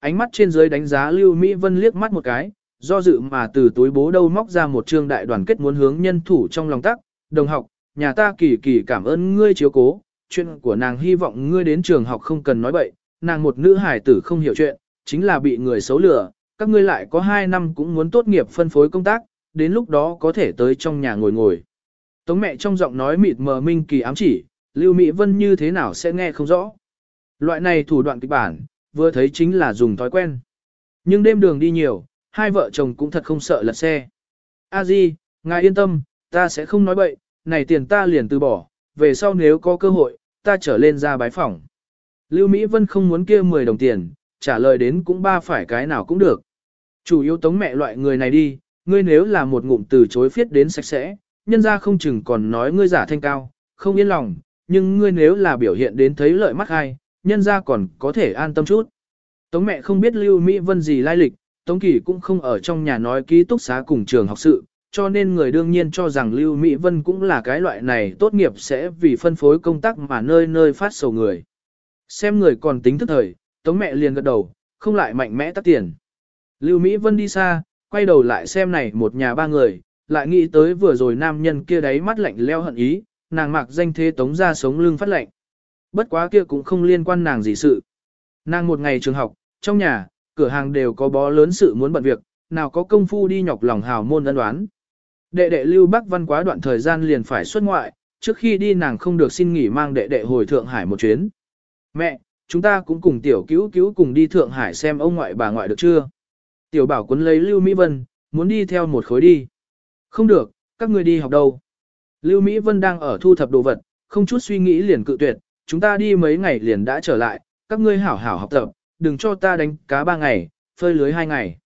ánh mắt trên dưới đánh giá Lưu Mỹ Vân liếc mắt một cái, do dự mà từ túi bố đâu móc ra một trương đại đoàn kết muốn hướng nhân thủ trong lòng tắc, đồng học, nhà ta kỳ kỳ cảm ơn ngươi chiếu cố, chuyện của nàng hy vọng ngươi đến trường học không cần nói bậy, nàng một nữ hải tử không hiểu chuyện, chính là bị người xấu lừa, các ngươi lại có 2 năm cũng muốn tốt nghiệp phân phối công tác, đến lúc đó có thể tới trong nhà ngồi ngồi. Tống mẹ trong giọng nói mịt mờ minh kỳ ám chỉ, Lưu Mỹ Vân như thế nào sẽ nghe không rõ. Loại này thủ đoạn kịch bản, vừa thấy chính là dùng thói quen. Nhưng đêm đường đi nhiều, hai vợ chồng cũng thật không sợ lật xe. A Di, ngài yên tâm, ta sẽ không nói bậy, này tiền ta liền từ bỏ, về sau nếu có cơ hội, ta trở lên ra bái phỏng. Lưu Mỹ Vân không muốn kia 10 đồng tiền, trả lời đến cũng ba phải cái nào cũng được. Chủ yếu tống mẹ loại người này đi, ngươi nếu là một ngụm từ chối phiết đến sạch sẽ, nhân ra không chừng còn nói ngươi giả thanh cao, không yên lòng, nhưng ngươi nếu là biểu hiện đến thấy lợi mắt ai, nhân ra còn có thể an tâm chút. Tống mẹ không biết Lưu Mỹ Vân gì lai lịch, Tống Kỳ cũng không ở trong nhà nói ký túc xá cùng trường học sự, cho nên người đương nhiên cho rằng Lưu Mỹ Vân cũng là cái loại này tốt nghiệp sẽ vì phân phối công tác mà nơi nơi phát sầu người. Xem người còn tính thức thời, Tống mẹ liền gật đầu, không lại mạnh mẽ tắt tiền. Lưu Mỹ Vân đi xa, quay đầu lại xem này một nhà ba người, lại nghĩ tới vừa rồi nam nhân kia đấy mắt lạnh leo hận ý, nàng mặc danh thế Tống ra sống lưng phát lạnh. Bất quá kia cũng không liên quan nàng gì sự. Nàng một ngày trường học, trong nhà, cửa hàng đều có bó lớn sự muốn bận việc, nào có công phu đi nhọc lòng hào môn ân đoán. Đệ đệ Lưu Bắc Văn quá đoạn thời gian liền phải xuất ngoại, trước khi đi nàng không được xin nghỉ mang đệ đệ hồi Thượng Hải một chuyến. Mẹ, chúng ta cũng cùng tiểu cứu cứu cùng đi Thượng Hải xem ông ngoại bà ngoại được chưa? Tiểu bảo cuốn lấy Lưu Mỹ Vân, muốn đi theo một khối đi. Không được, các người đi học đâu? Lưu Mỹ Vân đang ở thu thập đồ vật, không chút suy nghĩ liền cự tuyệt, chúng ta đi mấy ngày liền đã trở lại, các ngươi hảo hảo học tập, đừng cho ta đánh cá ba ngày, phơi lưới hai ngày.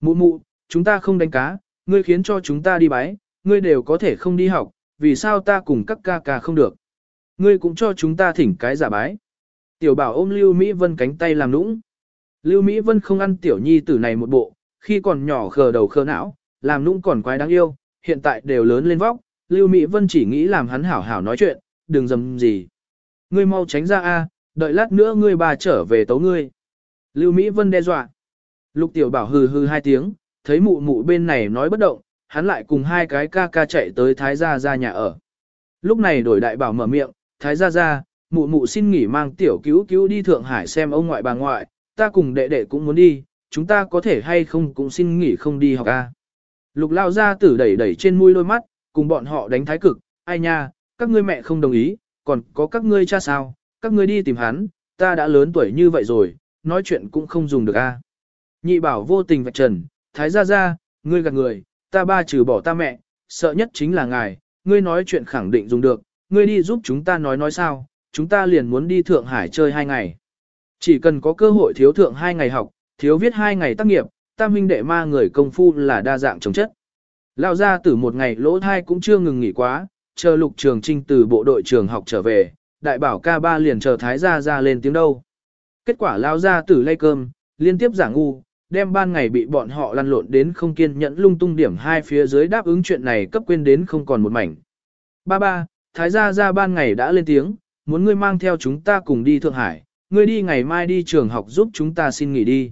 Mụ mụ, chúng ta không đánh cá, ngươi khiến cho chúng ta đi bái, ngươi đều có thể không đi học, vì sao ta cùng các ca ca không được. Ngươi cũng cho chúng ta thỉnh cái giả bái. Tiểu bảo ôm Lưu Mỹ Vân cánh tay làm nũng. Lưu Mỹ Vân không ăn tiểu nhi tử này một bộ, khi còn nhỏ khờ đầu khờ não, làm nũng còn quái đáng yêu, hiện tại đều lớn lên vóc, Lưu Mỹ Vân chỉ nghĩ làm hắn hảo hảo nói chuyện, đừng dầm gì. Ngươi mau tránh ra a, đợi lát nữa ngươi bà trở về tấu ngươi. Lưu Mỹ Vân đe dọa. Lục tiểu bảo hừ hừ hai tiếng, thấy mụ mụ bên này nói bất động, hắn lại cùng hai cái ca ca chạy tới Thái Gia Gia nhà ở. Lúc này đổi đại bảo mở miệng, Thái Gia Gia, mụ mụ xin nghỉ mang tiểu cứu cứu đi Thượng Hải xem ông ngoại bà ngoại, ta cùng đệ đệ cũng muốn đi, chúng ta có thể hay không cũng xin nghỉ không đi học a. Lục lao ra tử đẩy đẩy trên mũi đôi mắt, cùng bọn họ đánh thái cực, ai nha, các ngươi mẹ không đồng ý, còn có các ngươi cha sao, các ngươi đi tìm hắn, ta đã lớn tuổi như vậy rồi, nói chuyện cũng không dùng được a. Nhị bảo vô tình vạch trần, thái gia gia, ngươi gạt người, ta ba trừ bỏ ta mẹ, sợ nhất chính là ngài, ngươi nói chuyện khẳng định dùng được, ngươi đi giúp chúng ta nói nói sao, chúng ta liền muốn đi Thượng Hải chơi hai ngày. Chỉ cần có cơ hội thiếu thượng hai ngày học, thiếu viết hai ngày tác nghiệp, tam huynh đệ ma người công phu là đa dạng chống chất. Lao ra từ một ngày lỗ thai cũng chưa ngừng nghỉ quá, chờ lục trường trinh từ bộ đội trường học trở về, đại bảo ca ba liền chờ thái gia ra lên tiếng đâu. Kết quả lao ra tử lây cơm, liên tiếp giả ngu, đem ban ngày bị bọn họ lăn lộn đến không kiên nhẫn lung tung điểm hai phía dưới đáp ứng chuyện này cấp quên đến không còn một mảnh. Ba ba, thái gia ra ban ngày đã lên tiếng, muốn ngươi mang theo chúng ta cùng đi Thượng Hải, ngươi đi ngày mai đi trường học giúp chúng ta xin nghỉ đi.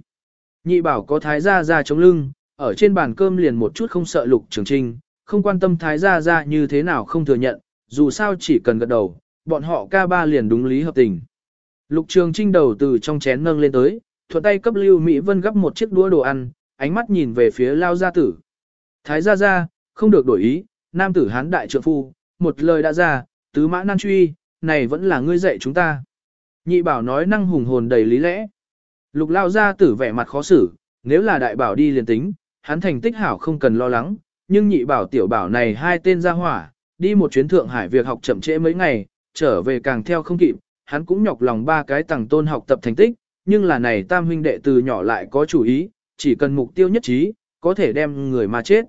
Nhị bảo có thái gia ra chống lưng, ở trên bàn cơm liền một chút không sợ lục trường trinh, không quan tâm thái gia ra như thế nào không thừa nhận, dù sao chỉ cần gật đầu, bọn họ ca ba liền đúng lý hợp tình. Lục trường trinh đầu từ trong chén nâng lên tới, thuận tay cấp lưu Mỹ Vân gấp một chiếc đũa đồ ăn, ánh mắt nhìn về phía lao gia tử. Thái gia gia, không được đổi ý, nam tử hán đại trượng phu, một lời đã ra, tứ mã nan truy, này vẫn là ngươi dạy chúng ta. Nhị bảo nói năng hùng hồn đầy lý lẽ. Lục lao gia tử vẻ mặt khó xử, nếu là đại bảo đi liền tính, hắn thành tích hảo không cần lo lắng, nhưng nhị bảo tiểu bảo này hai tên ra hỏa, đi một chuyến Thượng Hải việc học chậm trễ mấy ngày, trở về càng theo không kịp, hắn cũng nhọc lòng ba cái tầng tôn học tập thành tích, nhưng là này tam huynh đệ từ nhỏ lại có chủ ý, chỉ cần mục tiêu nhất trí, có thể đem người mà chết.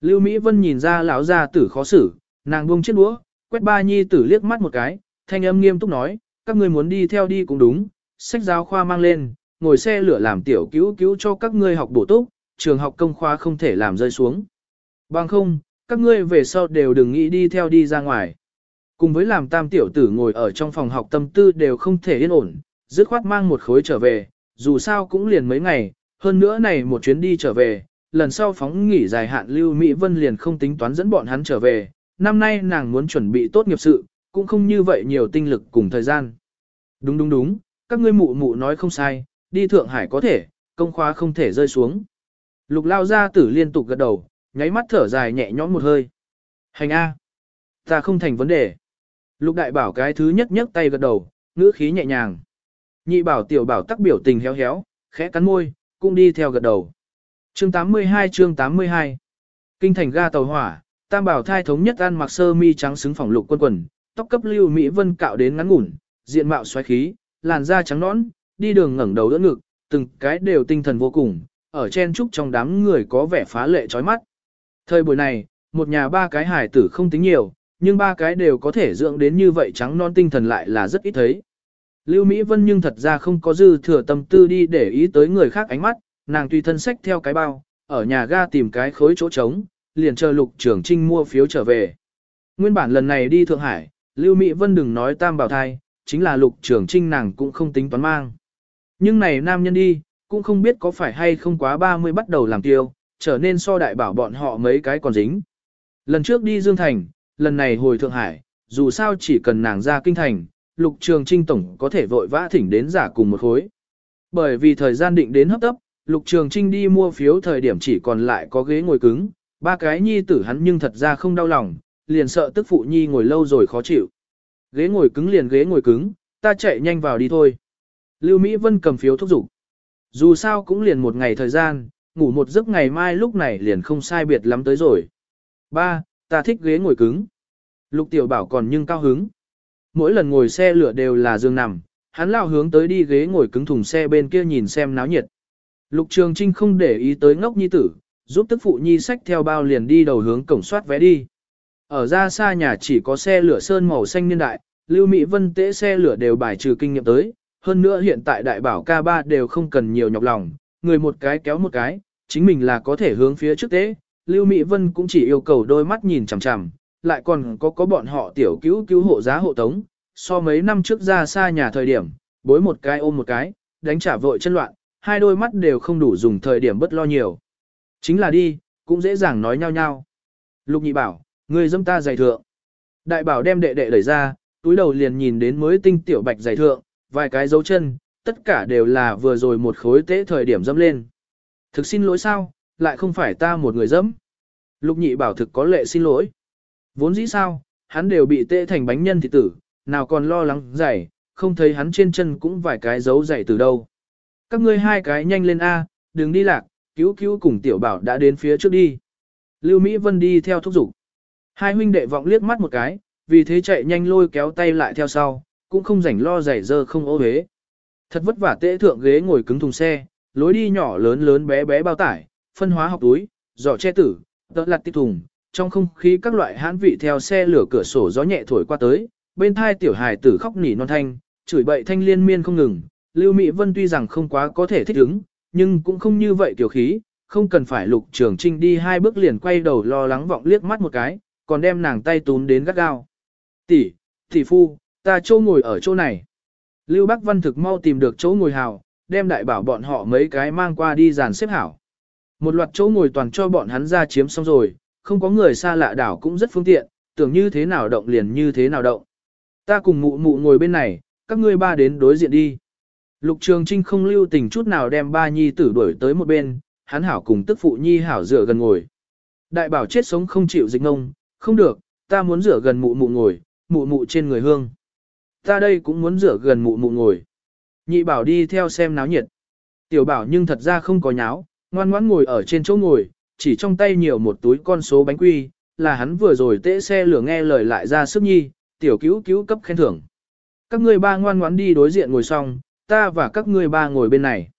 Lưu Mỹ Vân nhìn ra lão gia tử khó xử, nàng buông chiếc đũa, quét ba nhi tử liếc mắt một cái, thanh âm nghiêm túc nói, các ngươi muốn đi theo đi cũng đúng, sách giáo khoa mang lên, ngồi xe lửa làm tiểu cứu cứu cho các ngươi học bổ túc, trường học công khoa không thể làm rơi xuống. Bằng không, các ngươi về sau đều đừng nghĩ đi theo đi ra ngoài. Cùng với làm tam tiểu tử ngồi ở trong phòng học tâm tư đều không thể yên ổn, dứt khoát mang một khối trở về, dù sao cũng liền mấy ngày, hơn nữa này một chuyến đi trở về, lần sau phóng nghỉ dài hạn Lưu Mỹ Vân liền không tính toán dẫn bọn hắn trở về, năm nay nàng muốn chuẩn bị tốt nghiệp sự, cũng không như vậy nhiều tinh lực cùng thời gian. Đúng đúng đúng, các ngươi mụ mụ nói không sai, đi Thượng Hải có thể, công khóa không thể rơi xuống. Lục lao gia tử liên tục gật đầu, nháy mắt thở dài nhẹ nhõm một hơi. Hành A. Ta không thành vấn đề. Lục đại bảo cái thứ nhất nhấc tay gật đầu, ngữ khí nhẹ nhàng. Nhị bảo tiểu bảo tắc biểu tình héo héo, khẽ cắn môi, cũng đi theo gật đầu. Chương 82 chương 82 Kinh thành ga tàu hỏa, tam bảo thai thống nhất ăn mặc sơ mi trắng xứng phòng lục quân quần, tóc cấp lưu Mỹ Vân cạo đến ngắn ngủn, diện mạo xoáy khí, làn da trắng nõn, đi đường ngẩng đầu đỡ ngực, từng cái đều tinh thần vô cùng, ở chen trúc trong đám người có vẻ phá lệ chói mắt. Thời buổi này, một nhà ba cái hải tử không tính nhiều, nhưng ba cái đều có thể dưỡng đến như vậy trắng non tinh thần lại là rất ít thấy. Lưu Mỹ Vân nhưng thật ra không có dư thừa tâm tư đi để ý tới người khác ánh mắt, nàng tùy thân sách theo cái bao, ở nhà ga tìm cái khối chỗ trống, liền chờ lục trưởng trinh mua phiếu trở về. Nguyên bản lần này đi Thượng Hải, Lưu Mỹ Vân đừng nói tam bảo thai, chính là lục trưởng trinh nàng cũng không tính toán mang. Nhưng này nam nhân đi, cũng không biết có phải hay không quá 30 bắt đầu làm tiêu, trở nên so đại bảo bọn họ mấy cái còn dính. Lần trước đi Dương Thành, lần này hồi Thượng Hải, dù sao chỉ cần nàng ra kinh thành, lục trường trinh tổng có thể vội vã thỉnh đến giả cùng một khối. Bởi vì thời gian định đến hấp tấp, lục trường trinh đi mua phiếu thời điểm chỉ còn lại có ghế ngồi cứng, ba cái nhi tử hắn nhưng thật ra không đau lòng, liền sợ tức phụ nhi ngồi lâu rồi khó chịu. Ghế ngồi cứng liền ghế ngồi cứng, ta chạy nhanh vào đi thôi. Lưu Mỹ Vân cầm phiếu thúc giục. Dù sao cũng liền một ngày thời gian, ngủ một giấc ngày mai lúc này liền không sai biệt lắm tới rồi. Ba, ta thích ghế ngồi cứng. Lục tiểu bảo còn nhưng cao hứng. Mỗi lần ngồi xe lửa đều là giường nằm, hắn lao hướng tới đi ghế ngồi cứng thùng xe bên kia nhìn xem náo nhiệt. Lục Trường Trinh không để ý tới ngốc nhi tử, giúp tức phụ nhi sách theo bao liền đi đầu hướng cổng soát vé đi. Ở ra xa nhà chỉ có xe lửa sơn màu xanh niên đại, Lưu Mỹ Vân tế xe lửa đều bài trừ kinh nghiệm tới, hơn nữa hiện tại đại bảo K3 đều không cần nhiều nhọc lòng, người một cái kéo một cái, chính mình là có thể hướng phía trước tế. Lưu Mỹ Vân cũng chỉ yêu cầu đôi mắt nhìn chằm chằm, lại còn có có bọn họ tiểu cứu cứu hộ giá hộ tống, so mấy năm trước ra xa nhà thời điểm, bối một cái ôm một cái, đánh trả vội chân loạn, hai đôi mắt đều không đủ dùng thời điểm bất lo nhiều. Chính là đi, cũng dễ dàng nói nhau nhau. Lục nhị bảo, người dâm ta giày thượng. Đại bảo đem đệ đệ đẩy ra, túi đầu liền nhìn đến mới tinh tiểu bạch giày thượng, vài cái dấu chân, tất cả đều là vừa rồi một khối tế thời điểm dâm lên. Thực xin lỗi sao, lại không phải ta một người dẫm. Lục nhị bảo thực có lệ xin lỗi. Vốn dĩ sao, hắn đều bị tê thành bánh nhân thị tử, nào còn lo lắng giày, không thấy hắn trên chân cũng vài cái dấu giày từ đâu. Các ngươi hai cái nhanh lên A, đừng đi lạc, cứu cứu cùng tiểu bảo đã đến phía trước đi. Lưu Mỹ Vân đi theo thúc giục. Hai huynh đệ vọng liếc mắt một cái, vì thế chạy nhanh lôi kéo tay lại theo sau, cũng không rảnh lo giày dơ không ô hế. Thật vất vả tệ thượng ghế ngồi cứng thùng xe, lối đi nhỏ lớn lớn bé bé bao tải, phân hóa học túi, giỏ che tử, tợ lặt tích thùng, trong không khí các loại hãn vị theo xe lửa cửa sổ gió nhẹ thổi qua tới, bên thai tiểu hài tử khóc nỉ non thanh, chửi bậy thanh liên miên không ngừng. Lưu Mỹ Vân tuy rằng không quá có thể thích ứng, nhưng cũng không như vậy tiểu khí, không cần phải lục trường trinh đi hai bước liền quay đầu lo lắng vọng liếc mắt một cái, còn đem nàng tay túm đến gắt gao. Tỷ, tỷ phu, ta chỗ ngồi ở chỗ này. Lưu Bắc Văn thực mau tìm được chỗ ngồi hào, đem đại bảo bọn họ mấy cái mang qua đi dàn xếp hảo. Một loạt chỗ ngồi toàn cho bọn hắn ra chiếm xong rồi, không có người xa lạ đảo cũng rất phương tiện, tưởng như thế nào động liền như thế nào động. Ta cùng mụ mụ ngồi bên này, các ngươi ba đến đối diện đi. Lục Trường Trinh không lưu tình chút nào đem ba nhi tử đuổi tới một bên, hắn hảo cùng tức phụ nhi hảo rửa gần ngồi. Đại bảo chết sống không chịu dịch ngông, không được, ta muốn rửa gần mụ mụ ngồi, mụ mụ trên người hương. Ta đây cũng muốn rửa gần mụ mụ ngồi. Nhị bảo đi theo xem náo nhiệt. Tiểu bảo nhưng thật ra không có nháo, ngoan ngoãn ngồi ở trên chỗ ngồi, chỉ trong tay nhiều một túi con số bánh quy, là hắn vừa rồi tễ xe lửa nghe lời lại ra sức nhi, tiểu cứu cứu cấp khen thưởng. Các ngươi ba ngoan ngoãn đi đối diện ngồi xong, ta và các ngươi ba ngồi bên này.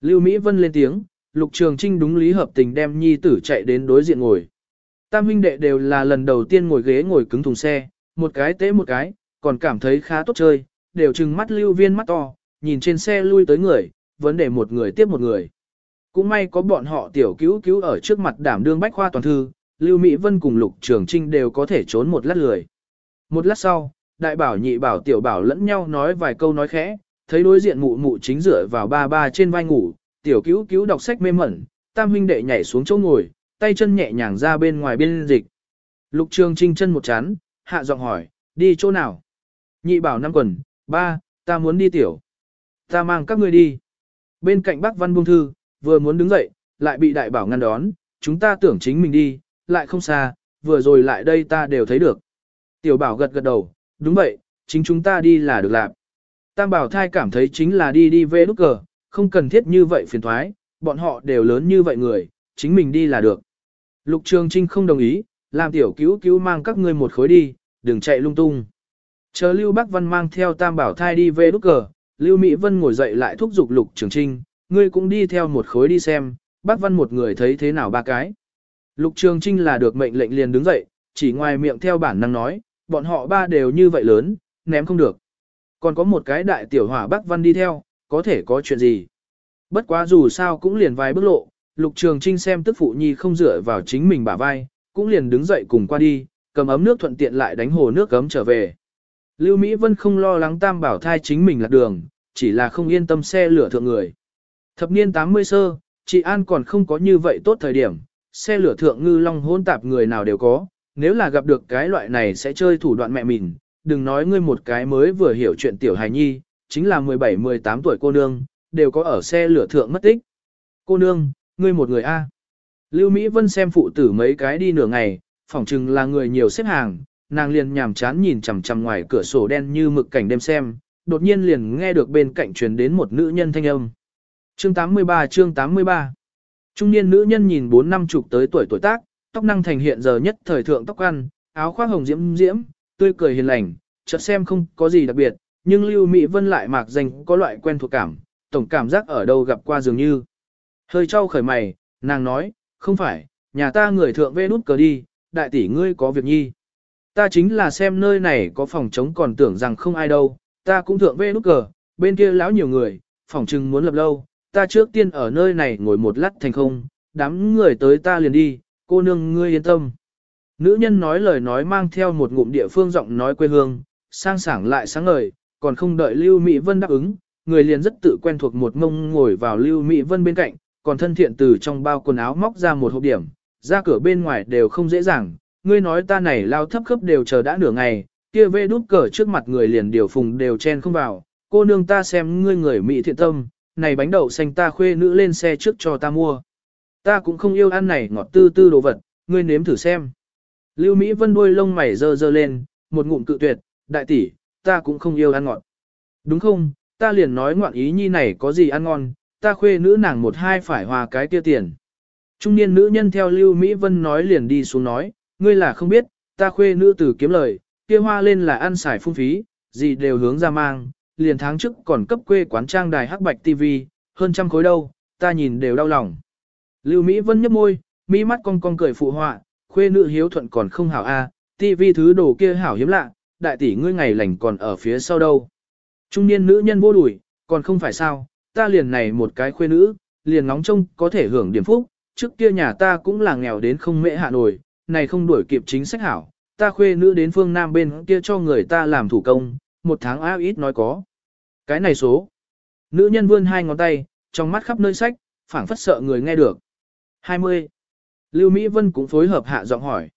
Lưu Mỹ Vân lên tiếng, Lục Trường Trinh đúng lý hợp tình đem nhi tử chạy đến đối diện ngồi. Tam huynh đệ đều là lần đầu tiên ngồi ghế ngồi cứng thùng xe, một cái tế một cái, còn cảm thấy khá tốt chơi, đều trừng mắt lưu viên mắt to, nhìn trên xe lui tới người, vấn đề một người tiếp một người. Cũng may có bọn họ tiểu cứu cứu ở trước mặt đảm đương bách khoa toàn thư, Lưu Mỹ Vân cùng Lục Trường Trinh đều có thể trốn một lát lười. Một lát sau, đại bảo nhị bảo tiểu bảo lẫn nhau nói vài câu nói khẽ, thấy đối diện mụ mụ chính dựa vào ba ba trên vai ngủ, tiểu cứu cứu đọc sách mê mẩn, tam huynh đệ nhảy xuống chỗ ngồi, tay chân nhẹ nhàng ra bên ngoài biên dịch. Lục Trường Trinh chân một chán, hạ giọng hỏi, đi chỗ nào? Nhị bảo năm quần, ba, ta muốn đi tiểu. Ta mang các ngươi đi. Bên cạnh bác văn buông thư, vừa muốn đứng dậy, lại bị đại bảo ngăn đón, chúng ta tưởng chính mình đi, lại không xa, vừa rồi lại đây ta đều thấy được. Tiểu bảo gật gật đầu, đúng vậy, chính chúng ta đi là được làm. Tam bảo thai cảm thấy chính là đi đi về nút cờ, không cần thiết như vậy phiền thoái, bọn họ đều lớn như vậy người, chính mình đi là được. Lục Trường Trinh không đồng ý, làm tiểu cứu cứu mang các ngươi một khối đi, đừng chạy lung tung. Chờ Lưu Bắc Văn mang theo Tam Bảo thai đi về lúc cờ, Lưu Mỹ Vân ngồi dậy lại thúc giục Lục Trường Trinh, ngươi cũng đi theo một khối đi xem, bác Văn một người thấy thế nào ba cái. Lục Trường Trinh là được mệnh lệnh liền đứng dậy, chỉ ngoài miệng theo bản năng nói, bọn họ ba đều như vậy lớn, ném không được. Còn có một cái đại tiểu hỏa bác Văn đi theo, có thể có chuyện gì. Bất quá dù sao cũng liền vài bước lộ, Lục Trường Trinh xem tức phụ nhi không dựa vào chính mình bả vai, cũng liền đứng dậy cùng qua đi, cầm ấm nước thuận tiện lại đánh hồ nước cấm trở về. Lưu Mỹ Vân không lo lắng tam bảo thai chính mình lạc đường, chỉ là không yên tâm xe lửa thượng người. Thập niên 80 sơ, chị An còn không có như vậy tốt thời điểm, xe lửa thượng ngư long hôn tạp người nào đều có, nếu là gặp được cái loại này sẽ chơi thủ đoạn mẹ mình, đừng nói ngươi một cái mới vừa hiểu chuyện tiểu hài nhi, chính là 17-18 tuổi cô nương, đều có ở xe lửa thượng mất tích. Cô nương, ngươi một người A. Lưu Mỹ Vân xem phụ tử mấy cái đi nửa ngày, phỏng chừng là người nhiều xếp hàng, nàng liền nhàm chán nhìn chằm chằm ngoài cửa sổ đen như mực cảnh đêm xem, đột nhiên liền nghe được bên cạnh truyền đến một nữ nhân thanh âm. Chương 83 chương 83 Trung niên nữ nhân nhìn bốn năm chục tới tuổi tuổi tác, tóc năng thành hiện giờ nhất thời thượng tóc ăn, áo khoác hồng diễm diễm, tươi cười hiền lành, chợt xem không có gì đặc biệt, nhưng Lưu Mỹ Vân lại mạc danh có loại quen thuộc cảm, tổng cảm giác ở đâu gặp qua dường như. Hơi trao khởi mày, nàng nói, không phải, nhà ta người thượng vê nút cờ đi, đại tỷ ngươi có việc nhi. Ta chính là xem nơi này có phòng trống còn tưởng rằng không ai đâu, ta cũng thượng vê nút cờ, bên kia lão nhiều người, phòng trừng muốn lập lâu, ta trước tiên ở nơi này ngồi một lát thành không, đám người tới ta liền đi, cô nương ngươi yên tâm. Nữ nhân nói lời nói mang theo một ngụm địa phương giọng nói quê hương, sang sảng lại sáng ngời, còn không đợi Lưu Mỹ Vân đáp ứng, người liền rất tự quen thuộc một mông ngồi vào Lưu Mỹ Vân bên cạnh, còn thân thiện từ trong bao quần áo móc ra một hộp điểm, ra cửa bên ngoài đều không dễ dàng, ngươi nói ta này lao thấp khớp đều chờ đã nửa ngày, kia vê đút cờ trước mặt người liền điều phùng đều chen không vào, cô nương ta xem ngươi người Mỹ thiện tâm, này bánh đậu xanh ta khuê nữ lên xe trước cho ta mua. Ta cũng không yêu ăn này ngọt tư tư đồ vật, ngươi nếm thử xem. Lưu Mỹ Vân đuôi lông mày dơ dơ lên, một ngụm cự tuyệt, đại tỷ, ta cũng không yêu ăn ngọt. Đúng không, ta liền nói ngoạn ý nhi này có gì ăn ngon, ta khuê nữ nàng một hai phải hòa cái kia tiền. Trung niên nữ nhân theo Lưu Mỹ Vân nói liền đi xuống nói, ngươi là không biết, ta khuê nữ tử kiếm lời, kia hoa lên là ăn xài phung phí, gì đều hướng ra mang, liền tháng trước còn cấp quê quán trang đài hắc bạch TV, hơn trăm khối đâu, ta nhìn đều đau lòng. Lưu Mỹ Vân nhấp môi, mỹ mắt cong cong cười phụ họa, khuê nữ hiếu thuận còn không hảo a, TV thứ đồ kia hảo hiếm lạ, đại tỷ ngươi ngày lành còn ở phía sau đâu. Trung niên nữ nhân vô đuổi, còn không phải sao, ta liền này một cái khuê nữ, liền ngóng trông có thể hưởng điểm phúc, trước kia nhà ta cũng là nghèo đến không mễ hạ nổi, này không đuổi kịp chính sách hảo, ta khuê nữ đến phương Nam bên kia cho người ta làm thủ công, một tháng áo ít nói có. Cái này số. Nữ nhân vươn hai ngón tay, trong mắt khắp nơi sách, phảng phất sợ người nghe được. 20. Lưu Mỹ Vân cũng phối hợp hạ giọng hỏi.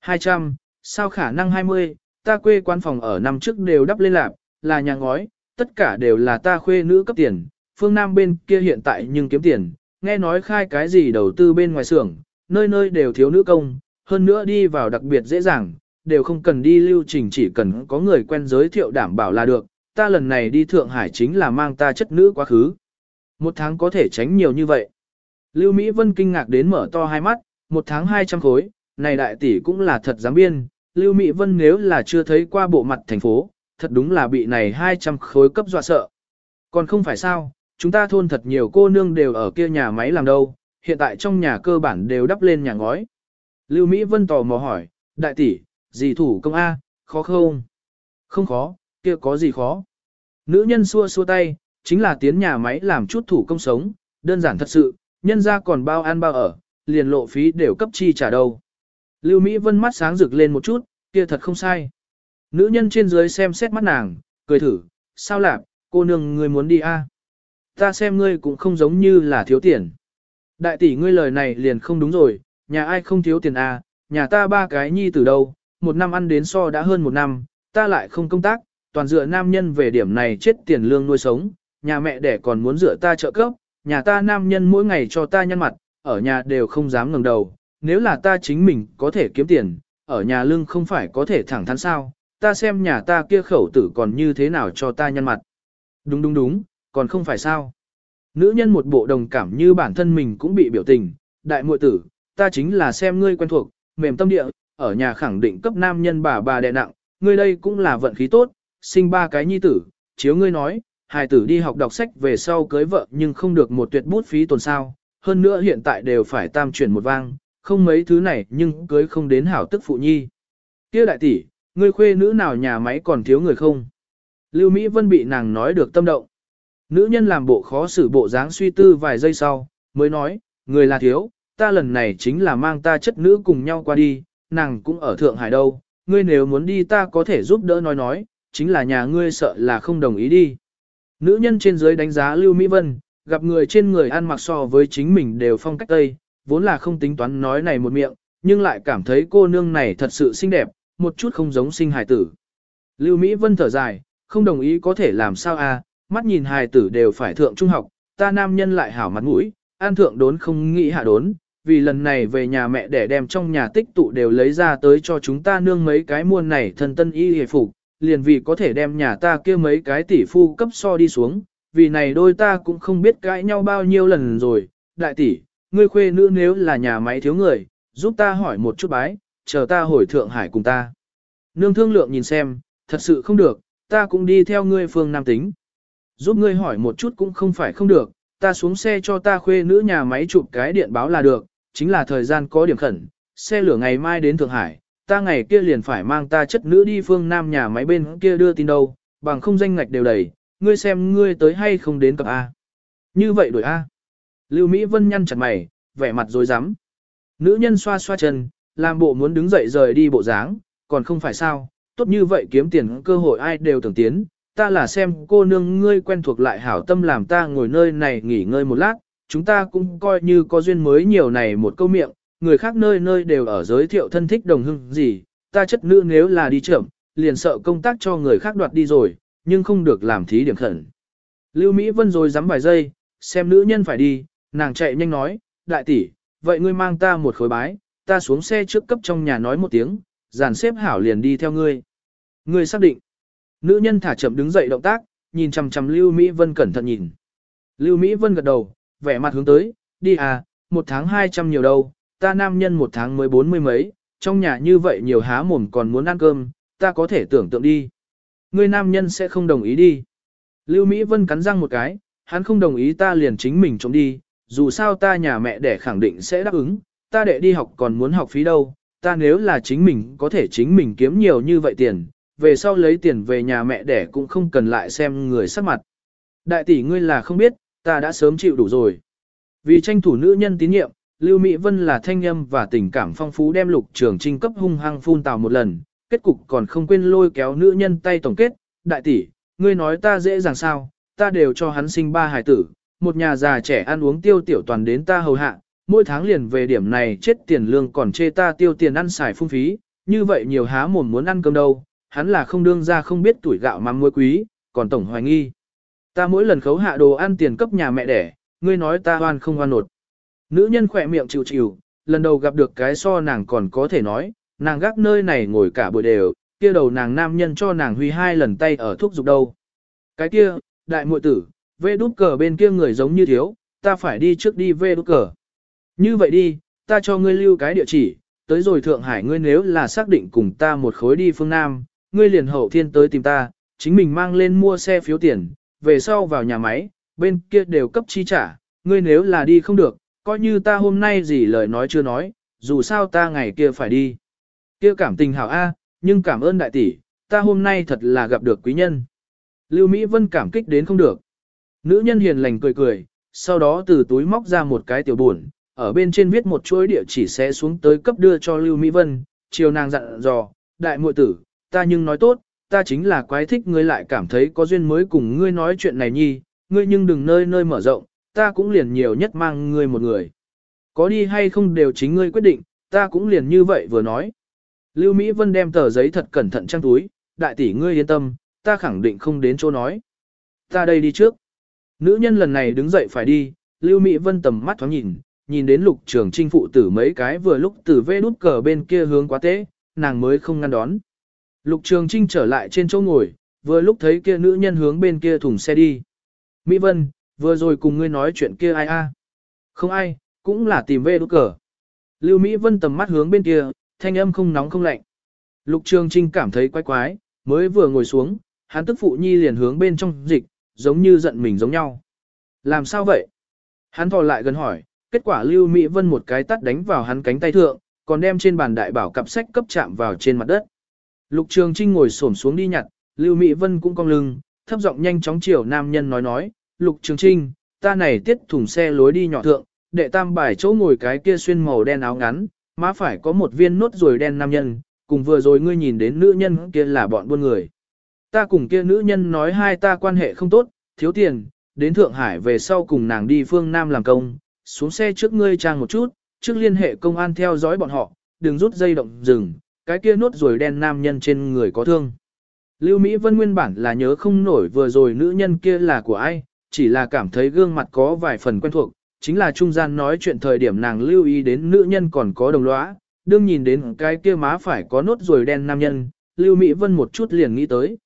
200, sao khả năng 20, ta quê quan phòng ở năm trước đều đắp lên lạp, là nhà ngói, tất cả đều là ta khuê nữ cấp tiền, phương Nam bên kia hiện tại nhưng kiếm tiền, nghe nói khai cái gì đầu tư bên ngoài xưởng, nơi nơi đều thiếu nữ công, hơn nữa đi vào đặc biệt dễ dàng, đều không cần đi lưu trình chỉ cần có người quen giới thiệu đảm bảo là được, ta lần này đi Thượng Hải chính là mang ta chất nữ quá khứ. Một tháng có thể tránh nhiều như vậy. Lưu Mỹ Vân kinh ngạc đến mở to hai mắt, một tháng 200 khối, này đại tỷ cũng là thật dám biên. Lưu Mỹ Vân nếu là chưa thấy qua bộ mặt thành phố, thật đúng là bị này 200 khối cấp dọa sợ. Còn không phải sao, chúng ta thôn thật nhiều cô nương đều ở kia nhà máy làm đâu, hiện tại trong nhà cơ bản đều đắp lên nhà ngói. Lưu Mỹ Vân tò mò hỏi, đại tỷ, gì thủ công A, khó không? Không khó, kia có gì khó? Nữ nhân xua xua tay, chính là tiến nhà máy làm chút thủ công sống, đơn giản thật sự, nhân ra còn bao ăn bao ở, liền lộ phí đều cấp chi trả đâu. Lưu Mỹ Vân mắt sáng rực lên một chút, kia thật không sai. Nữ nhân trên dưới xem xét mắt nàng, cười thử, sao lạc, cô nương ngươi muốn đi a? Ta xem ngươi cũng không giống như là thiếu tiền. Đại tỷ ngươi lời này liền không đúng rồi, nhà ai không thiếu tiền à? nhà ta ba cái nhi từ đâu, một năm ăn đến so đã hơn một năm, ta lại không công tác, toàn dựa nam nhân về điểm này chết tiền lương nuôi sống, nhà mẹ đẻ còn muốn dựa ta trợ cấp, nhà ta nam nhân mỗi ngày cho ta nhân mặt, ở nhà đều không dám ngẩng đầu, nếu là ta chính mình có thể kiếm tiền, ở nhà lương không phải có thể thẳng thắn sao, ta xem nhà ta kia khẩu tử còn như thế nào cho ta nhân mặt. Đúng đúng đúng, còn không phải sao. Nữ nhân một bộ đồng cảm như bản thân mình cũng bị biểu tình, đại muội tử, ta chính là xem ngươi quen thuộc, mềm tâm địa, ở nhà khẳng định cấp nam nhân bà bà đè nặng, ngươi đây cũng là vận khí tốt, sinh ba cái nhi tử, chiếu ngươi nói, hài tử đi học đọc sách về sau cưới vợ nhưng không được một tuyệt bút phí tồn sao, hơn nữa hiện tại đều phải tam chuyển một vang, không mấy thứ này nhưng cưới không đến hảo tức phụ nhi. Kia đại tỷ, ngươi khuê nữ nào nhà máy còn thiếu người không? Lưu Mỹ Vân bị nàng nói được tâm động. Nữ nhân làm bộ khó xử bộ dáng suy tư vài giây sau, mới nói, người là thiếu, ta lần này chính là mang ta chất nữ cùng nhau qua đi, nàng cũng ở Thượng Hải đâu, ngươi nếu muốn đi ta có thể giúp đỡ nói nói, chính là nhà ngươi sợ là không đồng ý đi. Nữ nhân trên dưới đánh giá Lưu Mỹ Vân, gặp người trên người ăn mặc so với chính mình đều phong cách tây, vốn là không tính toán nói này một miệng, nhưng lại cảm thấy cô nương này thật sự xinh đẹp, một chút không giống sinh hài tử. Lưu Mỹ Vân thở dài, không đồng ý có thể làm sao à, mắt nhìn hài tử đều phải thượng trung học, ta nam nhân lại hảo mặt mũi, an thượng đốn không nghĩ hạ đốn, vì lần này về nhà mẹ để đem trong nhà tích tụ đều lấy ra tới cho chúng ta nương mấy cái muôn này thân tân y hề phục, liền vì có thể đem nhà ta kia mấy cái tỷ phu cấp so đi xuống, vì này đôi ta cũng không biết cãi nhau bao nhiêu lần rồi, đại tỷ, ngươi khuê nữ nếu là nhà máy thiếu người, giúp ta hỏi một chút bái, chờ ta hồi Thượng Hải cùng ta. Nương thương lượng nhìn xem, thật sự không được, ta cũng đi theo ngươi phương Nam tính. Giúp ngươi hỏi một chút cũng không phải không được, ta xuống xe cho ta khuê nữ nhà máy chụp cái điện báo là được, chính là thời gian có điểm khẩn, xe lửa ngày mai đến Thượng Hải, ta ngày kia liền phải mang ta chất nữ đi phương Nam nhà máy bên kia đưa tin đâu, bằng không danh ngạch đều đầy, ngươi xem ngươi tới hay không đến cập A. Như vậy đổi A. Lưu Mỹ Vân nhăn chặt mày, vẻ mặt dối rắm Nữ nhân xoa xoa chân, làm bộ muốn đứng dậy rời đi bộ dáng, còn không phải sao, tốt như vậy kiếm tiền cơ hội ai đều tưởng tiến, ta là xem cô nương ngươi quen thuộc lại hảo tâm làm ta ngồi nơi này nghỉ ngơi một lát, chúng ta cũng coi như có duyên mới nhiều này một câu miệng, người khác nơi nơi đều ở giới thiệu thân thích đồng hưng gì, ta chất nữ nếu là đi chậm, liền sợ công tác cho người khác đoạt đi rồi, nhưng không được làm thí điểm khẩn. Lưu Mỹ Vân rồi dám vài giây, xem nữ nhân phải đi, nàng chạy nhanh nói, đại tỷ, vậy ngươi mang ta một khối bái, ta xuống xe trước cấp trong nhà nói một tiếng, dàn xếp hảo liền đi theo ngươi. Ngươi xác định. Nữ nhân thả chậm đứng dậy động tác, nhìn chằm chằm Lưu Mỹ Vân cẩn thận nhìn. Lưu Mỹ Vân gật đầu, vẻ mặt hướng tới, đi à, một tháng hai trăm nhiều đâu, ta nam nhân một tháng mới bốn mươi mấy, trong nhà như vậy nhiều há mồm còn muốn ăn cơm, ta có thể tưởng tượng đi. Ngươi nam nhân sẽ không đồng ý đi. Lưu Mỹ Vân cắn răng một cái, hắn không đồng ý ta liền chính mình trốn đi, dù sao ta nhà mẹ đẻ khẳng định sẽ đáp ứng, ta đệ đi học còn muốn học phí đâu, ta nếu là chính mình có thể chính mình kiếm nhiều như vậy tiền, về sau lấy tiền về nhà mẹ đẻ cũng không cần lại xem người sắc mặt. Đại tỷ ngươi là không biết, ta đã sớm chịu đủ rồi. Vì tranh thủ nữ nhân tín nhiệm, Lưu Mỹ Vân là thanh âm và tình cảm phong phú đem lục trường trinh cấp hung hăng phun tào một lần, kết cục còn không quên lôi kéo nữ nhân tay tổng kết, đại tỷ, ngươi nói ta dễ dàng sao, ta đều cho hắn sinh ba hài tử, một nhà già trẻ ăn uống tiêu tiểu toàn đến ta hầu hạ, mỗi tháng liền về điểm này chết tiền lương còn chê ta tiêu tiền ăn xài phung phí, như vậy nhiều há mồm muốn ăn cơm đâu, hắn là không đương ra không biết tuổi gạo mắm muối quý, còn tổng hoài nghi. Ta mỗi lần khấu hạ đồ ăn tiền cấp nhà mẹ đẻ, ngươi nói ta hoan không hoan nột. Nữ nhân khỏe miệng chịu chịu, lần đầu gặp được cái so nàng còn có thể nói, nàng gác nơi này ngồi cả buổi đều, kia đầu nàng nam nhân cho nàng huy hai lần tay ở thuốc dục đâu. Cái kia, đại muội tử, vê đút cờ bên kia người giống như thiếu, ta phải đi trước đi vê đút cờ. Như vậy đi, ta cho ngươi lưu cái địa chỉ, tới rồi Thượng Hải ngươi nếu là xác định cùng ta một khối đi phương Nam, ngươi liền hậu thiên tới tìm ta, chính mình mang lên mua xe phiếu tiền, về sau vào nhà máy, bên kia đều cấp chi trả, ngươi nếu là đi không được, coi như ta hôm nay gì lời nói chưa nói, dù sao ta ngày kia phải đi. Kia cảm tình hảo A, nhưng cảm ơn đại tỷ, ta hôm nay thật là gặp được quý nhân. Lưu Mỹ Vân cảm kích đến không được. Nữ nhân hiền lành cười cười, sau đó từ túi móc ra một cái tiểu buồn, ở bên trên viết một chuỗi địa chỉ sẽ xuống tới cấp đưa cho Lưu Mỹ Vân, chiều nàng dặn dò, đại muội tử, ta nhưng nói tốt, ta chính là quái thích ngươi lại cảm thấy có duyên mới cùng ngươi nói chuyện này nhi, ngươi nhưng đừng nơi nơi mở rộng, ta cũng liền nhiều nhất mang ngươi một người. Có đi hay không đều chính ngươi quyết định, ta cũng liền như vậy vừa nói. Lưu Mỹ Vân đem tờ giấy thật cẩn thận trang túi, đại tỷ ngươi yên tâm, ta khẳng định không đến chỗ nói. Ta đây đi trước. Nữ nhân lần này đứng dậy phải đi, Lưu Mỹ Vân tầm mắt thoáng nhìn, nhìn đến lục trường trinh phụ tử mấy cái vừa lúc từ vê nút cờ bên kia hướng quá tế, nàng mới không ngăn đón. Lục trường trinh trở lại trên chỗ ngồi, vừa lúc thấy kia nữ nhân hướng bên kia thùng xe đi. Mỹ Vân, vừa rồi cùng ngươi nói chuyện kia ai a? Không ai, cũng là tìm về đốt cờ. Lưu Mỹ Vân tầm mắt hướng bên kia, thanh âm không nóng không lạnh. Lục Trường Trinh cảm thấy quái quái, mới vừa ngồi xuống, hắn tức phụ nhi liền hướng bên trong dịch, giống như giận mình giống nhau. Làm sao vậy? Hắn thò lại gần hỏi, kết quả Lưu Mỹ Vân một cái tắt đánh vào hắn cánh tay thượng, còn đem trên bàn đại bảo cặp sách cấp chạm vào trên mặt đất. Lục Trường Trinh ngồi xổm xuống đi nhặt, Lưu Mỹ Vân cũng cong lưng, thấp giọng nhanh chóng chiều nam nhân nói nói, Lục Trường Trinh, ta này tiết thùng xe lối đi nhỏ thượng, đệ tam bài chỗ ngồi cái kia xuyên màu đen áo ngắn, má phải có một viên nốt rồi đen nam nhân, cùng vừa rồi ngươi nhìn đến nữ nhân kia là bọn buôn người. Ta cùng kia nữ nhân nói hai ta quan hệ không tốt, thiếu tiền, đến Thượng Hải về sau cùng nàng đi phương Nam làm công, xuống xe trước ngươi trang một chút, trước liên hệ công an theo dõi bọn họ, đừng rút dây động rừng, cái kia nốt rồi đen nam nhân trên người có thương. Lưu Mỹ Vân nguyên bản là nhớ không nổi vừa rồi nữ nhân kia là của ai, chỉ là cảm thấy gương mặt có vài phần quen thuộc, chính là trung gian nói chuyện thời điểm nàng lưu ý đến nữ nhân còn có đồng lõa, đương nhìn đến cái kia má phải có nốt rồi đen nam nhân, Lưu Mỹ Vân một chút liền nghĩ tới.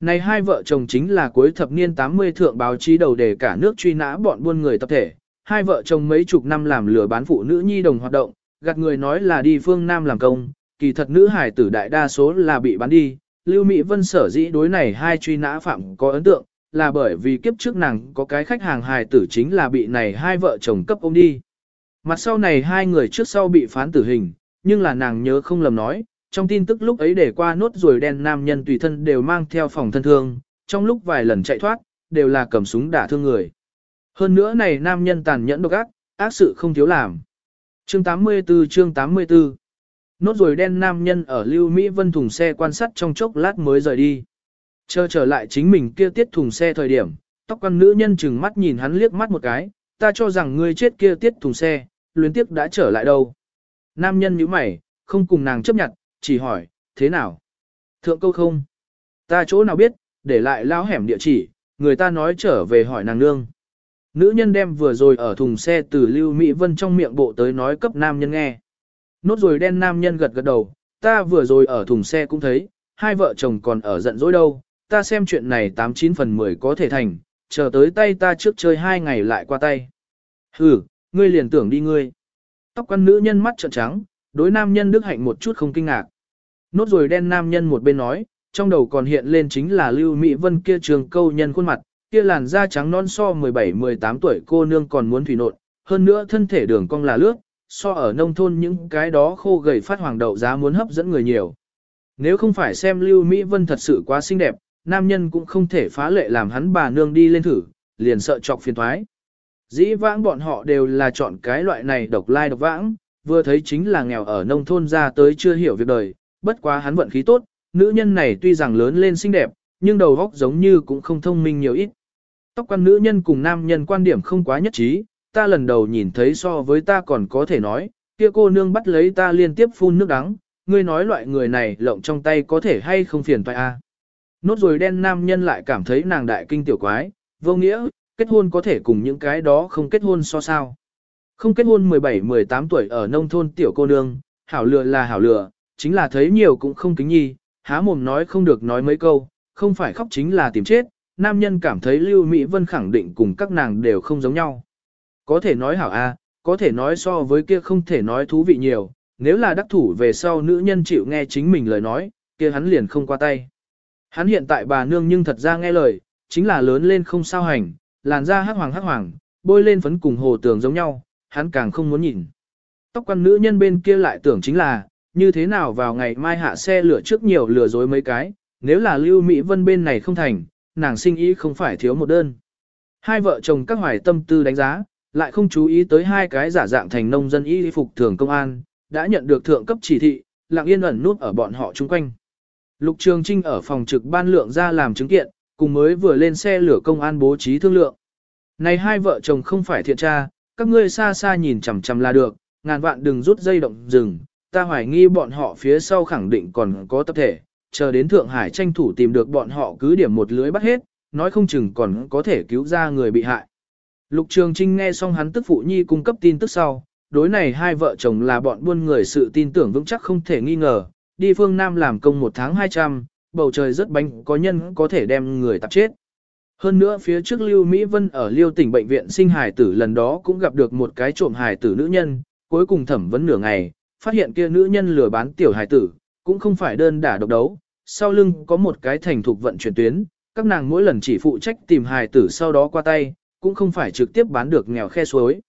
Này hai vợ chồng chính là cuối thập niên 80 thượng báo chí đầu đề cả nước truy nã bọn buôn người tập thể, hai vợ chồng mấy chục năm làm lừa bán phụ nữ nhi đồng hoạt động, gạt người nói là đi phương Nam làm công, kỳ thật nữ hải tử đại đa số là bị bán đi. Lưu Mỹ Vân sở dĩ đối này hai truy nã phạm có ấn tượng, là bởi vì kiếp trước nàng có cái khách hàng hài tử chính là bị này hai vợ chồng cấp ôm đi. Mặt sau này hai người trước sau bị phán tử hình, nhưng là nàng nhớ không lầm nói, trong tin tức lúc ấy để qua nốt ruồi đen nam nhân tùy thân đều mang theo phòng thân thương, trong lúc vài lần chạy thoát, đều là cầm súng đả thương người. Hơn nữa này nam nhân tàn nhẫn độc ác, ác sự không thiếu làm. Chương 84 chương 84 Nốt ruồi đen nam nhân ở Lưu Mỹ Vân thùng xe quan sát trong chốc lát mới rời đi. Chờ trở lại chính mình kia tiết thùng xe thời điểm, tóc quan nữ nhân chừng mắt nhìn hắn liếc mắt một cái, ta cho rằng ngươi chết kia tiết thùng xe, luyến tiếp đã trở lại đâu. Nam nhân nhíu mày, không cùng nàng chấp nhận, chỉ hỏi, thế nào? Thượng câu không? Ta chỗ nào biết, để lại lao hẻm địa chỉ, người ta nói trở về hỏi nàng nương. Nữ nhân đem vừa rồi ở thùng xe từ Lưu Mỹ Vân trong miệng bộ tới nói cấp nam nhân nghe. Nốt rồi đen nam nhân gật gật đầu, ta vừa rồi ở thùng xe cũng thấy, hai vợ chồng còn ở giận dỗi đâu, ta xem chuyện này 89 phần 10 có thể thành, chờ tới tay ta trước chơi hai ngày lại qua tay. Hừ, ngươi liền tưởng đi ngươi. Tóc quan nữ nhân mắt trợn trắng, đối nam nhân đức hạnh một chút không kinh ngạc. Nốt rồi đen nam nhân một bên nói, trong đầu còn hiện lên chính là Lưu Mỹ Vân kia trường câu nhân khuôn mặt, kia làn da trắng non so 17-18 tuổi cô nương còn muốn thủy nộn, hơn nữa thân thể đường cong là lướt, so ở nông thôn những cái đó khô gầy phát hoàng đậu giá muốn hấp dẫn người nhiều. Nếu không phải xem Lưu Mỹ Vân thật sự quá xinh đẹp, nam nhân cũng không thể phá lệ làm hắn bà nương đi lên thử, liền sợ chọc phiền thoái. Dĩ vãng bọn họ đều là chọn cái loại này độc lai độc vãng, vừa thấy chính là nghèo ở nông thôn ra tới chưa hiểu việc đời, bất quá hắn vận khí tốt, nữ nhân này tuy rằng lớn lên xinh đẹp, nhưng đầu óc giống như cũng không thông minh nhiều ít. Tóc quan nữ nhân cùng nam nhân quan điểm không quá nhất trí, ta lần đầu nhìn thấy so với ta còn có thể nói, kia cô nương bắt lấy ta liên tiếp phun nước đắng, ngươi nói loại người này lộng trong tay có thể hay không phiền toại a? À? Nốt rồi đen nam nhân lại cảm thấy nàng đại kinh tiểu quái, vô nghĩa, kết hôn có thể cùng những cái đó không kết hôn so sao. Không kết hôn 17-18 tuổi ở nông thôn tiểu cô nương, hảo lừa là hảo lừa, chính là thấy nhiều cũng không kính nhi, há mồm nói không được nói mấy câu, không phải khóc chính là tìm chết, nam nhân cảm thấy Lưu Mỹ Vân khẳng định cùng các nàng đều không giống nhau. Có thể nói hảo a, có thể nói so với kia không thể nói thú vị nhiều, nếu là đắc thủ về sau nữ nhân chịu nghe chính mình lời nói, kia hắn liền không qua tay. Hắn hiện tại bà nương nhưng thật ra nghe lời, chính là lớn lên không sao hành, làn da hắc hoàng hắc hoàng, bôi lên phấn cùng hồ tường giống nhau, hắn càng không muốn nhìn. Tóc quan nữ nhân bên kia lại tưởng chính là, như thế nào vào ngày mai hạ xe lửa trước nhiều lừa dối mấy cái, nếu là Lưu Mỹ Vân bên này không thành, nàng sinh ý không phải thiếu một đơn. Hai vợ chồng các hoài tâm tư đánh giá, lại không chú ý tới hai cái giả dạng thành nông dân y phục thường công an, đã nhận được thượng cấp chỉ thị, lặng yên ẩn nút ở bọn họ chung quanh. Lục Trường Trinh ở phòng trực ban lượng ra làm chứng kiện, cùng mới vừa lên xe lửa công an bố trí thương lượng. Này hai vợ chồng không phải thiện tra, các ngươi xa xa nhìn chằm chằm là được, ngàn vạn đừng rút dây động rừng, ta hoài nghi bọn họ phía sau khẳng định còn có tập thể, chờ đến Thượng Hải tranh thủ tìm được bọn họ cứ điểm một lưới bắt hết, nói không chừng còn có thể cứu ra người bị hại. Lục Trường Trinh nghe xong hắn tức phụ nhi cung cấp tin tức sau, đối này hai vợ chồng là bọn buôn người sự tin tưởng vững chắc không thể nghi ngờ, đi phương Nam làm công một tháng 200, bầu trời rất bánh có nhân có thể đem người tập chết. Hơn nữa phía trước Lưu Mỹ Vân ở Liêu tỉnh bệnh viện sinh hài tử lần đó cũng gặp được một cái trộm hài tử nữ nhân, cuối cùng thẩm vấn nửa ngày, phát hiện kia nữ nhân lừa bán tiểu hài tử, cũng không phải đơn đả độc đấu, sau lưng có một cái thành thục vận chuyển tuyến, các nàng mỗi lần chỉ phụ trách tìm hài tử sau đó qua tay, cũng không phải trực tiếp bán được nghèo khe suối.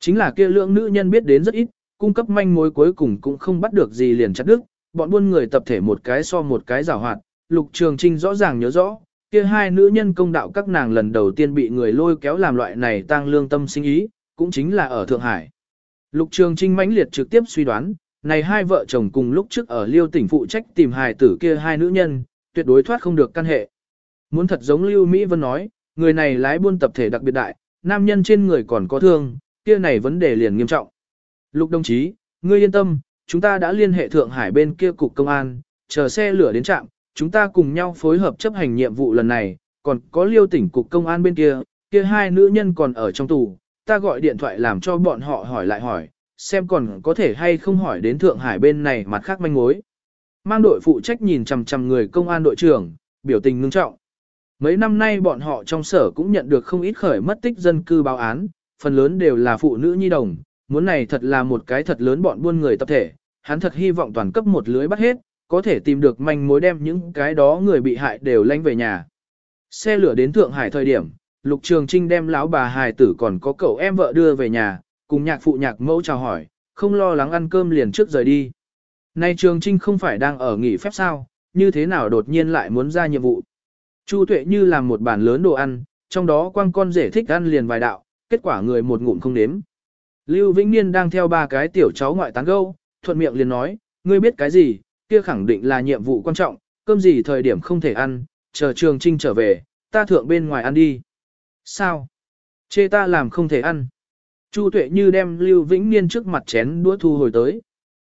Chính là kia lượng nữ nhân biết đến rất ít, cung cấp manh mối cuối cùng cũng không bắt được gì liền chặt đứt, bọn buôn người tập thể một cái so một cái giảo hoạt, Lục Trường Trinh rõ ràng nhớ rõ, kia hai nữ nhân công đạo các nàng lần đầu tiên bị người lôi kéo làm loại này tăng lương tâm sinh ý, cũng chính là ở Thượng Hải. Lục Trường Trinh mãnh liệt trực tiếp suy đoán, này hai vợ chồng cùng lúc trước ở Liêu tỉnh phụ trách tìm hài tử kia hai nữ nhân, tuyệt đối thoát không được căn hệ. Muốn thật giống Lưu Mỹ Vân nói, người này lái buôn tập thể đặc biệt đại, nam nhân trên người còn có thương, kia này vấn đề liền nghiêm trọng. Lục đồng chí, ngươi yên tâm, chúng ta đã liên hệ Thượng Hải bên kia cục công an, chờ xe lửa đến trạm, chúng ta cùng nhau phối hợp chấp hành nhiệm vụ lần này, còn có liêu tỉnh cục công an bên kia, kia hai nữ nhân còn ở trong tù, ta gọi điện thoại làm cho bọn họ hỏi lại hỏi, xem còn có thể hay không hỏi đến Thượng Hải bên này mặt khác manh mối. Mang đội phụ trách nhìn chằm chằm người công an đội trưởng, biểu tình ngưng trọng. Mấy năm nay bọn họ trong sở cũng nhận được không ít khởi mất tích dân cư báo án, phần lớn đều là phụ nữ nhi đồng, muốn này thật là một cái thật lớn bọn buôn người tập thể, hắn thật hy vọng toàn cấp một lưới bắt hết, có thể tìm được manh mối đem những cái đó người bị hại đều lanh về nhà. Xe lửa đến Thượng Hải thời điểm, Lục Trường Trinh đem lão bà hài tử còn có cậu em vợ đưa về nhà, cùng nhạc phụ nhạc mẫu chào hỏi, không lo lắng ăn cơm liền trước rời đi. Nay Trường Trinh không phải đang ở nghỉ phép sao, như thế nào đột nhiên lại muốn ra nhiệm vụ. Chu Tuệ như làm một bàn lớn đồ ăn, trong đó quang con rể thích ăn liền vài đạo, kết quả người một ngụm không đếm. Lưu Vĩnh Niên đang theo ba cái tiểu cháu ngoại tán gâu, thuận miệng liền nói, ngươi biết cái gì, kia khẳng định là nhiệm vụ quan trọng, cơm gì thời điểm không thể ăn, chờ Trường Trinh trở về, ta thượng bên ngoài ăn đi. Sao? Chê ta làm không thể ăn. Chu Tuệ như đem Lưu Vĩnh Niên trước mặt chén đũa thu hồi tới.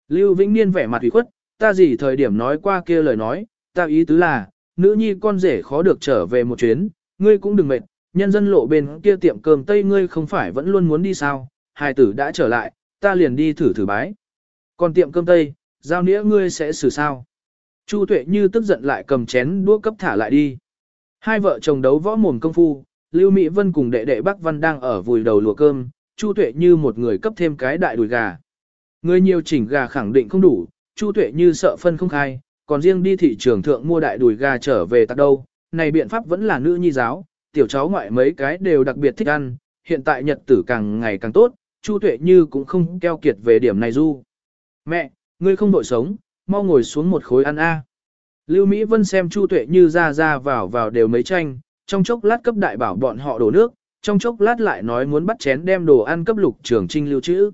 Lưu Vĩnh Niên vẻ mặt ủy khuất, ta gì thời điểm nói qua kia lời nói, ta ý tứ là, nữ nhi con rể khó được trở về một chuyến, ngươi cũng đừng mệt, nhân dân lộ bên kia tiệm cơm tây ngươi không phải vẫn luôn muốn đi sao, hài tử đã trở lại, ta liền đi thử thử bái. Còn tiệm cơm tây, giao nĩa ngươi sẽ xử sao? Chu Tuệ như tức giận lại cầm chén đũa cấp thả lại đi. Hai vợ chồng đấu võ mồm công phu, Lưu Mỹ Vân cùng đệ đệ Bắc Văn đang ở vùi đầu lùa cơm, Chu Tuệ như một người cấp thêm cái đại đùi gà. Người nhiều chỉnh gà khẳng định không đủ, Chu Tuệ như sợ phân không khai, còn riêng đi thị trường thượng mua đại đùi gà trở về tạc đâu. Này biện pháp vẫn là nữ nhi giáo, tiểu cháu ngoại mấy cái đều đặc biệt thích ăn, hiện tại nhật tử càng ngày càng tốt, Chu Tuệ như cũng không keo kiệt về điểm này du. Mẹ, ngươi không đội sống, mau ngồi xuống một khối ăn a. Lưu Mỹ Vân xem Chu Tuệ như ra ra vào vào đều mấy tranh, trong chốc lát cấp đại bảo bọn họ đổ nước, trong chốc lát lại nói muốn bắt chén đem đồ ăn cấp lục trường trinh lưu trữ.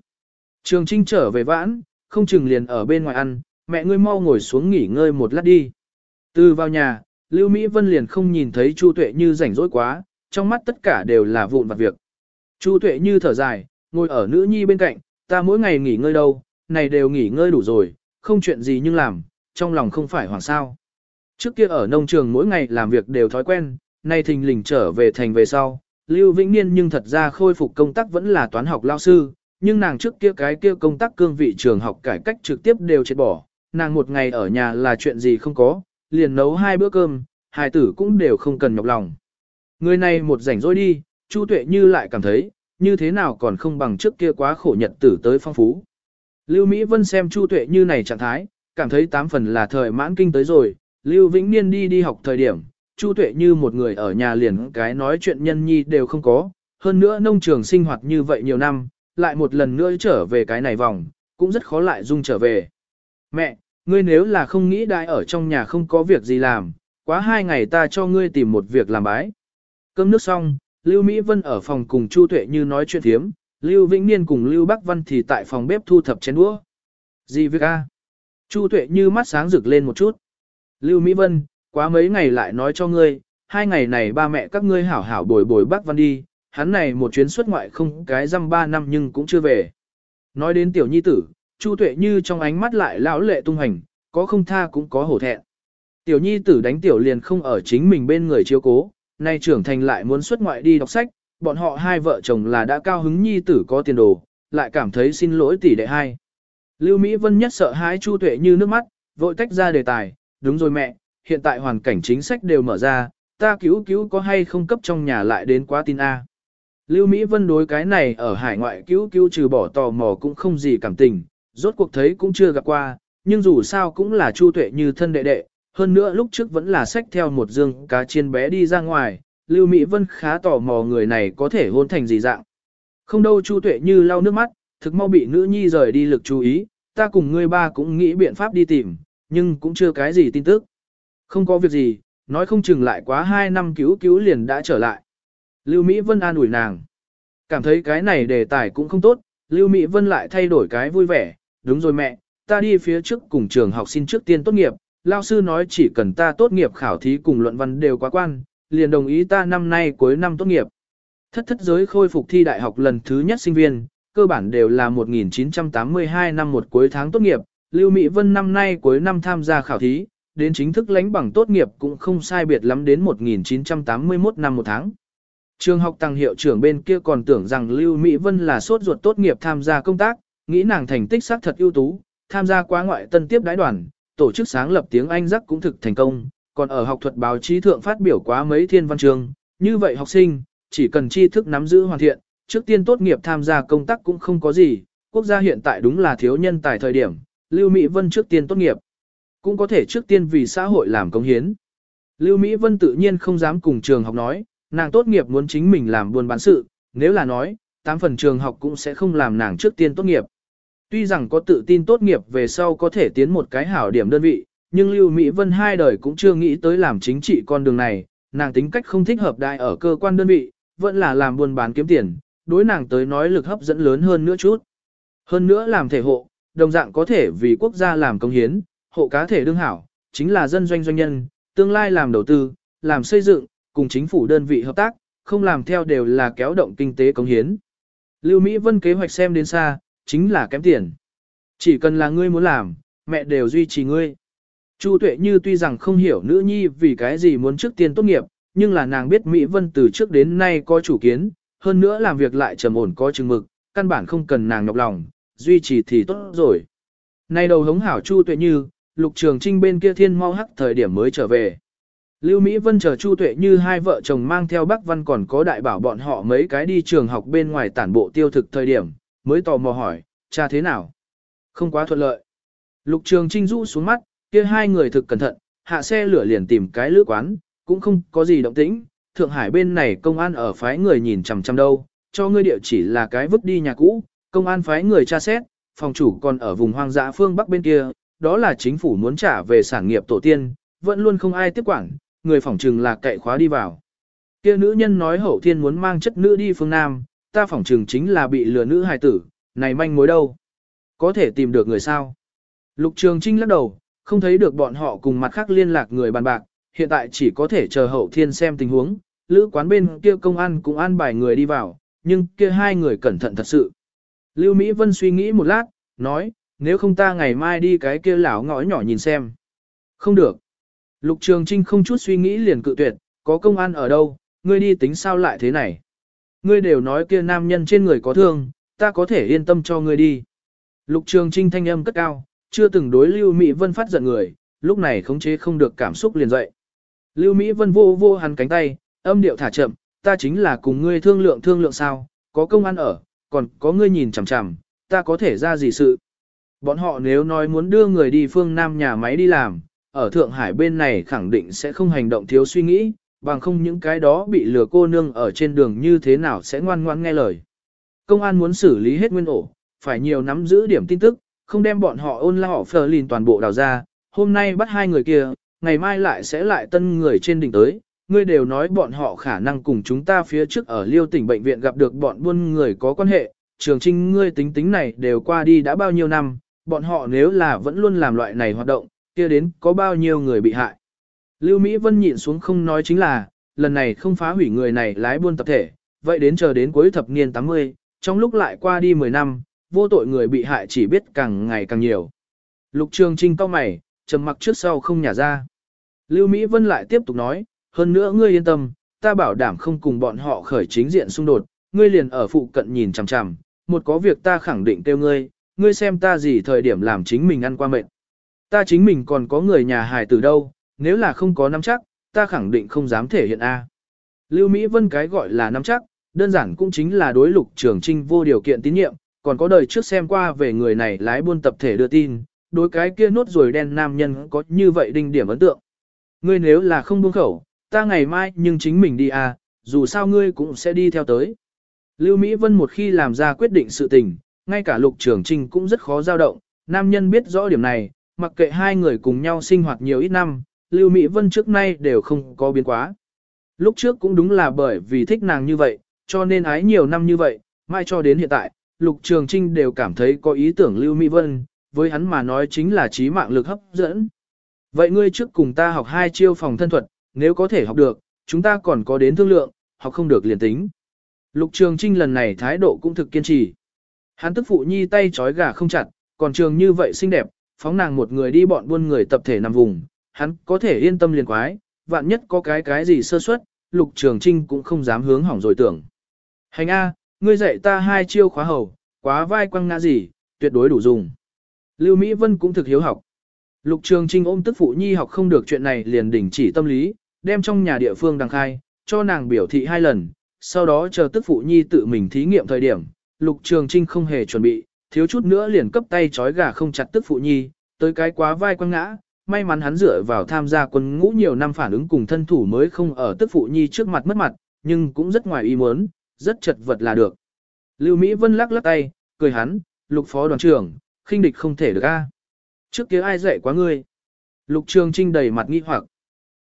Trường trinh trở về vãn, không chừng liền ở bên ngoài ăn, mẹ ngươi mau ngồi xuống nghỉ ngơi một lát đi. Từ vào nhà, Lưu Mỹ Vân liền không nhìn thấy Chu Tuệ như rảnh rỗi quá, trong mắt tất cả đều là vụn vặt việc. Chu Tuệ như thở dài, ngồi ở nữ nhi bên cạnh, ta mỗi ngày nghỉ ngơi đâu, này đều nghỉ ngơi đủ rồi, không chuyện gì nhưng làm, trong lòng không phải hoàng sao. Trước kia ở nông trường mỗi ngày làm việc đều thói quen, nay thình lình trở về thành về sau, Lưu Vĩnh Niên nhưng thật ra khôi phục công tác vẫn là toán học lao sư, nhưng nàng trước kia cái kia công tác cương vị trường học cải cách trực tiếp đều chết bỏ, nàng một ngày ở nhà là chuyện gì không có, liền nấu hai bữa cơm, hài tử cũng đều không cần nhọc lòng. Người này một rảnh rỗi đi, Chu Tuệ Như lại cảm thấy, như thế nào còn không bằng trước kia quá khổ nhật tử tới phong phú. Lưu Mỹ Vân xem Chu Tuệ Như này trạng thái, cảm thấy tám phần là thời mãn kinh tới rồi, Lưu Vĩnh Niên đi đi học thời điểm, Chu Tuệ Như một người ở nhà liền cái nói chuyện nhân nhi đều không có, hơn nữa nông trường sinh hoạt như vậy nhiều năm, lại một lần nữa trở về cái này vòng, cũng rất khó lại dung trở về. Mẹ, ngươi nếu là không nghĩ đại ở trong nhà không có việc gì làm, quá hai ngày ta cho ngươi tìm một việc làm bái. Cơm nước xong, Lưu Mỹ Vân ở phòng cùng Chu Tuệ Như nói chuyện thiếm, Lưu Vĩnh Niên cùng Lưu Bắc Văn thì tại phòng bếp thu thập chén đũa. Gì việc a? Chu Tuệ Như mắt sáng rực lên một chút. Lưu Mỹ Vân, quá mấy ngày lại nói cho ngươi, hai ngày này ba mẹ các ngươi hảo hảo bồi bồi Bắc văn đi, hắn này một chuyến xuất ngoại không cái răm ba năm nhưng cũng chưa về. Nói đến tiểu nhi tử, Chu Tuệ như trong ánh mắt lại lão lệ tung hành, có không tha cũng có hổ thẹn. Tiểu nhi tử đánh tiểu liền không ở chính mình bên người chiếu cố, nay trưởng thành lại muốn xuất ngoại đi đọc sách, bọn họ hai vợ chồng là đã cao hứng nhi tử có tiền đồ, lại cảm thấy xin lỗi tỷ đệ hai. Lưu Mỹ Vân nhất sợ hãi Chu Tuệ như nước mắt, vội tách ra đề tài, đúng rồi mẹ, hiện tại hoàn cảnh chính sách đều mở ra, ta cứu cứu có hay không cấp trong nhà lại đến quá tin A. Lưu Mỹ Vân đối cái này ở hải ngoại cứu cứu trừ bỏ tò mò cũng không gì cảm tình, rốt cuộc thấy cũng chưa gặp qua, nhưng dù sao cũng là Chu Tuệ như thân đệ đệ, hơn nữa lúc trước vẫn là sách theo một dương cá chiên bé đi ra ngoài, Lưu Mỹ Vân khá tò mò người này có thể hôn thành gì dạng. Không đâu Chu Tuệ như lau nước mắt, thực mau bị nữ nhi rời đi lực chú ý, ta cùng ngươi ba cũng nghĩ biện pháp đi tìm, nhưng cũng chưa cái gì tin tức. Không có việc gì, nói không chừng lại quá 2 năm cứu cứu liền đã trở lại. Lưu Mỹ Vân an ủi nàng. Cảm thấy cái này đề tài cũng không tốt, Lưu Mỹ Vân lại thay đổi cái vui vẻ, đúng rồi mẹ, ta đi phía trước cùng trường học xin trước tiên tốt nghiệp, lao sư nói chỉ cần ta tốt nghiệp khảo thí cùng luận văn đều quá quan, liền đồng ý ta năm nay cuối năm tốt nghiệp. Thất thất giới khôi phục thi đại học lần thứ nhất sinh viên, cơ bản đều là 1982 năm một cuối tháng tốt nghiệp, Lưu Mỹ Vân năm nay cuối năm tham gia khảo thí, đến chính thức lãnh bằng tốt nghiệp cũng không sai biệt lắm đến 1981 năm một tháng. Trường học tăng hiệu trưởng bên kia còn tưởng rằng Lưu Mỹ Vân là sốt ruột tốt nghiệp tham gia công tác, nghĩ nàng thành tích xác thật ưu tú, tham gia quá ngoại tân tiếp đái đoàn, tổ chức sáng lập tiếng Anh rắc cũng thực thành công, còn ở học thuật báo chí thượng phát biểu quá mấy thiên văn chương, như vậy học sinh, chỉ cần tri thức nắm giữ hoàn thiện, trước tiên tốt nghiệp tham gia công tác cũng không có gì, quốc gia hiện tại đúng là thiếu nhân tài thời điểm, Lưu Mỹ Vân trước tiên tốt nghiệp, cũng có thể trước tiên vì xã hội làm công hiến. Lưu Mỹ Vân tự nhiên không dám cùng trường học nói, nàng tốt nghiệp muốn chính mình làm buôn bán sự, nếu là nói, tám phần trường học cũng sẽ không làm nàng trước tiên tốt nghiệp. Tuy rằng có tự tin tốt nghiệp về sau có thể tiến một cái hảo điểm đơn vị, nhưng Lưu Mỹ Vân hai đời cũng chưa nghĩ tới làm chính trị con đường này, nàng tính cách không thích hợp đại ở cơ quan đơn vị, vẫn là làm buôn bán kiếm tiền, đối nàng tới nói lực hấp dẫn lớn hơn nữa chút. Hơn nữa làm thể hộ, đồng dạng có thể vì quốc gia làm công hiến, hộ cá thể đương hảo, chính là dân doanh doanh nhân, tương lai làm đầu tư, làm xây dựng, cùng chính phủ đơn vị hợp tác, không làm theo đều là kéo động kinh tế công hiến. Lưu Mỹ Vân kế hoạch xem đến xa, chính là kém tiền. Chỉ cần là ngươi muốn làm, mẹ đều duy trì ngươi. Chu Tuệ Như tuy rằng không hiểu nữ nhi vì cái gì muốn trước tiên tốt nghiệp, nhưng là nàng biết Mỹ Vân từ trước đến nay có chủ kiến, hơn nữa làm việc lại trầm ổn có chừng mực, căn bản không cần nàng nhọc lòng, duy trì thì tốt rồi. Nay đầu hống hảo Chu Tuệ Như, Lục Trường Trinh bên kia thiên mau hắc thời điểm mới trở về. Lưu Mỹ Vân chờ Chu Tuệ Như hai vợ chồng mang theo Bắc Văn còn có đại bảo bọn họ mấy cái đi trường học bên ngoài tản bộ tiêu thực thời điểm, mới tò mò hỏi, cha thế nào? Không quá thuận lợi. Lục Trường Trinh rũ xuống mắt, kia hai người thực cẩn thận, hạ xe lửa liền tìm cái lữ quán, cũng không có gì động tĩnh. Thượng Hải bên này công an ở phái người nhìn chằm chằm đâu, cho ngươi địa chỉ là cái vứt đi nhà cũ, công an phái người tra xét, phòng chủ còn ở vùng hoang dã phương Bắc bên kia, đó là chính phủ muốn trả về sản nghiệp tổ tiên, vẫn luôn không ai tiếp quản, người phòng trừng là cậy khóa đi vào. Kia nữ nhân nói hậu thiên muốn mang chất nữ đi phương Nam, ta phỏng trừng chính là bị lừa nữ hài tử, này manh mối đâu. Có thể tìm được người sao? Lục Trường Trinh lắc đầu, không thấy được bọn họ cùng mặt khác liên lạc người bàn bạc, hiện tại chỉ có thể chờ hậu thiên xem tình huống. Lữ quán bên kia công an cũng an bài người đi vào, nhưng kia hai người cẩn thận thật sự. Lưu Mỹ Vân suy nghĩ một lát, nói, nếu không ta ngày mai đi cái kia lão ngõ nhỏ nhìn xem. Không được. Lục Trường Trinh không chút suy nghĩ liền cự tuyệt, có công an ở đâu, ngươi đi tính sao lại thế này. Ngươi đều nói kia nam nhân trên người có thương, ta có thể yên tâm cho ngươi đi. Lục Trường Trinh thanh âm cất cao, chưa từng đối Lưu Mỹ Vân phát giận người, lúc này khống chế không được cảm xúc liền dậy. Lưu Mỹ Vân vô vô hắn cánh tay, âm điệu thả chậm, ta chính là cùng ngươi thương lượng thương lượng sao, có công ăn ở, còn có ngươi nhìn chằm chằm, ta có thể ra gì sự. Bọn họ nếu nói muốn đưa người đi phương Nam nhà máy đi làm, ở Thượng Hải bên này khẳng định sẽ không hành động thiếu suy nghĩ, bằng không những cái đó bị lừa cô nương ở trên đường như thế nào sẽ ngoan ngoan nghe lời. Công an muốn xử lý hết nguyên ổ, phải nhiều nắm giữ điểm tin tức, không đem bọn họ ôn la họ phờ lìn toàn bộ đào ra, hôm nay bắt hai người kia, ngày mai lại sẽ lại tân người trên đỉnh tới, ngươi đều nói bọn họ khả năng cùng chúng ta phía trước ở liêu tỉnh bệnh viện gặp được bọn buôn người có quan hệ, trường trinh ngươi tính tính này đều qua đi đã bao nhiêu năm, bọn họ nếu là vẫn luôn làm loại này hoạt động, kia đến có bao nhiêu người bị hại. Lưu Mỹ Vân nhịn xuống không nói chính là, lần này không phá hủy người này lái buôn tập thể, vậy đến chờ đến cuối thập niên 80, trong lúc lại qua đi 10 năm, vô tội người bị hại chỉ biết càng ngày càng nhiều. Lục Trường Trinh cao mày, trầm mặc trước sau không nhả ra. Lưu Mỹ Vân lại tiếp tục nói, hơn nữa ngươi yên tâm, ta bảo đảm không cùng bọn họ khởi chính diện xung đột, ngươi liền ở phụ cận nhìn chằm chằm, một có việc ta khẳng định kêu ngươi, ngươi xem ta gì thời điểm làm chính mình ăn qua mệt. Ta chính mình còn có người nhà hài từ đâu, nếu là không có nắm chắc, ta khẳng định không dám thể hiện A. Lưu Mỹ Vân cái gọi là nắm chắc, đơn giản cũng chính là đối lục trường trinh vô điều kiện tín nhiệm, còn có đời trước xem qua về người này lái buôn tập thể đưa tin, đối cái kia nốt rồi đen nam nhân có như vậy đinh điểm ấn tượng. Ngươi nếu là không buông khẩu, ta ngày mai nhưng chính mình đi à, dù sao ngươi cũng sẽ đi theo tới. Lưu Mỹ Vân một khi làm ra quyết định sự tình, ngay cả lục trường trinh cũng rất khó dao động, nam nhân biết rõ điểm này, mặc kệ hai người cùng nhau sinh hoạt nhiều ít năm, Lưu Mỹ Vân trước nay đều không có biến quá. Lúc trước cũng đúng là bởi vì thích nàng như vậy, cho nên ái nhiều năm như vậy, mai cho đến hiện tại, Lục Trường Trinh đều cảm thấy có ý tưởng Lưu Mỹ Vân, với hắn mà nói chính là trí mạng lực hấp dẫn. Vậy ngươi trước cùng ta học hai chiêu phòng thân thuật, nếu có thể học được, chúng ta còn có đến thương lượng, học không được liền tính. Lục Trường Trinh lần này thái độ cũng thực kiên trì. Hắn tức phụ nhi tay trói gà không chặt, còn trường như vậy xinh đẹp, phóng nàng một người đi bọn buôn người tập thể nằm vùng, hắn có thể yên tâm liền quái, vạn nhất có cái cái gì sơ suất, Lục Trường Trinh cũng không dám hướng hỏng rồi tưởng. Hành A, ngươi dạy ta hai chiêu khóa hầu, quá vai quăng ngã gì, tuyệt đối đủ dùng. Lưu Mỹ Vân cũng thực hiếu học. Lục Trường Trinh ôm tức phụ nhi học không được chuyện này liền đình chỉ tâm lý, đem trong nhà địa phương đăng khai, cho nàng biểu thị hai lần, sau đó chờ tức phụ nhi tự mình thí nghiệm thời điểm. Lục Trường Trinh không hề chuẩn bị, thiếu chút nữa liền cấp tay chói gà không chặt tức phụ nhi, tới cái quá vai quăng ngã, may mắn hắn dựa vào tham gia quân ngũ nhiều năm phản ứng cùng thân thủ mới không ở tức phụ nhi trước mặt mất mặt, nhưng cũng rất ngoài ý muốn, rất chật vật là được. Lưu Mỹ Vân lắc lắc tay, cười hắn, lục phó đoàn trưởng, khinh địch không thể được a. Trước kia ai dạy quá ngươi? Lục Trường Trinh đầy mặt nghi hoặc.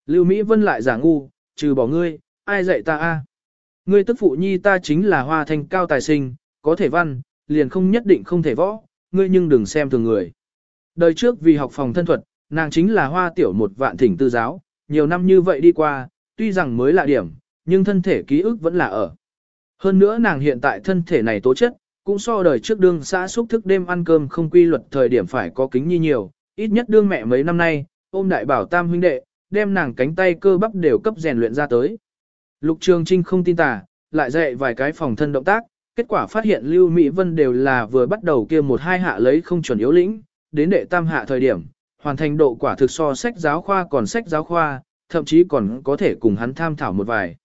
Lưu Mỹ Vân lại giả ngu, trừ bỏ ngươi, ai dạy ta a? Ngươi tức phụ nhi ta chính là hoa thanh cao tài sinh, có thể văn, liền không nhất định không thể võ, ngươi nhưng đừng xem thường người. Đời trước vì học phòng thân thuật, nàng chính là hoa tiểu một vạn thỉnh tư giáo, nhiều năm như vậy đi qua, tuy rằng mới là điểm, nhưng thân thể ký ức vẫn là ở. Hơn nữa nàng hiện tại thân thể này tố chất, cũng so đời trước đương xã xúc thức đêm ăn cơm không quy luật thời điểm phải có kính nhi nhiều, ít nhất đương mẹ mấy năm nay, ôm đại bảo tam huynh đệ, đem nàng cánh tay cơ bắp đều cấp rèn luyện ra tới. Lục Trường Trinh không tin tà, lại dạy vài cái phòng thân động tác, kết quả phát hiện Lưu Mỹ Vân đều là vừa bắt đầu kia một hai hạ lấy không chuẩn yếu lĩnh, đến đệ tam hạ thời điểm, hoàn thành độ quả thực so sách giáo khoa còn sách giáo khoa, thậm chí còn có thể cùng hắn tham thảo một vài.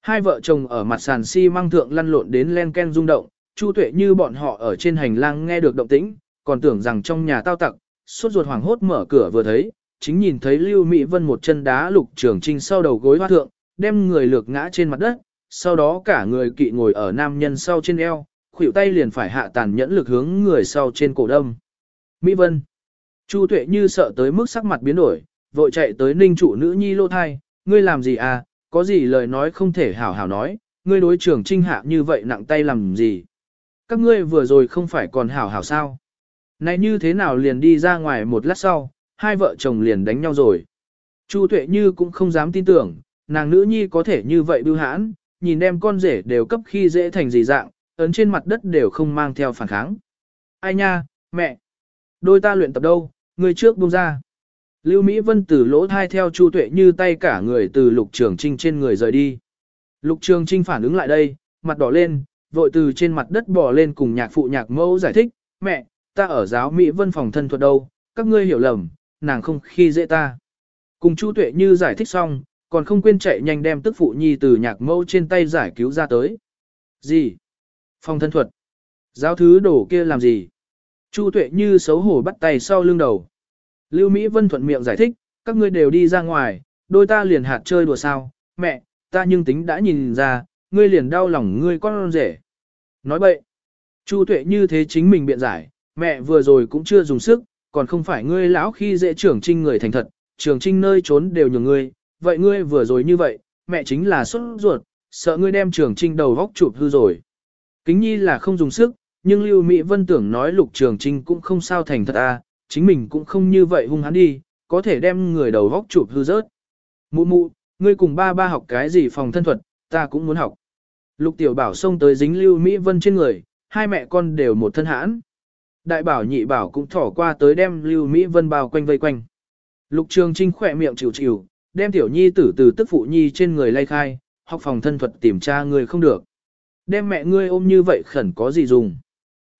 Hai vợ chồng ở mặt sàn xi si măng thượng lăn lộn đến len ken rung động, Chu Tuệ như bọn họ ở trên hành lang nghe được động tĩnh, còn tưởng rằng trong nhà tao tặc, suốt ruột hoảng hốt mở cửa vừa thấy, chính nhìn thấy Lưu Mỹ Vân một chân đá lục trường trinh sau đầu gối hoa thượng, đem người lược ngã trên mặt đất, sau đó cả người kỵ ngồi ở nam nhân sau trên eo, khuỷu tay liền phải hạ tàn nhẫn lực hướng người sau trên cổ đông. Mỹ Vân. Chu Tuệ như sợ tới mức sắc mặt biến đổi, vội chạy tới ninh trụ nữ nhi lô thai, ngươi làm gì à, có gì lời nói không thể hảo hảo nói, ngươi đối trưởng trinh hạ như vậy nặng tay làm gì. Các ngươi vừa rồi không phải còn hảo hảo sao. Này như thế nào liền đi ra ngoài một lát sau, hai vợ chồng liền đánh nhau rồi. Chu Tuệ Như cũng không dám tin tưởng, nàng nữ nhi có thể như vậy bưu hãn, nhìn đem con rể đều cấp khi dễ thành gì dạng, ấn trên mặt đất đều không mang theo phản kháng. Ai nha, mẹ! Đôi ta luyện tập đâu, người trước buông ra. Lưu Mỹ Vân từ lỗ thai theo Chu Tuệ như tay cả người từ Lục Trường Trinh trên người rời đi. Lục Trường Trinh phản ứng lại đây, mặt đỏ lên, vội từ trên mặt đất bò lên cùng nhạc phụ nhạc mẫu giải thích, mẹ, ta ở giáo Mỹ Vân phòng thân thuật đâu, các ngươi hiểu lầm, nàng không khi dễ ta. Cùng Chu Tuệ như giải thích xong, còn không quên chạy nhanh đem tức phụ nhi từ nhạc mẫu trên tay giải cứu ra tới. Gì? Phòng thân thuật. Giáo thứ đổ kia làm gì? Chu Tuệ như xấu hổ bắt tay sau lưng đầu. Lưu Mỹ Vân thuận miệng giải thích, các ngươi đều đi ra ngoài, đôi ta liền hạt chơi đùa sao, mẹ, ta nhưng tính đã nhìn ra, ngươi liền đau lòng ngươi con rể. Nói bậy, Chu Tuệ như thế chính mình biện giải, mẹ vừa rồi cũng chưa dùng sức, còn không phải ngươi lão khi dễ trưởng trinh người thành thật, trưởng trinh nơi trốn đều nhường ngươi, vậy ngươi vừa rồi như vậy, mẹ chính là xuất ruột, sợ ngươi đem trưởng trinh đầu góc chụp hư rồi. Kính nhi là không dùng sức, nhưng Lưu Mỹ Vân tưởng nói lục trường trinh cũng không sao thành thật à, chính mình cũng không như vậy hung hắn đi, có thể đem người đầu góc chụp hư rớt. Mụ mụ, ngươi cùng ba ba học cái gì phòng thân thuật, ta cũng muốn học. Lục tiểu bảo xông tới dính lưu Mỹ Vân trên người, hai mẹ con đều một thân hãn. Đại bảo nhị bảo cũng thỏ qua tới đem lưu Mỹ Vân bao quanh vây quanh. Lục trường trinh khỏe miệng chịu chịu, đem tiểu nhi tử từ tức phụ nhi trên người lay khai, học phòng thân thuật tìm tra người không được. Đem mẹ ngươi ôm như vậy khẩn có gì dùng.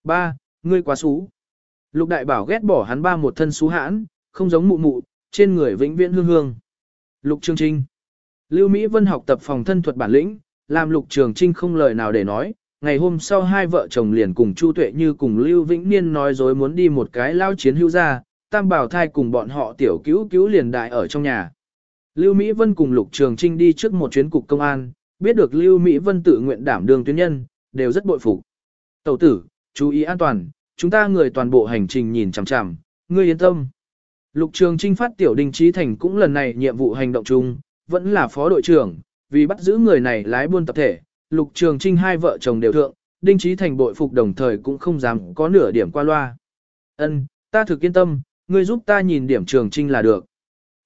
Ba, ngươi quá xú. Lục đại bảo ghét bỏ hắn ba một thân xú hãn, không giống mụ mụ, trên người vĩnh viễn hương hương. Lục Trường Trinh Lưu Mỹ Vân học tập phòng thân thuật bản lĩnh, làm Lục Trường Trinh không lời nào để nói. Ngày hôm sau hai vợ chồng liền cùng Chu Tuệ Như cùng Lưu Vĩnh Niên nói dối muốn đi một cái lao chiến hữu ra, tam bảo thai cùng bọn họ tiểu cứu cứu liền đại ở trong nhà. Lưu Mỹ Vân cùng Lục Trường Trinh đi trước một chuyến cục công an, biết được Lưu Mỹ Vân tự nguyện đảm đương tuyến nhân, đều rất bội phục. Tẩu tử, chú ý an toàn, chúng ta người toàn bộ hành trình nhìn chằm chằm, ngươi yên tâm. Lục Trường Trinh phát tiểu đình trí thành cũng lần này nhiệm vụ hành động chung, vẫn là phó đội trưởng, vì bắt giữ người này lái buôn tập thể, Lục Trường Trinh hai vợ chồng đều thượng, Đinh Trí Thành bội phục đồng thời cũng không dám có nửa điểm qua loa. Ân, ta thực yên tâm, ngươi giúp ta nhìn điểm Trường Trinh là được.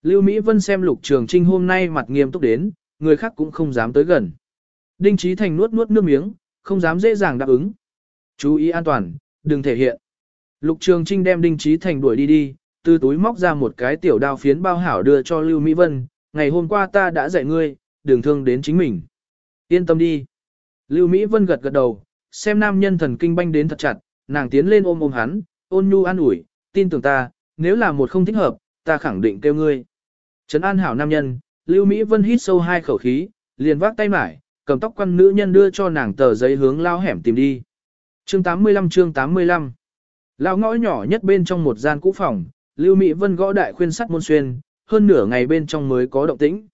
Lưu Mỹ Vân xem Lục Trường Trinh hôm nay mặt nghiêm túc đến, người khác cũng không dám tới gần. Đinh Trí Thành nuốt nuốt nước miếng, không dám dễ dàng đáp ứng. Chú ý an toàn, đừng thể hiện. Lục Trường Trinh đem Đinh Trí Thành đuổi đi đi, từ túi móc ra một cái tiểu đao phiến bao hảo đưa cho Lưu Mỹ Vân, ngày hôm qua ta đã dạy ngươi, đừng thương đến chính mình. Yên tâm đi. Lưu Mỹ Vân gật gật đầu, xem nam nhân thần kinh banh đến thật chặt, nàng tiến lên ôm ôm hắn, ôn nhu an ủi, tin tưởng ta, nếu là một không thích hợp, ta khẳng định kêu ngươi. Trấn an hảo nam nhân, Lưu Mỹ Vân hít sâu hai khẩu khí, liền vác tay mải, cầm tóc quăn nữ nhân đưa cho nàng tờ giấy hướng lao hẻm tìm đi. Chương 85 chương 85 Lão ngõ nhỏ nhất bên trong một gian cũ phòng, Lưu Mỹ Vân gõ đại khuyên sắt môn xuyên, hơn nửa ngày bên trong mới có động tĩnh.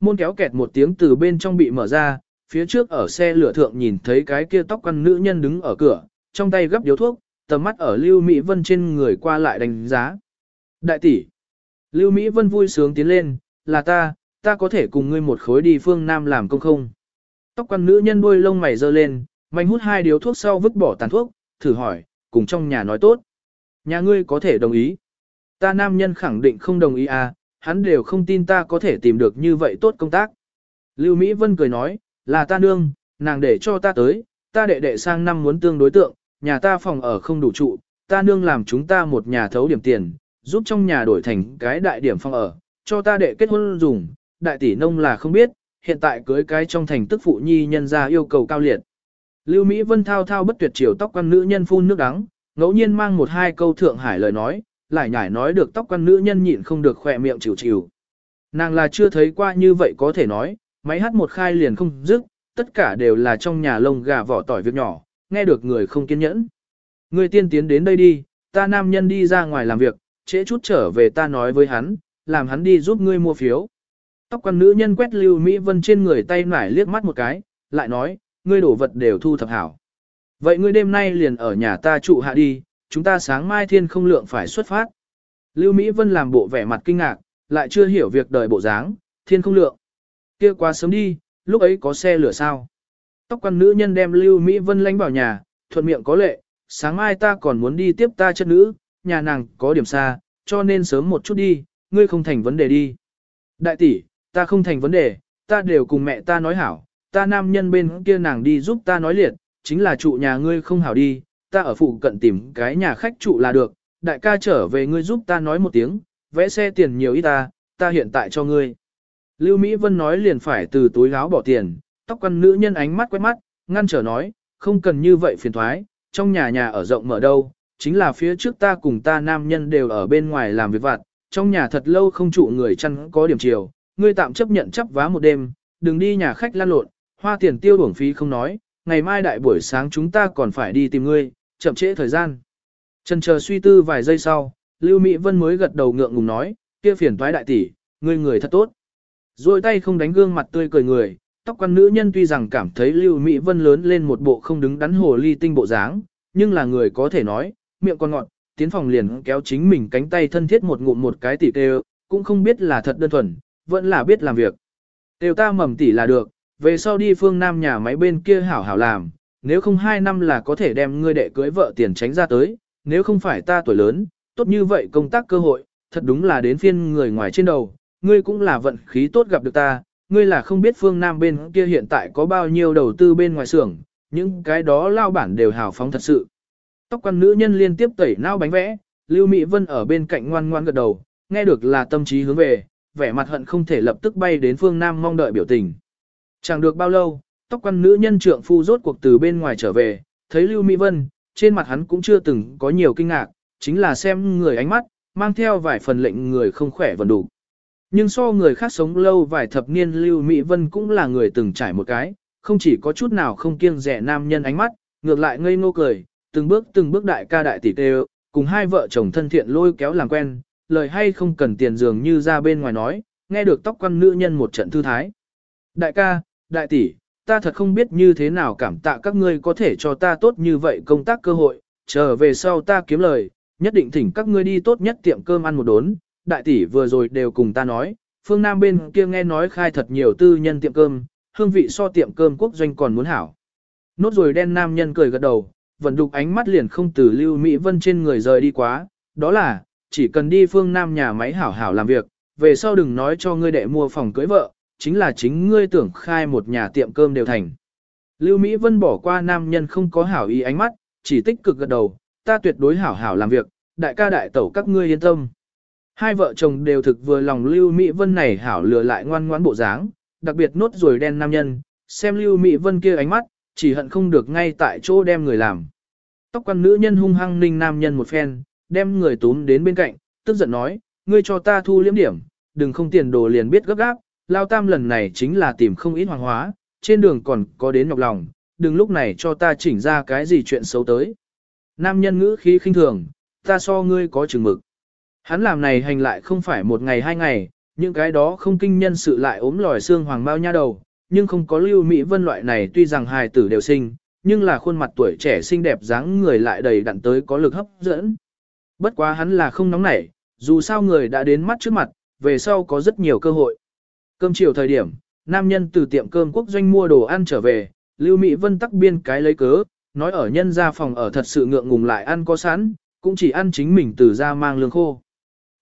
Môn kéo kẹt một tiếng từ bên trong bị mở ra, phía trước ở xe lửa thượng nhìn thấy cái kia tóc quăn nữ nhân đứng ở cửa, trong tay gấp điếu thuốc, tầm mắt ở Lưu Mỹ Vân trên người qua lại đánh giá. Đại tỷ, Lưu Mỹ Vân vui sướng tiến lên, là ta, ta có thể cùng ngươi một khối đi phương Nam làm công không? Tóc quăn nữ nhân đuôi lông mày dơ lên, mạnh hút hai điếu thuốc sau vứt bỏ tàn thuốc, thử hỏi, cùng trong nhà nói tốt. Nhà ngươi có thể đồng ý. Ta nam nhân khẳng định không đồng ý à, hắn đều không tin ta có thể tìm được như vậy tốt công tác. Lưu Mỹ Vân cười nói, là ta nương, nàng để cho ta tới, ta đệ đệ sang năm muốn tương đối tượng, nhà ta phòng ở không đủ trụ, ta nương làm chúng ta một nhà thấu điểm tiền, giúp trong nhà đổi thành cái đại điểm phòng ở, cho ta đệ kết hôn dùng, đại tỷ nông là không biết, hiện tại cưới cái trong thành tức phụ nhi nhân ra yêu cầu cao liệt. Lưu Mỹ Vân thao thao bất tuyệt chiều tóc quan nữ nhân phun nước đắng, ngẫu nhiên mang một hai câu thượng hải lời nói, lại nhải nói được tóc quan nữ nhân nhịn không được khỏe miệng chịu chịu. Nàng là chưa thấy qua như vậy có thể nói, máy hát một khai liền không dứt, tất cả đều là trong nhà lông gà vỏ tỏi việc nhỏ, nghe được người không kiên nhẫn. Người tiên tiến đến đây đi, ta nam nhân đi ra ngoài làm việc, trễ chút trở về ta nói với hắn, làm hắn đi giúp ngươi mua phiếu. Tóc quan nữ nhân quét Lưu Mỹ Vân trên người tay nải liếc mắt một cái, lại nói, ngươi đổ vật đều thu thập hảo. Vậy ngươi đêm nay liền ở nhà ta trụ hạ đi, chúng ta sáng mai thiên không lượng phải xuất phát. Lưu Mỹ Vân làm bộ vẻ mặt kinh ngạc, lại chưa hiểu việc đời bộ dáng, thiên không lượng. kia quá sớm đi, lúc ấy có xe lửa sao. Tóc quan nữ nhân đem Lưu Mỹ Vân lánh vào nhà, thuận miệng có lệ, sáng mai ta còn muốn đi tiếp ta chất nữ, nhà nàng có điểm xa, cho nên sớm một chút đi, ngươi không thành vấn đề đi. Đại tỷ, ta không thành vấn đề, ta đều cùng mẹ ta nói hảo, ta nam nhân bên kia nàng đi giúp ta nói liệt, chính là trụ nhà ngươi không hảo đi, ta ở phụ cận tìm cái nhà khách trụ là được, đại ca trở về ngươi giúp ta nói một tiếng, vẽ xe tiền nhiều ít ta, ta hiện tại cho ngươi. Lưu Mỹ Vân nói liền phải từ túi gáo bỏ tiền, tóc quăn nữ nhân ánh mắt quét mắt, ngăn trở nói, không cần như vậy phiền thoái, trong nhà nhà ở rộng mở đâu, chính là phía trước ta cùng ta nam nhân đều ở bên ngoài làm việc vặt, trong nhà thật lâu không trụ người chăn có điểm chiều, ngươi tạm chấp nhận chấp vá một đêm, đừng đi nhà khách lan lộn, hoa tiền tiêu uổng phí không nói, ngày mai đại buổi sáng chúng ta còn phải đi tìm ngươi, chậm trễ thời gian. Trần chờ suy tư vài giây sau, Lưu Mỹ Vân mới gật đầu ngượng ngùng nói, kia phiền toái đại tỷ, ngươi người thật tốt. Rồi tay không đánh gương mặt tươi cười người, tóc quan nữ nhân tuy rằng cảm thấy Lưu Mỹ Vân lớn lên một bộ không đứng đắn hồ ly tinh bộ dáng, nhưng là người có thể nói, miệng còn ngọt, tiến phòng liền kéo chính mình cánh tay thân thiết một ngụm một cái tỉ tê cũng không biết là thật đơn thuần, vẫn là biết làm việc. Đều ta mầm tỉ là được, về sau đi phương Nam nhà máy bên kia hảo hảo làm, nếu không hai năm là có thể đem ngươi đệ cưới vợ tiền tránh ra tới, nếu không phải ta tuổi lớn, tốt như vậy công tác cơ hội, thật đúng là đến phiên người ngoài trên đầu, ngươi cũng là vận khí tốt gặp được ta, ngươi là không biết phương Nam bên kia hiện tại có bao nhiêu đầu tư bên ngoài xưởng, những cái đó lao bản đều hào phóng thật sự. Tóc quan nữ nhân liên tiếp tẩy nao bánh vẽ, Lưu Mỹ Vân ở bên cạnh ngoan ngoan gật đầu, nghe được là tâm trí hướng về, vẻ mặt hận không thể lập tức bay đến phương Nam mong đợi biểu tình. Chẳng được bao lâu, tóc quan nữ nhân trượng phu rốt cuộc từ bên ngoài trở về, thấy Lưu Mỹ Vân, trên mặt hắn cũng chưa từng có nhiều kinh ngạc, chính là xem người ánh mắt, mang theo vài phần lệnh người không khỏe vẫn đủ. Nhưng so người khác sống lâu vài thập niên Lưu Mỹ Vân cũng là người từng trải một cái, không chỉ có chút nào không kiêng rẻ nam nhân ánh mắt, ngược lại ngây ngô cười, từng bước từng bước đại ca đại tỷ tê cùng hai vợ chồng thân thiện lôi kéo làm quen, lời hay không cần tiền dường như ra bên ngoài nói, nghe được tóc quan nữ nhân một trận thư thái. Đại ca, đại tỷ, ta thật không biết như thế nào cảm tạ các ngươi có thể cho ta tốt như vậy công tác cơ hội, trở về sau ta kiếm lời, nhất định thỉnh các ngươi đi tốt nhất tiệm cơm ăn một đốn, đại tỷ vừa rồi đều cùng ta nói, phương Nam bên kia nghe nói khai thật nhiều tư nhân tiệm cơm, hương vị so tiệm cơm quốc doanh còn muốn hảo. Nốt rồi đen nam nhân cười gật đầu, vẫn đục ánh mắt liền không từ Lưu Mỹ Vân trên người rời đi quá, đó là, chỉ cần đi phương Nam nhà máy hảo hảo làm việc, về sau đừng nói cho ngươi đệ mua phòng cưới vợ, chính là chính ngươi tưởng khai một nhà tiệm cơm đều thành. Lưu Mỹ Vân bỏ qua nam nhân không có hảo ý ánh mắt, chỉ tích cực gật đầu, ta tuyệt đối hảo hảo làm việc, đại ca đại tẩu các ngươi yên tâm. Hai vợ chồng đều thực vừa lòng Lưu Mỹ Vân này hảo lừa lại ngoan ngoãn bộ dáng, đặc biệt nốt rồi đen nam nhân, xem Lưu Mỹ Vân kia ánh mắt, chỉ hận không được ngay tại chỗ đem người làm. Tóc quan nữ nhân hung hăng ninh nam nhân một phen, đem người túm đến bên cạnh, tức giận nói, ngươi cho ta thu liếm điểm, đừng không tiền đồ liền biết gấp gáp, lao tam lần này chính là tìm không ít hoàng hóa, trên đường còn có đến nhọc lòng, đừng lúc này cho ta chỉnh ra cái gì chuyện xấu tới. Nam nhân ngữ khí khinh thường, ta so ngươi có chừng mực. Hắn làm này hành lại không phải một ngày hai ngày, những cái đó không kinh nhân sự lại ốm lòi xương hoàng bao nha đầu, nhưng không có lưu Mỹ Vân loại này tuy rằng hài tử đều sinh, nhưng là khuôn mặt tuổi trẻ xinh đẹp dáng người lại đầy đặn tới có lực hấp dẫn. Bất quá hắn là không nóng nảy, dù sao người đã đến mắt trước mặt, về sau có rất nhiều cơ hội. Cơm chiều thời điểm, nam nhân từ tiệm cơm quốc doanh mua đồ ăn trở về, Lưu Mỹ Vân tắc biên cái lấy cớ, nói ở nhân gia phòng ở thật sự ngượng ngùng lại ăn có sẵn, cũng chỉ ăn chính mình từ ra mang lương khô.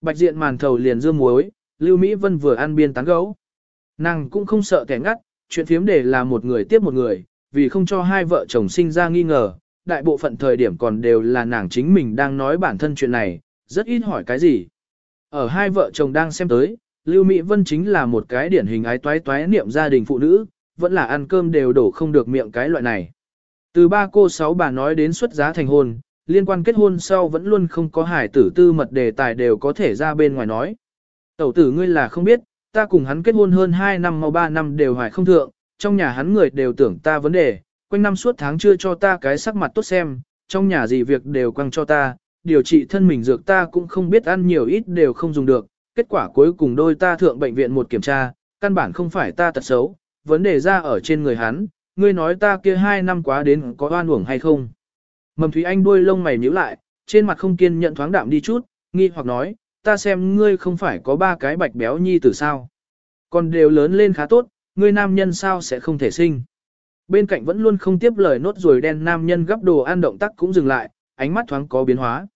Bạch diện màn thầu liền dưa muối, Lưu Mỹ Vân vừa ăn biên tán gấu. Nàng cũng không sợ kẻ ngắt, chuyện phiếm để là một người tiếp một người, vì không cho hai vợ chồng sinh ra nghi ngờ, đại bộ phận thời điểm còn đều là nàng chính mình đang nói bản thân chuyện này, rất ít hỏi cái gì. Ở hai vợ chồng đang xem tới, Lưu Mỹ Vân chính là một cái điển hình ái toái toái niệm gia đình phụ nữ, vẫn là ăn cơm đều đổ không được miệng cái loại này. Từ ba cô sáu bà nói đến xuất giá thành hôn, liên quan kết hôn sau vẫn luôn không có hải tử tư mật đề tài đều có thể ra bên ngoài nói. Tẩu tử ngươi là không biết, ta cùng hắn kết hôn hơn 2 năm mau 3 năm đều hoài không thượng, trong nhà hắn người đều tưởng ta vấn đề, quanh năm suốt tháng chưa cho ta cái sắc mặt tốt xem, trong nhà gì việc đều quăng cho ta, điều trị thân mình dược ta cũng không biết ăn nhiều ít đều không dùng được, kết quả cuối cùng đôi ta thượng bệnh viện một kiểm tra, căn bản không phải ta tật xấu, vấn đề ra ở trên người hắn, ngươi nói ta kia hai năm quá đến có oan uổng hay không. Mầm Thúy Anh đuôi lông mày nhíu lại, trên mặt không kiên nhận thoáng đạm đi chút, nghi hoặc nói, ta xem ngươi không phải có ba cái bạch béo nhi tử sao. Còn đều lớn lên khá tốt, ngươi nam nhân sao sẽ không thể sinh. Bên cạnh vẫn luôn không tiếp lời nốt rồi đen nam nhân gấp đồ ăn động tác cũng dừng lại, ánh mắt thoáng có biến hóa.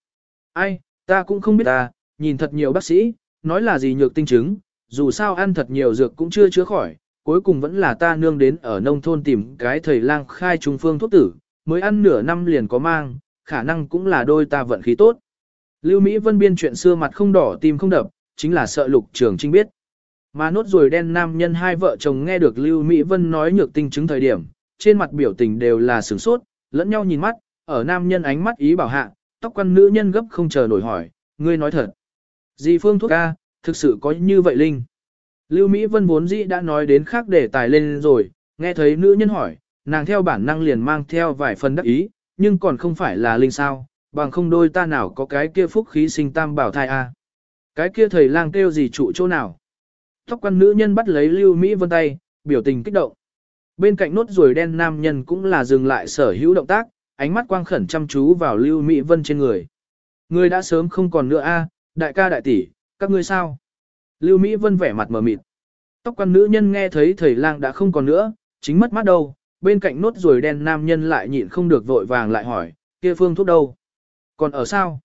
Ai, ta cũng không biết ta, nhìn thật nhiều bác sĩ, nói là gì nhược tinh chứng, dù sao ăn thật nhiều dược cũng chưa chữa khỏi, cuối cùng vẫn là ta nương đến ở nông thôn tìm cái thầy lang khai trung phương thuốc tử, mới ăn nửa năm liền có mang, khả năng cũng là đôi ta vận khí tốt. Lưu Mỹ Vân biên chuyện xưa mặt không đỏ tim không đập, chính là sợ lục trường trinh biết. Mà nốt rồi đen nam nhân hai vợ chồng nghe được Lưu Mỹ Vân nói nhược tinh chứng thời điểm, trên mặt biểu tình đều là sửng sốt, lẫn nhau nhìn mắt, ở nam nhân ánh mắt ý bảo hạ, tóc quan nữ nhân gấp không chờ nổi hỏi, ngươi nói thật. Dì phương thuốc ca, thực sự có như vậy Linh. Lưu Mỹ Vân vốn dĩ đã nói đến khác để tài lên rồi, nghe thấy nữ nhân hỏi, nàng theo bản năng liền mang theo vài phần đắc ý, nhưng còn không phải là Linh sao, bằng không đôi ta nào có cái kia phúc khí sinh tam bảo thai a. Cái kia thầy lang kêu gì trụ chỗ nào. Tóc quan nữ nhân bắt lấy Lưu Mỹ Vân tay, biểu tình kích động. Bên cạnh nốt ruồi đen nam nhân cũng là dừng lại sở hữu động tác, ánh mắt quang khẩn chăm chú vào Lưu Mỹ Vân trên người. Người đã sớm không còn nữa a, đại ca đại tỷ, các ngươi sao? Lưu Mỹ Vân vẻ mặt mờ mịt. Tóc quan nữ nhân nghe thấy thầy lang đã không còn nữa, chính mất mắt đâu, bên cạnh nốt ruồi đen nam nhân lại nhịn không được vội vàng lại hỏi, kia phương thuốc đâu? Còn ở sao?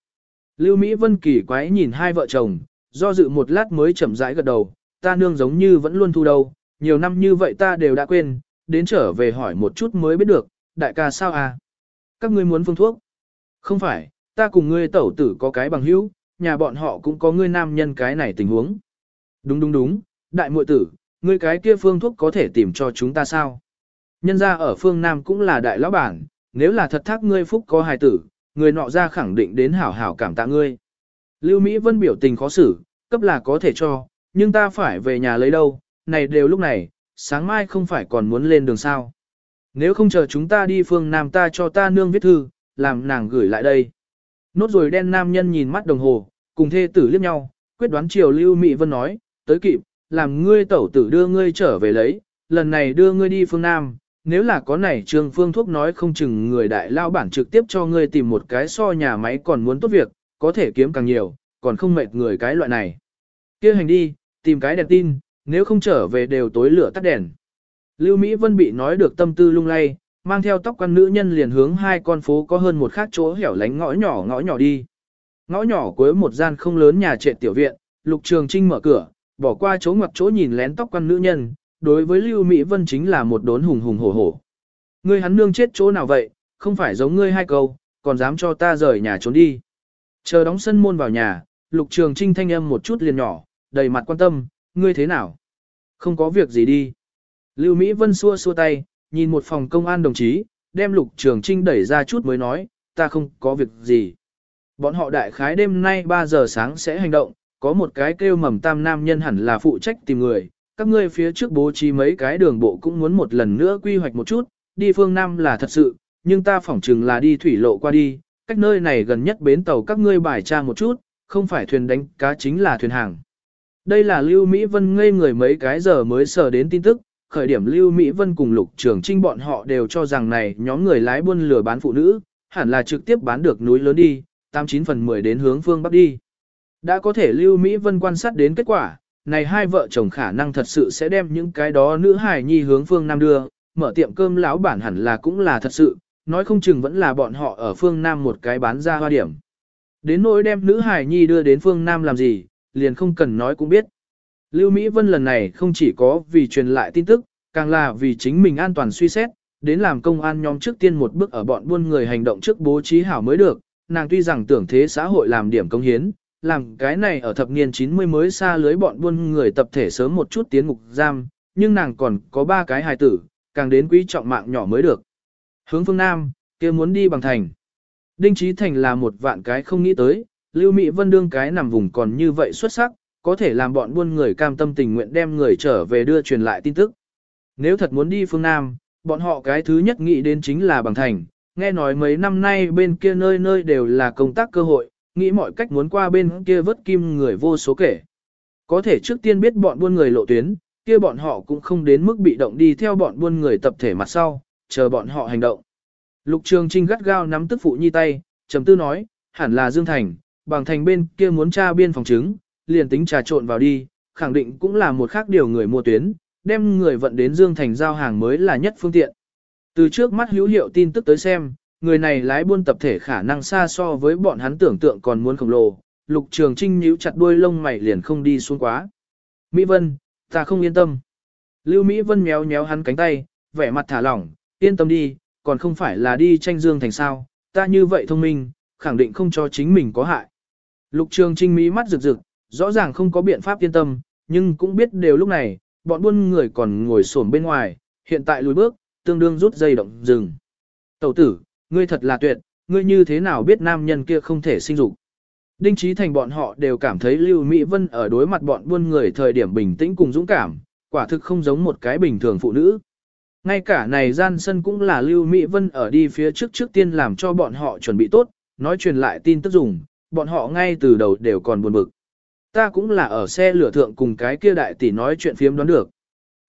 Lưu Mỹ Vân kỳ quái nhìn hai vợ chồng, do dự một lát mới chậm rãi gật đầu, ta nương giống như vẫn luôn thu đâu, nhiều năm như vậy ta đều đã quên, đến trở về hỏi một chút mới biết được, đại ca sao à? Các ngươi muốn phương thuốc? Không phải, ta cùng ngươi tẩu tử có cái bằng hữu, nhà bọn họ cũng có ngươi nam nhân cái này tình huống. Đúng đúng đúng, đại muội tử, ngươi cái kia phương thuốc có thể tìm cho chúng ta sao? Nhân ra ở phương Nam cũng là đại lão bản, nếu là thật thác ngươi phúc có hài tử, người nọ ra khẳng định đến hảo hảo cảm tạ ngươi. Lưu Mỹ Vân biểu tình khó xử, cấp là có thể cho, nhưng ta phải về nhà lấy đâu, này đều lúc này, sáng mai không phải còn muốn lên đường sao. Nếu không chờ chúng ta đi phương Nam ta cho ta nương viết thư, làm nàng gửi lại đây. Nốt rồi đen nam nhân nhìn mắt đồng hồ, cùng thê tử liếc nhau, quyết đoán chiều Lưu Mỹ Vân nói, tới kịp, làm ngươi tẩu tử đưa ngươi trở về lấy, lần này đưa ngươi đi phương Nam, nếu là có này trương phương thuốc nói không chừng người đại lao bản trực tiếp cho ngươi tìm một cái so nhà máy còn muốn tốt việc, có thể kiếm càng nhiều, còn không mệt người cái loại này. kia hành đi, tìm cái đèn tin, nếu không trở về đều tối lửa tắt đèn. Lưu Mỹ Vân bị nói được tâm tư lung lay, mang theo tóc quan nữ nhân liền hướng hai con phố có hơn một khác chỗ hẻo lánh ngõ nhỏ ngõ nhỏ đi. Ngõ nhỏ cuối một gian không lớn nhà trệ tiểu viện, Lục Trường Trinh mở cửa, bỏ qua chỗ ngoặc chỗ nhìn lén tóc quan nữ nhân, đối với Lưu Mỹ Vân chính là một đốn hùng hùng hổ hổ. Ngươi hắn nương chết chỗ nào vậy, không phải giống ngươi hai câu, còn dám cho ta rời nhà trốn đi. Chờ đóng sân môn vào nhà, Lục Trường Trinh thanh âm một chút liền nhỏ, đầy mặt quan tâm, ngươi thế nào? Không có việc gì đi. Lưu Mỹ Vân xua xua tay, nhìn một phòng công an đồng chí, đem Lục Trường Trinh đẩy ra chút mới nói, ta không có việc gì. Bọn họ đại khái đêm nay 3 giờ sáng sẽ hành động, có một cái kêu mầm tam nam nhân hẳn là phụ trách tìm người, các ngươi phía trước bố trí mấy cái đường bộ cũng muốn một lần nữa quy hoạch một chút, đi phương Nam là thật sự, nhưng ta phỏng chừng là đi thủy lộ qua đi, cách nơi này gần nhất bến tàu các ngươi bài tra một chút, không phải thuyền đánh cá chính là thuyền hàng. Đây là Lưu Mỹ Vân ngây người mấy cái giờ mới sờ đến tin tức, khởi điểm Lưu Mỹ Vân cùng Lục Trường Trinh bọn họ đều cho rằng này nhóm người lái buôn lừa bán phụ nữ, hẳn là trực tiếp bán được núi lớn đi, 89 phần 10 đến hướng phương Bắc đi. Đã có thể Lưu Mỹ Vân quan sát đến kết quả, này hai vợ chồng khả năng thật sự sẽ đem những cái đó nữ hài nhi hướng phương Nam đưa, mở tiệm cơm lão bản hẳn là cũng là thật sự, nói không chừng vẫn là bọn họ ở phương Nam một cái bán ra hoa điểm. Đến nỗi đem nữ hài nhi đưa đến phương Nam làm gì, liền không cần nói cũng biết. Lưu Mỹ Vân lần này không chỉ có vì truyền lại tin tức, càng là vì chính mình an toàn suy xét, đến làm công an nhóm trước tiên một bước ở bọn buôn người hành động trước bố trí hảo mới được, nàng tuy rằng tưởng thế xã hội làm điểm công hiến, làm cái này ở thập niên 90 mới xa lưới bọn buôn người tập thể sớm một chút tiến ngục giam, nhưng nàng còn có ba cái hài tử, càng đến quý trọng mạng nhỏ mới được. Hướng phương Nam, kia muốn đi bằng thành. Đinh Trí Thành là một vạn cái không nghĩ tới, Lưu Mỹ Vân đương cái nằm vùng còn như vậy xuất sắc, có thể làm bọn buôn người cam tâm tình nguyện đem người trở về đưa truyền lại tin tức. Nếu thật muốn đi phương Nam, bọn họ cái thứ nhất nghĩ đến chính là bằng thành, nghe nói mấy năm nay bên kia nơi nơi đều là công tác cơ hội, nghĩ mọi cách muốn qua bên kia vớt kim người vô số kể. Có thể trước tiên biết bọn buôn người lộ tuyến, kia bọn họ cũng không đến mức bị động đi theo bọn buôn người tập thể mặt sau, chờ bọn họ hành động. Lục Trường Trinh gắt gao nắm tức phụ nhi tay, trầm tư nói, hẳn là Dương Thành, bằng thành bên kia muốn tra biên phòng chứng, liền tính trà trộn vào đi, khẳng định cũng là một khác điều người mua tuyến, đem người vận đến Dương Thành giao hàng mới là nhất phương tiện. Từ trước mắt hữu hiệu tin tức tới xem, người này lái buôn tập thể khả năng xa so với bọn hắn tưởng tượng còn muốn khổng lồ, lục trường trinh nhíu chặt đuôi lông mày liền không đi xuống quá. Mỹ Vân, ta không yên tâm. Lưu Mỹ Vân méo méo hắn cánh tay, vẻ mặt thả lỏng, yên tâm đi, còn không phải là đi tranh dương thành sao, ta như vậy thông minh, khẳng định không cho chính mình có hại. Lục trường trinh mỹ mắt rực rực, rõ ràng không có biện pháp yên tâm, nhưng cũng biết đều lúc này, bọn buôn người còn ngồi xổm bên ngoài, hiện tại lùi bước, tương đương rút dây động dừng. Tẩu tử, ngươi thật là tuyệt, ngươi như thế nào biết nam nhân kia không thể sinh dục. Đinh Trí Thành bọn họ đều cảm thấy Lưu Mỹ Vân ở đối mặt bọn buôn người thời điểm bình tĩnh cùng dũng cảm, quả thực không giống một cái bình thường phụ nữ. Ngay cả này gian sân cũng là Lưu Mỹ Vân ở đi phía trước trước tiên làm cho bọn họ chuẩn bị tốt, nói truyền lại tin tức dùng, bọn họ ngay từ đầu đều còn buồn bực. Ta cũng là ở xe lửa thượng cùng cái kia đại tỷ nói chuyện phiếm đoán được.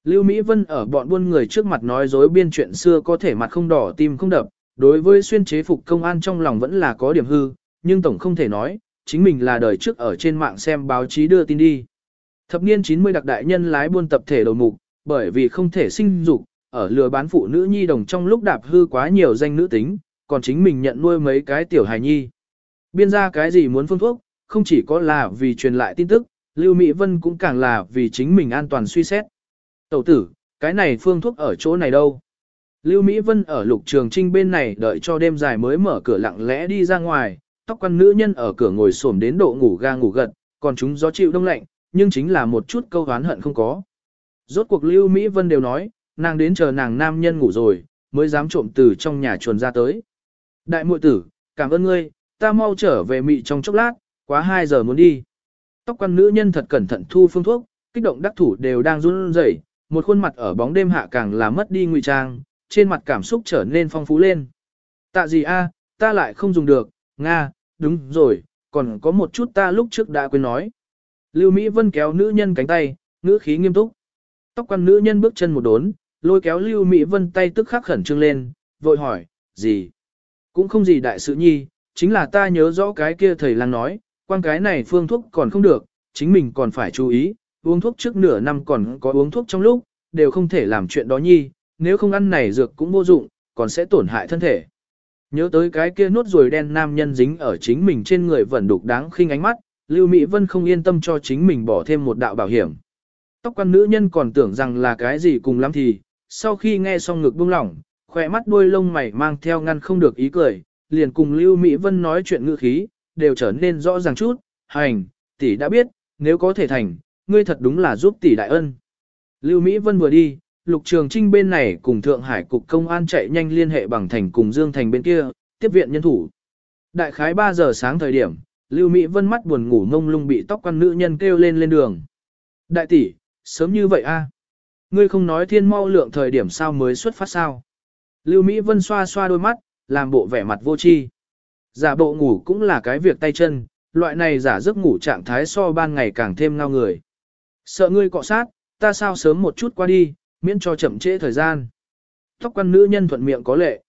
Lưu Mỹ Vân ở bọn buôn người trước mặt nói dối biên chuyện xưa có thể mặt không đỏ tim không đập, đối với xuyên chế phục công an trong lòng vẫn là có điểm hư, nhưng tổng không thể nói, chính mình là đời trước ở trên mạng xem báo chí đưa tin đi. Thập niên 90 đặc đại nhân lái buôn tập thể đầu mục, bởi vì không thể sinh dục, ở lừa bán phụ nữ nhi đồng trong lúc đạp hư quá nhiều danh nữ tính, còn chính mình nhận nuôi mấy cái tiểu hài nhi. Biên ra cái gì muốn phương thuốc, không chỉ có là vì truyền lại tin tức, Lưu Mỹ Vân cũng càng là vì chính mình an toàn suy xét. Tẩu tử, cái này phương thuốc ở chỗ này đâu? Lưu Mỹ Vân ở lục trường trinh bên này đợi cho đêm dài mới mở cửa lặng lẽ đi ra ngoài, tóc quan nữ nhân ở cửa ngồi xổm đến độ ngủ ga ngủ gật, còn chúng gió chịu đông lạnh, nhưng chính là một chút câu hán hận không có. Rốt cuộc Lưu Mỹ Vân đều nói, nàng đến chờ nàng nam nhân ngủ rồi, mới dám trộm từ trong nhà chuồn ra tới. Đại muội tử, cảm ơn ngươi, ta mau trở về mị trong chốc lát, quá 2 giờ muốn đi. Tóc quan nữ nhân thật cẩn thận thu phương thuốc, kích động đắc thủ đều đang run rẩy, một khuôn mặt ở bóng đêm hạ càng là mất đi ngụy trang, trên mặt cảm xúc trở nên phong phú lên. Tạ gì a, ta lại không dùng được, Nga, đúng rồi, còn có một chút ta lúc trước đã quên nói. Lưu Mỹ Vân kéo nữ nhân cánh tay, ngữ khí nghiêm túc. Tóc quan nữ nhân bước chân một đốn, lôi kéo Lưu Mỹ Vân tay tức khắc khẩn trương lên, vội hỏi, gì? Cũng không gì đại sự nhi, chính là ta nhớ rõ cái kia thầy lang nói, quan cái này phương thuốc còn không được, chính mình còn phải chú ý, uống thuốc trước nửa năm còn có uống thuốc trong lúc, đều không thể làm chuyện đó nhi, nếu không ăn này dược cũng vô dụng, còn sẽ tổn hại thân thể. Nhớ tới cái kia nốt ruồi đen nam nhân dính ở chính mình trên người vẫn đục đáng khinh ánh mắt, Lưu Mỹ Vân không yên tâm cho chính mình bỏ thêm một đạo bảo hiểm. Tóc quan nữ nhân còn tưởng rằng là cái gì cùng lắm thì, sau khi nghe xong ngực buông lỏng, khỏe mắt đuôi lông mày mang theo ngăn không được ý cười, liền cùng Lưu Mỹ Vân nói chuyện ngữ khí, đều trở nên rõ ràng chút, hành, tỷ đã biết, nếu có thể thành, ngươi thật đúng là giúp tỷ đại ân. Lưu Mỹ Vân vừa đi, Lục Trường Trinh bên này cùng Thượng Hải Cục Công an chạy nhanh liên hệ bằng thành cùng Dương Thành bên kia, tiếp viện nhân thủ. Đại khái 3 giờ sáng thời điểm, Lưu Mỹ Vân mắt buồn ngủ ngông lung bị tóc quan nữ nhân kêu lên lên đường. Đại tỷ, sớm như vậy a? Ngươi không nói thiên mau lượng thời điểm sao mới xuất phát sao? Lưu Mỹ Vân xoa xoa đôi mắt, làm bộ vẻ mặt vô tri. Giả bộ ngủ cũng là cái việc tay chân, loại này giả giấc ngủ trạng thái so ban ngày càng thêm ngao người. Sợ ngươi cọ sát, ta sao sớm một chút qua đi, miễn cho chậm trễ thời gian. Tóc quan nữ nhân thuận miệng có lệ.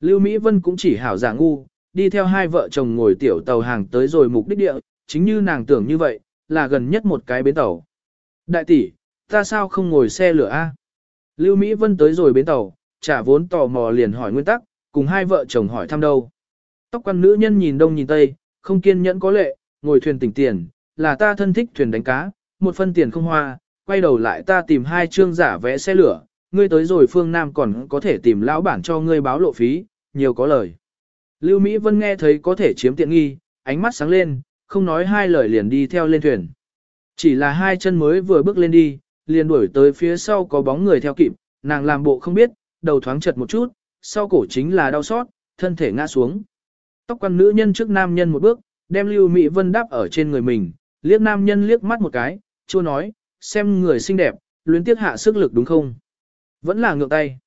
Lưu Mỹ Vân cũng chỉ hảo giả ngu, đi theo hai vợ chồng ngồi tiểu tàu hàng tới rồi mục đích địa, chính như nàng tưởng như vậy, là gần nhất một cái bến tàu. Đại tỷ, ta sao không ngồi xe lửa a? Lưu Mỹ Vân tới rồi bến tàu, trả vốn tò mò liền hỏi nguyên tắc, cùng hai vợ chồng hỏi thăm đâu. Tóc quan nữ nhân nhìn đông nhìn tây, không kiên nhẫn có lệ, ngồi thuyền tỉnh tiền, là ta thân thích thuyền đánh cá, một phân tiền không hoa, quay đầu lại ta tìm hai chương giả vẽ xe lửa, ngươi tới rồi phương Nam còn có thể tìm lão bản cho ngươi báo lộ phí, nhiều có lời. Lưu Mỹ Vân nghe thấy có thể chiếm tiện nghi, ánh mắt sáng lên, không nói hai lời liền đi theo lên thuyền. Chỉ là hai chân mới vừa bước lên đi, liền đuổi tới phía sau có bóng người theo kịp, nàng làm bộ không biết, đầu thoáng chật một chút, sau cổ chính là đau xót, thân thể ngã xuống. Tóc quan nữ nhân trước nam nhân một bước, đem Lưu Mỹ Vân đáp ở trên người mình, liếc nam nhân liếc mắt một cái, chua nói, xem người xinh đẹp, luyến tiếc hạ sức lực đúng không? Vẫn là ngược tay.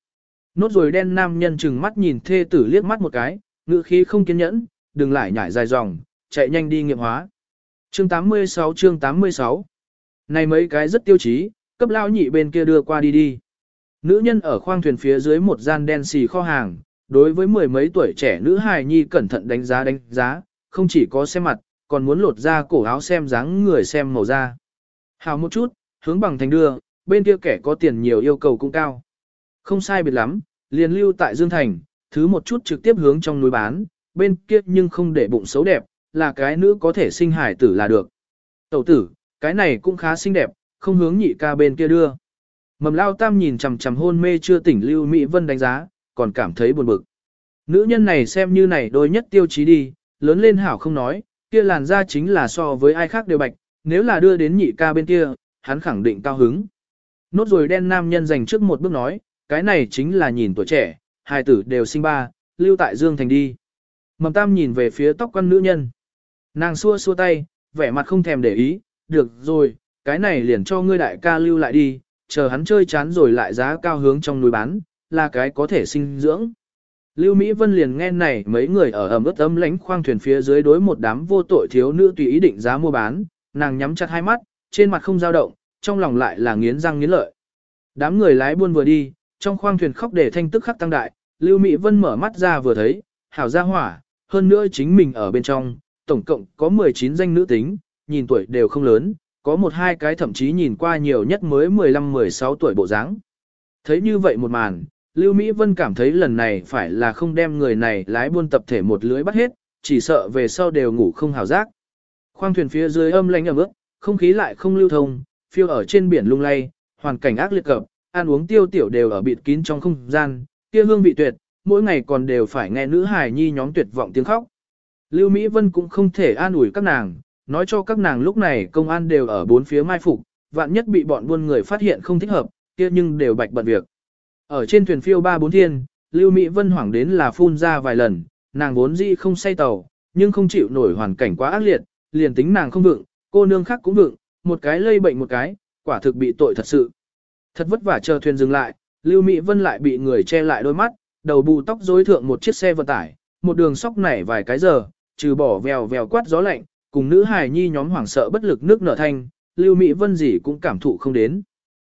Nốt rồi đen nam nhân chừng mắt nhìn thê tử liếc mắt một cái, ngữ khí không kiên nhẫn, đừng lại nhảy dài dòng, chạy nhanh đi nghiệm hóa. Chương 86 chương 86 Này mấy cái rất tiêu chí, cấp lao nhị bên kia đưa qua đi đi. Nữ nhân ở khoang thuyền phía dưới một gian đen xì kho hàng, đối với mười mấy tuổi trẻ nữ hài nhi cẩn thận đánh giá đánh giá, không chỉ có xem mặt, còn muốn lột ra cổ áo xem dáng người xem màu da. Hào một chút, hướng bằng thành đưa, bên kia kẻ có tiền nhiều yêu cầu cũng cao. Không sai biệt lắm, liền lưu tại Dương Thành, thứ một chút trực tiếp hướng trong núi bán, bên kia nhưng không để bụng xấu đẹp, là cái nữ có thể sinh hải tử là được. Tẩu tử, cái này cũng khá xinh đẹp, không hướng nhị ca bên kia đưa. Mầm lao tam nhìn chằm chằm hôn mê chưa tỉnh Lưu Mỹ Vân đánh giá, còn cảm thấy buồn bực. Nữ nhân này xem như này đôi nhất tiêu chí đi, lớn lên hảo không nói, kia làn da chính là so với ai khác đều bạch, nếu là đưa đến nhị ca bên kia, hắn khẳng định cao hứng. Nốt rồi đen nam nhân dành trước một bước nói, cái này chính là nhìn tuổi trẻ, hai tử đều sinh ba, lưu tại Dương Thành đi. Mầm tam nhìn về phía tóc quan nữ nhân. Nàng xua xua tay, vẻ mặt không thèm để ý, được rồi, cái này liền cho ngươi đại ca lưu lại đi, chờ hắn chơi chán rồi lại giá cao hướng trong núi bán, là cái có thể sinh dưỡng. Lưu Mỹ Vân liền nghe này mấy người ở ẩm ướt ấm lánh khoang thuyền phía dưới đối một đám vô tội thiếu nữ tùy ý định giá mua bán, nàng nhắm chặt hai mắt, trên mặt không dao động, trong lòng lại là nghiến răng nghiến lợi. Đám người lái buôn vừa đi, trong khoang thuyền khóc để thanh tức khắc tăng đại, Lưu Mỹ Vân mở mắt ra vừa thấy, hảo ra hỏa, hơn nữa chính mình ở bên trong, tổng cộng có 19 danh nữ tính, nhìn tuổi đều không lớn, có một hai cái thậm chí nhìn qua nhiều nhất mới 15-16 tuổi bộ dáng. Thấy như vậy một màn, Lưu Mỹ Vân cảm thấy lần này phải là không đem người này lái buôn tập thể một lưới bắt hết, chỉ sợ về sau đều ngủ không hào giác. Khoang thuyền phía dưới âm lãnh ẩm ướt, không khí lại không lưu thông, phiêu ở trên biển lung lay, hoàn cảnh ác liệt cập, ăn uống tiêu tiểu đều ở bịt kín trong không gian, kia hương vị tuyệt, mỗi ngày còn đều phải nghe nữ hài nhi nhóm tuyệt vọng tiếng khóc. Lưu Mỹ Vân cũng không thể an ủi các nàng, nói cho các nàng lúc này công an đều ở bốn phía mai phục, vạn nhất bị bọn buôn người phát hiện không thích hợp, kia nhưng đều bạch bận việc. Ở trên thuyền phiêu ba bốn thiên, Lưu Mỹ Vân hoảng đến là phun ra vài lần, nàng vốn dĩ không say tàu, nhưng không chịu nổi hoàn cảnh quá ác liệt, liền tính nàng không vượng, cô nương khác cũng vượng, một cái lây bệnh một cái, quả thực bị tội thật sự. Thật vất vả chờ thuyền dừng lại, Lưu Mỹ Vân lại bị người che lại đôi mắt, đầu bù tóc rối thượng một chiếc xe vận tải, một đường sóc nảy vài cái giờ, trừ bỏ vèo vèo quát gió lạnh, cùng nữ hài nhi nhóm hoảng sợ bất lực nước nở thanh, Lưu Mỹ Vân gì cũng cảm thụ không đến.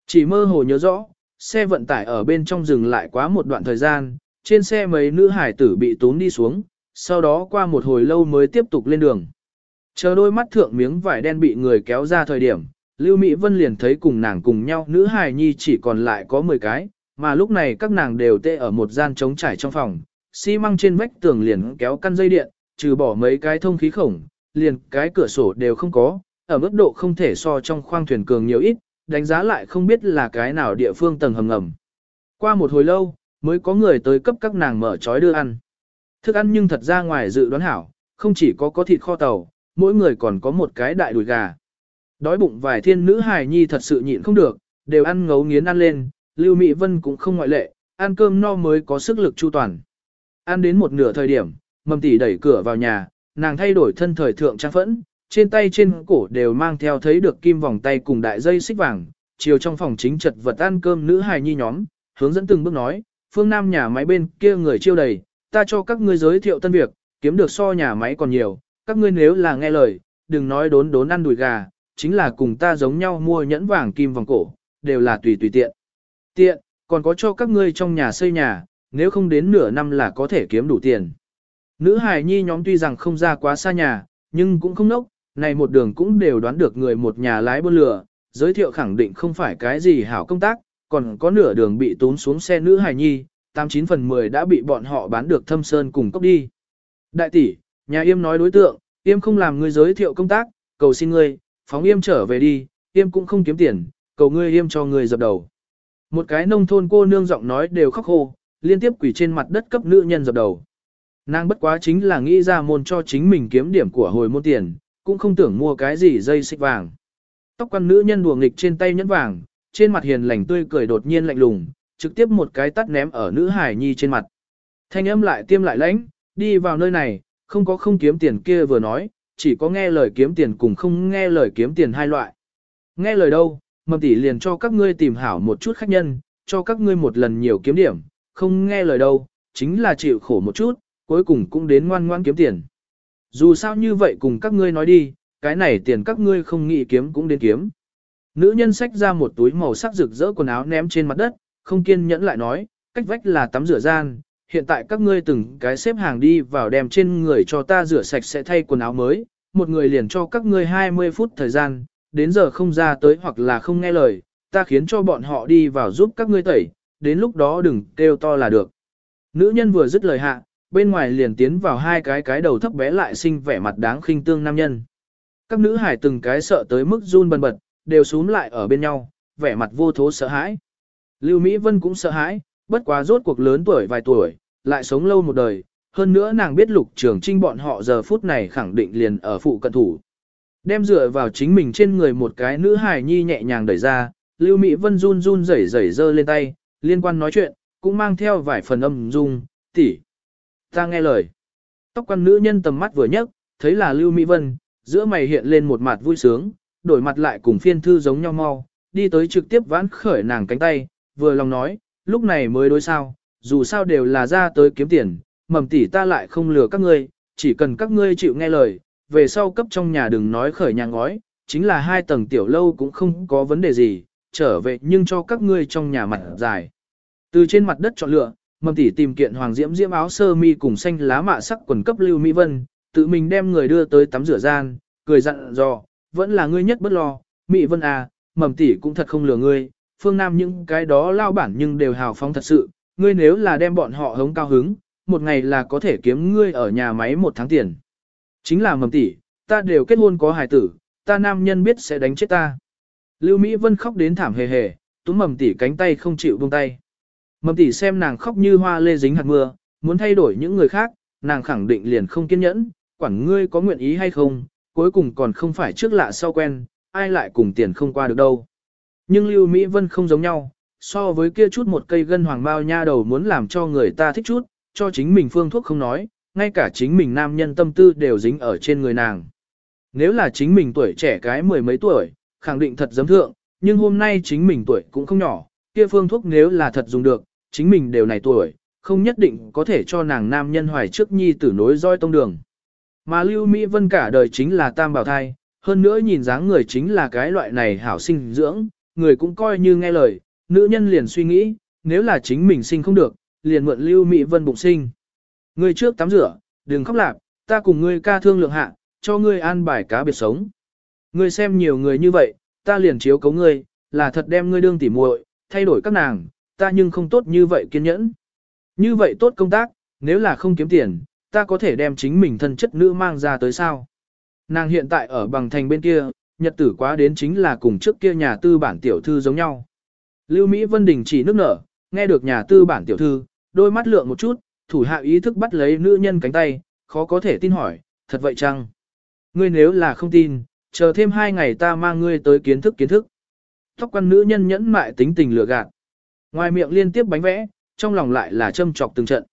Chỉ mơ hồ nhớ rõ, xe vận tải ở bên trong rừng lại quá một đoạn thời gian, trên xe mấy nữ hải tử bị tốn đi xuống, sau đó qua một hồi lâu mới tiếp tục lên đường. Chờ đôi mắt thượng miếng vải đen bị người kéo ra thời điểm, Lưu Mỹ Vân liền thấy cùng nàng cùng nhau nữ hài nhi chỉ còn lại có 10 cái, mà lúc này các nàng đều tê ở một gian trống trải trong phòng, xi măng trên vách tường liền kéo căn dây điện, trừ bỏ mấy cái thông khí khổng, liền cái cửa sổ đều không có, ở mức độ không thể so trong khoang thuyền cường nhiều ít, đánh giá lại không biết là cái nào địa phương tầng hầm ngầm. Qua một hồi lâu, mới có người tới cấp các nàng mở trói đưa ăn. Thức ăn nhưng thật ra ngoài dự đoán hảo, không chỉ có có thịt kho tàu, mỗi người còn có một cái đại đùi gà. Đói bụng vài thiên nữ hài nhi thật sự nhịn không được, đều ăn ngấu nghiến ăn lên, Lưu Mỹ Vân cũng không ngoại lệ, ăn cơm no mới có sức lực chu toàn. Ăn đến một nửa thời điểm, mầm tỷ đẩy cửa vào nhà, nàng thay đổi thân thời thượng trang phẫn, trên tay trên cổ đều mang theo thấy được kim vòng tay cùng đại dây xích vàng, chiều trong phòng chính chật vật ăn cơm nữ hài nhi nhóm, hướng dẫn từng bước nói, phương nam nhà máy bên kia người chiêu đầy, ta cho các ngươi giới thiệu tân việc, kiếm được so nhà máy còn nhiều, các ngươi nếu là nghe lời, đừng nói đốn đốn ăn đùi gà, chính là cùng ta giống nhau mua nhẫn vàng kim vòng cổ, đều là tùy tùy tiện. Tiện, còn có cho các ngươi trong nhà xây nhà, nếu không đến nửa năm là có thể kiếm đủ tiền. Nữ hài nhi nhóm tuy rằng không ra quá xa nhà, nhưng cũng không nốc, này một đường cũng đều đoán được người một nhà lái buôn lừa, giới thiệu khẳng định không phải cái gì hảo công tác, còn có nửa đường bị tốn xuống xe nữ hài nhi, 89 phần 10 đã bị bọn họ bán được thâm sơn cùng cốc đi. Đại tỷ, nhà yêm nói đối tượng, yêm không làm ngươi giới thiệu công tác, cầu xin ngươi, phóng yêm trở về đi, yêm cũng không kiếm tiền, cầu ngươi yêm cho ngươi dập đầu. Một cái nông thôn cô nương giọng nói đều khóc khô, liên tiếp quỷ trên mặt đất cấp nữ nhân dập đầu. Nàng bất quá chính là nghĩ ra môn cho chính mình kiếm điểm của hồi môn tiền, cũng không tưởng mua cái gì dây xích vàng. Tóc quan nữ nhân đùa nghịch trên tay nhẫn vàng, trên mặt hiền lành tươi cười đột nhiên lạnh lùng, trực tiếp một cái tắt ném ở nữ hải nhi trên mặt. Thanh âm lại tiêm lại lãnh, đi vào nơi này, không có không kiếm tiền kia vừa nói, chỉ có nghe lời kiếm tiền cùng không nghe lời kiếm tiền hai loại. Nghe lời đâu, mầm tỷ liền cho các ngươi tìm hảo một chút khách nhân, cho các ngươi một lần nhiều kiếm điểm, không nghe lời đâu, chính là chịu khổ một chút, cuối cùng cũng đến ngoan ngoan kiếm tiền. Dù sao như vậy cùng các ngươi nói đi, cái này tiền các ngươi không nghĩ kiếm cũng đến kiếm. Nữ nhân xách ra một túi màu sắc rực rỡ quần áo ném trên mặt đất, không kiên nhẫn lại nói, cách vách là tắm rửa gian, hiện tại các ngươi từng cái xếp hàng đi vào đem trên người cho ta rửa sạch sẽ thay quần áo mới, một người liền cho các ngươi 20 phút thời gian, đến giờ không ra tới hoặc là không nghe lời, ta khiến cho bọn họ đi vào giúp các ngươi tẩy, đến lúc đó đừng kêu to là được. Nữ nhân vừa dứt lời hạ, bên ngoài liền tiến vào hai cái cái đầu thấp bé lại sinh vẻ mặt đáng khinh tương nam nhân. Các nữ hải từng cái sợ tới mức run bần bật, đều súm lại ở bên nhau, vẻ mặt vô thố sợ hãi. Lưu Mỹ Vân cũng sợ hãi, bất quá rốt cuộc lớn tuổi vài tuổi, lại sống lâu một đời, hơn nữa nàng biết lục trường trinh bọn họ giờ phút này khẳng định liền ở phụ cận thủ. Đem dựa vào chính mình trên người một cái nữ hài nhi nhẹ nhàng đẩy ra, Lưu Mỹ Vân run run rẩy rẩy giơ lên tay, liên quan nói chuyện, cũng mang theo vài phần âm dung, tỷ, Ta nghe lời. Tóc quan nữ nhân tầm mắt vừa nhấc, thấy là Lưu Mỹ Vân, giữa mày hiện lên một mặt vui sướng, đổi mặt lại cùng phiên thư giống nhau mau, đi tới trực tiếp vãn khởi nàng cánh tay, vừa lòng nói, lúc này mới đối sao, dù sao đều là ra tới kiếm tiền, mầm tỷ ta lại không lừa các ngươi, chỉ cần các ngươi chịu nghe lời, về sau cấp trong nhà đừng nói khởi nhà ngói, chính là hai tầng tiểu lâu cũng không có vấn đề gì, trở về nhưng cho các ngươi trong nhà mặt dài. Từ trên mặt đất chọn lựa, mầm tỷ tìm kiện hoàng diễm diễm áo sơ mi cùng xanh lá mạ sắc quần cấp lưu mỹ vân, tự mình đem người đưa tới tắm rửa gian, cười dặn dò, vẫn là ngươi nhất bất lo, mỹ vân à, mầm tỷ cũng thật không lừa ngươi, phương Nam những cái đó lao bản nhưng đều hào phóng thật sự, ngươi nếu là đem bọn họ hống cao hứng, một ngày là có thể kiếm ngươi ở nhà máy một tháng tiền. Chính là mầm tỷ, ta đều kết hôn có hài tử, ta nam nhân biết sẽ đánh chết ta. Lưu Mỹ Vân khóc đến thảm hề hề, túm mầm tỷ cánh tay không chịu buông tay. Mầm tỷ xem nàng khóc như hoa lê dính hạt mưa, muốn thay đổi những người khác, nàng khẳng định liền không kiên nhẫn, quản ngươi có nguyện ý hay không, cuối cùng còn không phải trước lạ sau quen, ai lại cùng tiền không qua được đâu. Nhưng Lưu Mỹ Vân không giống nhau, so với kia chút một cây gân hoàng bao nha đầu muốn làm cho người ta thích chút, cho chính mình phương thuốc không nói, ngay cả chính mình nam nhân tâm tư đều dính ở trên người nàng. Nếu là chính mình tuổi trẻ cái mười mấy tuổi, khẳng định thật dấm thượng, nhưng hôm nay chính mình tuổi cũng không nhỏ, kia phương thuốc nếu là thật dùng được, chính mình đều này tuổi, không nhất định có thể cho nàng nam nhân hoài trước nhi tử nối roi tông đường. Mà Lưu Mỹ Vân cả đời chính là tam bảo thai, hơn nữa nhìn dáng người chính là cái loại này hảo sinh dưỡng, người cũng coi như nghe lời, nữ nhân liền suy nghĩ, nếu là chính mình sinh không được, liền mượn Lưu Mỹ Vân bụng sinh. Ngươi trước tắm rửa, đừng khóc lạp, ta cùng ngươi ca thương lượng hạ, cho ngươi an bài cá biệt sống. Ngươi xem nhiều người như vậy, ta liền chiếu cấu ngươi, là thật đem ngươi đương tỉ muội, thay đổi các nàng, ta nhưng không tốt như vậy kiên nhẫn. Như vậy tốt công tác, nếu là không kiếm tiền, ta có thể đem chính mình thân chất nữ mang ra tới sao. Nàng hiện tại ở bằng thành bên kia, nhật tử quá đến chính là cùng trước kia nhà tư bản tiểu thư giống nhau. Lưu Mỹ Vân Đình chỉ nước nở, nghe được nhà tư bản tiểu thư, đôi mắt lượng một chút, thủ hạ ý thức bắt lấy nữ nhân cánh tay, khó có thể tin hỏi, thật vậy chăng? Ngươi nếu là không tin, chờ thêm hai ngày ta mang ngươi tới kiến thức kiến thức. Tóc quan nữ nhân nhẫn mại tính tình lừa gạt. Ngoài miệng liên tiếp bánh vẽ, trong lòng lại là châm chọc từng trận.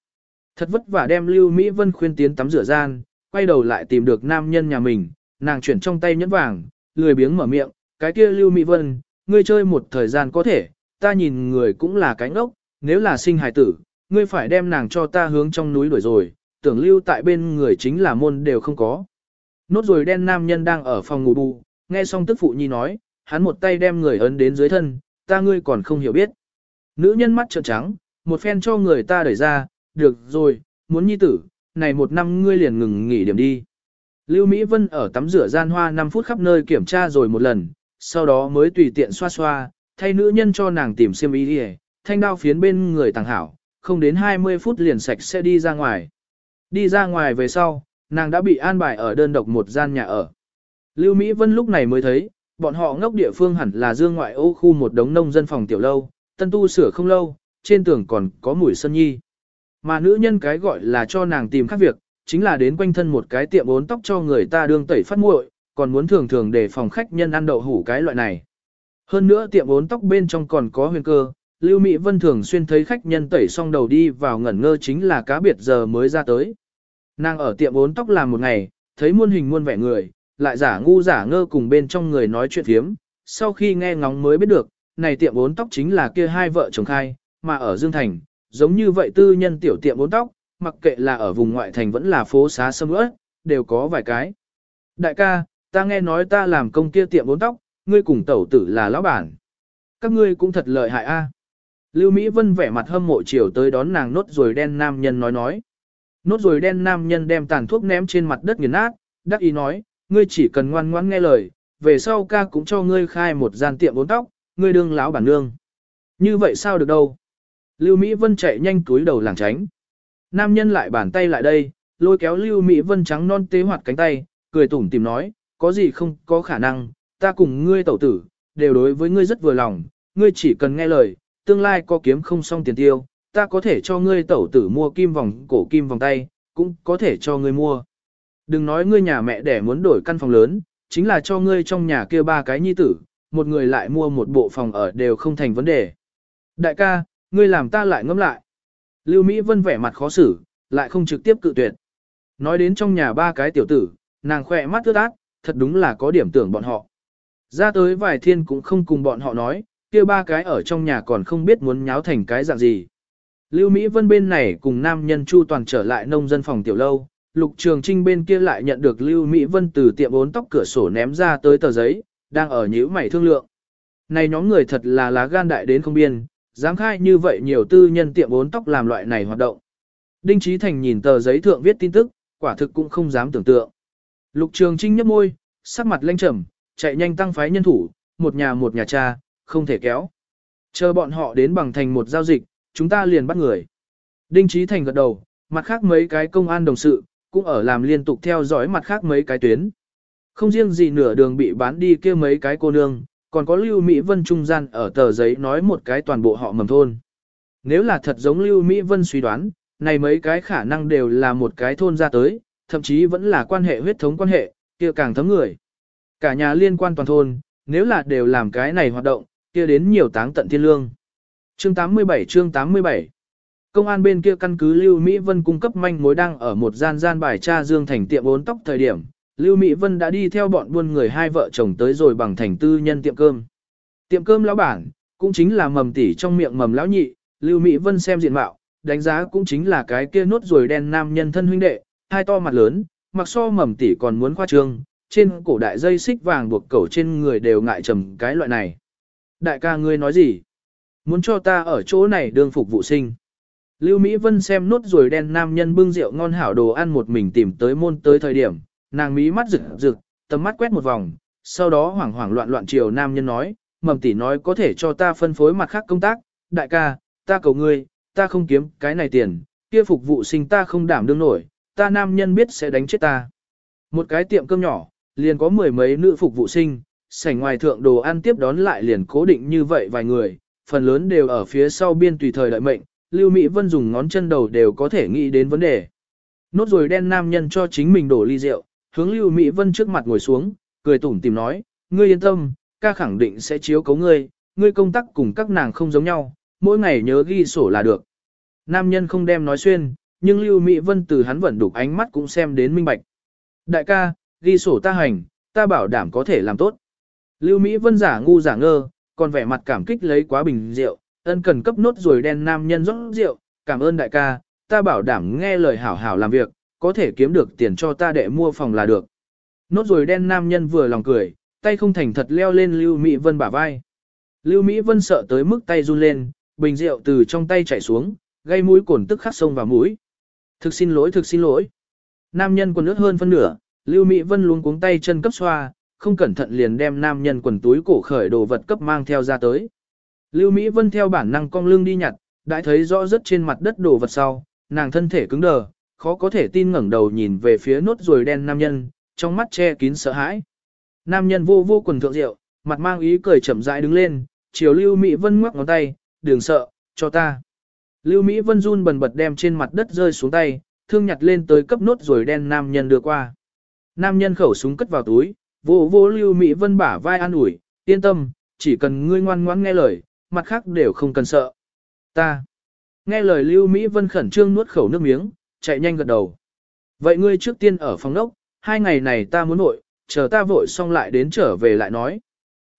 Thật vất vả đem Lưu Mỹ Vân khuyên tiến tắm rửa gian, quay đầu lại tìm được nam nhân nhà mình, nàng chuyển trong tay nhẫn vàng, lười biếng mở miệng, cái kia Lưu Mỹ Vân, ngươi chơi một thời gian có thể, ta nhìn người cũng là cái ngốc, nếu là sinh hài tử, ngươi phải đem nàng cho ta hướng trong núi đuổi rồi, tưởng lưu tại bên người chính là môn đều không có. Nốt rồi đen nam nhân đang ở phòng ngủ bù, nghe xong tức phụ nhi nói, hắn một tay đem người ấn đến dưới thân, ta ngươi còn không hiểu biết. Nữ nhân mắt trợn trắng, một phen cho người ta đẩy ra, được rồi, muốn nhi tử, này một năm ngươi liền ngừng nghỉ điểm đi. Lưu Mỹ Vân ở tắm rửa gian hoa 5 phút khắp nơi kiểm tra rồi một lần, sau đó mới tùy tiện xoa xoa, thay nữ nhân cho nàng tìm xiêm y đi thanh đao phiến bên người tàng hảo, không đến 20 phút liền sạch sẽ đi ra ngoài. Đi ra ngoài về sau, nàng đã bị an bài ở đơn độc một gian nhà ở. Lưu Mỹ Vân lúc này mới thấy, bọn họ ngốc địa phương hẳn là dương ngoại ô khu một đống nông dân phòng tiểu lâu, tân tu sửa không lâu, trên tường còn có mùi sân nhi. Mà nữ nhân cái gọi là cho nàng tìm khác việc, chính là đến quanh thân một cái tiệm bốn tóc cho người ta đương tẩy phát muội, còn muốn thường thường để phòng khách nhân ăn đậu hủ cái loại này. Hơn nữa tiệm bốn tóc bên trong còn có huyền cơ, Lưu Mỹ Vân thường xuyên thấy khách nhân tẩy xong đầu đi vào ngẩn ngơ chính là cá biệt giờ mới ra tới. Nàng ở tiệm bốn tóc làm một ngày, thấy muôn hình muôn vẻ người, lại giả ngu giả ngơ cùng bên trong người nói chuyện thiếm, sau khi nghe ngóng mới biết được, này tiệm bốn tóc chính là kia hai vợ chồng khai, mà ở Dương Thành, giống như vậy tư nhân tiểu tiệm bốn tóc, mặc kệ là ở vùng ngoại thành vẫn là phố xá sâm ướt, đều có vài cái. Đại ca, ta nghe nói ta làm công kia tiệm bốn tóc, ngươi cùng tẩu tử là lão bản. Các ngươi cũng thật lợi hại a. Lưu Mỹ Vân vẻ mặt hâm mộ chiều tới đón nàng nốt rồi đen nam nhân nói nói. Nốt rồi đen nam nhân đem tàn thuốc ném trên mặt đất nghiền nát, đắc ý nói, ngươi chỉ cần ngoan ngoãn nghe lời, về sau ca cũng cho ngươi khai một gian tiệm bốn tóc, ngươi đương lão bản nương. Như vậy sao được đâu? Lưu Mỹ Vân chạy nhanh túi đầu làng tránh. Nam nhân lại bàn tay lại đây, lôi kéo Lưu Mỹ Vân trắng non tế hoạt cánh tay, cười tủm tìm nói, có gì không có khả năng, ta cùng ngươi tẩu tử, đều đối với ngươi rất vừa lòng, ngươi chỉ cần nghe lời, tương lai có kiếm không xong tiền tiêu, ta có thể cho ngươi tẩu tử mua kim vòng cổ kim vòng tay, cũng có thể cho ngươi mua. Đừng nói ngươi nhà mẹ đẻ muốn đổi căn phòng lớn, chính là cho ngươi trong nhà kia ba cái nhi tử, một người lại mua một bộ phòng ở đều không thành vấn đề. Đại ca, ngươi làm ta lại ngâm lại. Lưu Mỹ Vân vẻ mặt khó xử, lại không trực tiếp cự tuyệt. Nói đến trong nhà ba cái tiểu tử, nàng khỏe mắt ướt át, thật đúng là có điểm tưởng bọn họ. Ra tới vài thiên cũng không cùng bọn họ nói, kia ba cái ở trong nhà còn không biết muốn nháo thành cái dạng gì. Lưu Mỹ Vân bên này cùng nam nhân Chu Toàn trở lại nông dân phòng tiểu lâu, Lục Trường Trinh bên kia lại nhận được Lưu Mỹ Vân từ tiệm bốn tóc cửa sổ ném ra tới tờ giấy, đang ở nhíu mày thương lượng. Này nhóm người thật là lá gan đại đến không biên, dám khai như vậy nhiều tư nhân tiệm bốn tóc làm loại này hoạt động. Đinh Trí Thành nhìn tờ giấy thượng viết tin tức, quả thực cũng không dám tưởng tượng. Lục Trường Trinh nhấp môi, sắc mặt lênh trầm, chạy nhanh tăng phái nhân thủ, một nhà một nhà cha, không thể kéo. Chờ bọn họ đến bằng thành một giao dịch, chúng ta liền bắt người. Đinh Trí Thành gật đầu, mặt khác mấy cái công an đồng sự, cũng ở làm liên tục theo dõi mặt khác mấy cái tuyến. Không riêng gì nửa đường bị bán đi kia mấy cái cô nương, còn có Lưu Mỹ Vân trung gian ở tờ giấy nói một cái toàn bộ họ mầm thôn. Nếu là thật giống Lưu Mỹ Vân suy đoán, này mấy cái khả năng đều là một cái thôn ra tới, thậm chí vẫn là quan hệ huyết thống quan hệ, kia càng thấm người. Cả nhà liên quan toàn thôn, nếu là đều làm cái này hoạt động, kia đến nhiều táng tận thiên lương. Chương 87 chương 87 Công an bên kia căn cứ Lưu Mỹ Vân cung cấp manh mối đang ở một gian gian bài tra Dương Thành tiệm bốn tóc thời điểm, Lưu Mỹ Vân đã đi theo bọn buôn người hai vợ chồng tới rồi bằng thành tư nhân tiệm cơm. Tiệm cơm lão bản, cũng chính là mầm tỉ trong miệng mầm lão nhị, Lưu Mỹ Vân xem diện mạo, đánh giá cũng chính là cái kia nốt ruồi đen nam nhân thân huynh đệ, hai to mặt lớn, mặc so mầm tỉ còn muốn khoa trương, trên cổ đại dây xích vàng buộc cẩu trên người đều ngại trầm cái loại này. Đại ca ngươi nói gì? Muốn cho ta ở chỗ này đương phục vụ sinh. Lưu Mỹ Vân xem nốt ruồi đen nam nhân bưng rượu ngon hảo đồ ăn một mình tìm tới môn tới thời điểm, nàng mí mắt rực rực, tầm mắt quét một vòng, sau đó hoảng hoảng loạn loạn chiều nam nhân nói, mầm tỷ nói có thể cho ta phân phối mặt khác công tác, đại ca, ta cầu ngươi, ta không kiếm cái này tiền, kia phục vụ sinh ta không đảm đương nổi, ta nam nhân biết sẽ đánh chết ta. Một cái tiệm cơm nhỏ, liền có mười mấy nữ phục vụ sinh, sảnh ngoài thượng đồ ăn tiếp đón lại liền cố định như vậy vài người, phần lớn đều ở phía sau biên tùy thời đợi mệnh, Lưu Mỹ Vân dùng ngón chân đầu đều có thể nghĩ đến vấn đề. Nốt rồi đen nam nhân cho chính mình đổ ly rượu, hướng Lưu Mỹ Vân trước mặt ngồi xuống, cười tủm tìm nói, ngươi yên tâm, ca khẳng định sẽ chiếu cấu ngươi, ngươi công tác cùng các nàng không giống nhau, mỗi ngày nhớ ghi sổ là được. Nam nhân không đem nói xuyên, nhưng Lưu Mỹ Vân từ hắn vẫn đục ánh mắt cũng xem đến minh bạch. Đại ca, ghi sổ ta hành, ta bảo đảm có thể làm tốt. Lưu Mỹ Vân giả ngu giả ngơ, còn vẻ mặt cảm kích lấy quá bình rượu, ân cần cấp nốt rồi đen nam nhân rót rượu, cảm ơn đại ca, ta bảo đảm nghe lời hảo hảo làm việc, có thể kiếm được tiền cho ta để mua phòng là được. Nốt rồi đen nam nhân vừa lòng cười, tay không thành thật leo lên Lưu Mỹ Vân bả vai. Lưu Mỹ Vân sợ tới mức tay run lên, bình rượu từ trong tay chảy xuống, gây mũi cồn tức khắc sông vào mũi. Thực xin lỗi, thực xin lỗi. Nam nhân quần ướt hơn phân nửa, Lưu Mỹ Vân luống cuống tay chân cấp xoa, không cẩn thận liền đem nam nhân quần túi cổ khởi đồ vật cấp mang theo ra tới. Lưu Mỹ Vân theo bản năng cong lưng đi nhặt, đã thấy rõ rất trên mặt đất đồ vật sau, nàng thân thể cứng đờ, khó có thể tin ngẩng đầu nhìn về phía nốt ruồi đen nam nhân, trong mắt che kín sợ hãi. Nam nhân vô vô quần thượng rượu, mặt mang ý cười chậm rãi đứng lên, chiều Lưu Mỹ Vân ngoắc ngón tay, đừng sợ, cho ta. Lưu Mỹ Vân run bần bật đem trên mặt đất rơi xuống tay, thương nhặt lên tới cấp nốt rồi đen nam nhân đưa qua. Nam nhân khẩu súng cất vào túi, vô vô Lưu Mỹ Vân bả vai an ủi, yên tâm, chỉ cần ngươi ngoan ngoãn nghe lời, mặt khác đều không cần sợ. Ta. Nghe lời Lưu Mỹ Vân khẩn trương nuốt khẩu nước miếng, chạy nhanh gật đầu. Vậy ngươi trước tiên ở phòng nốc hai ngày này ta muốn vội, chờ ta vội xong lại đến trở về lại nói.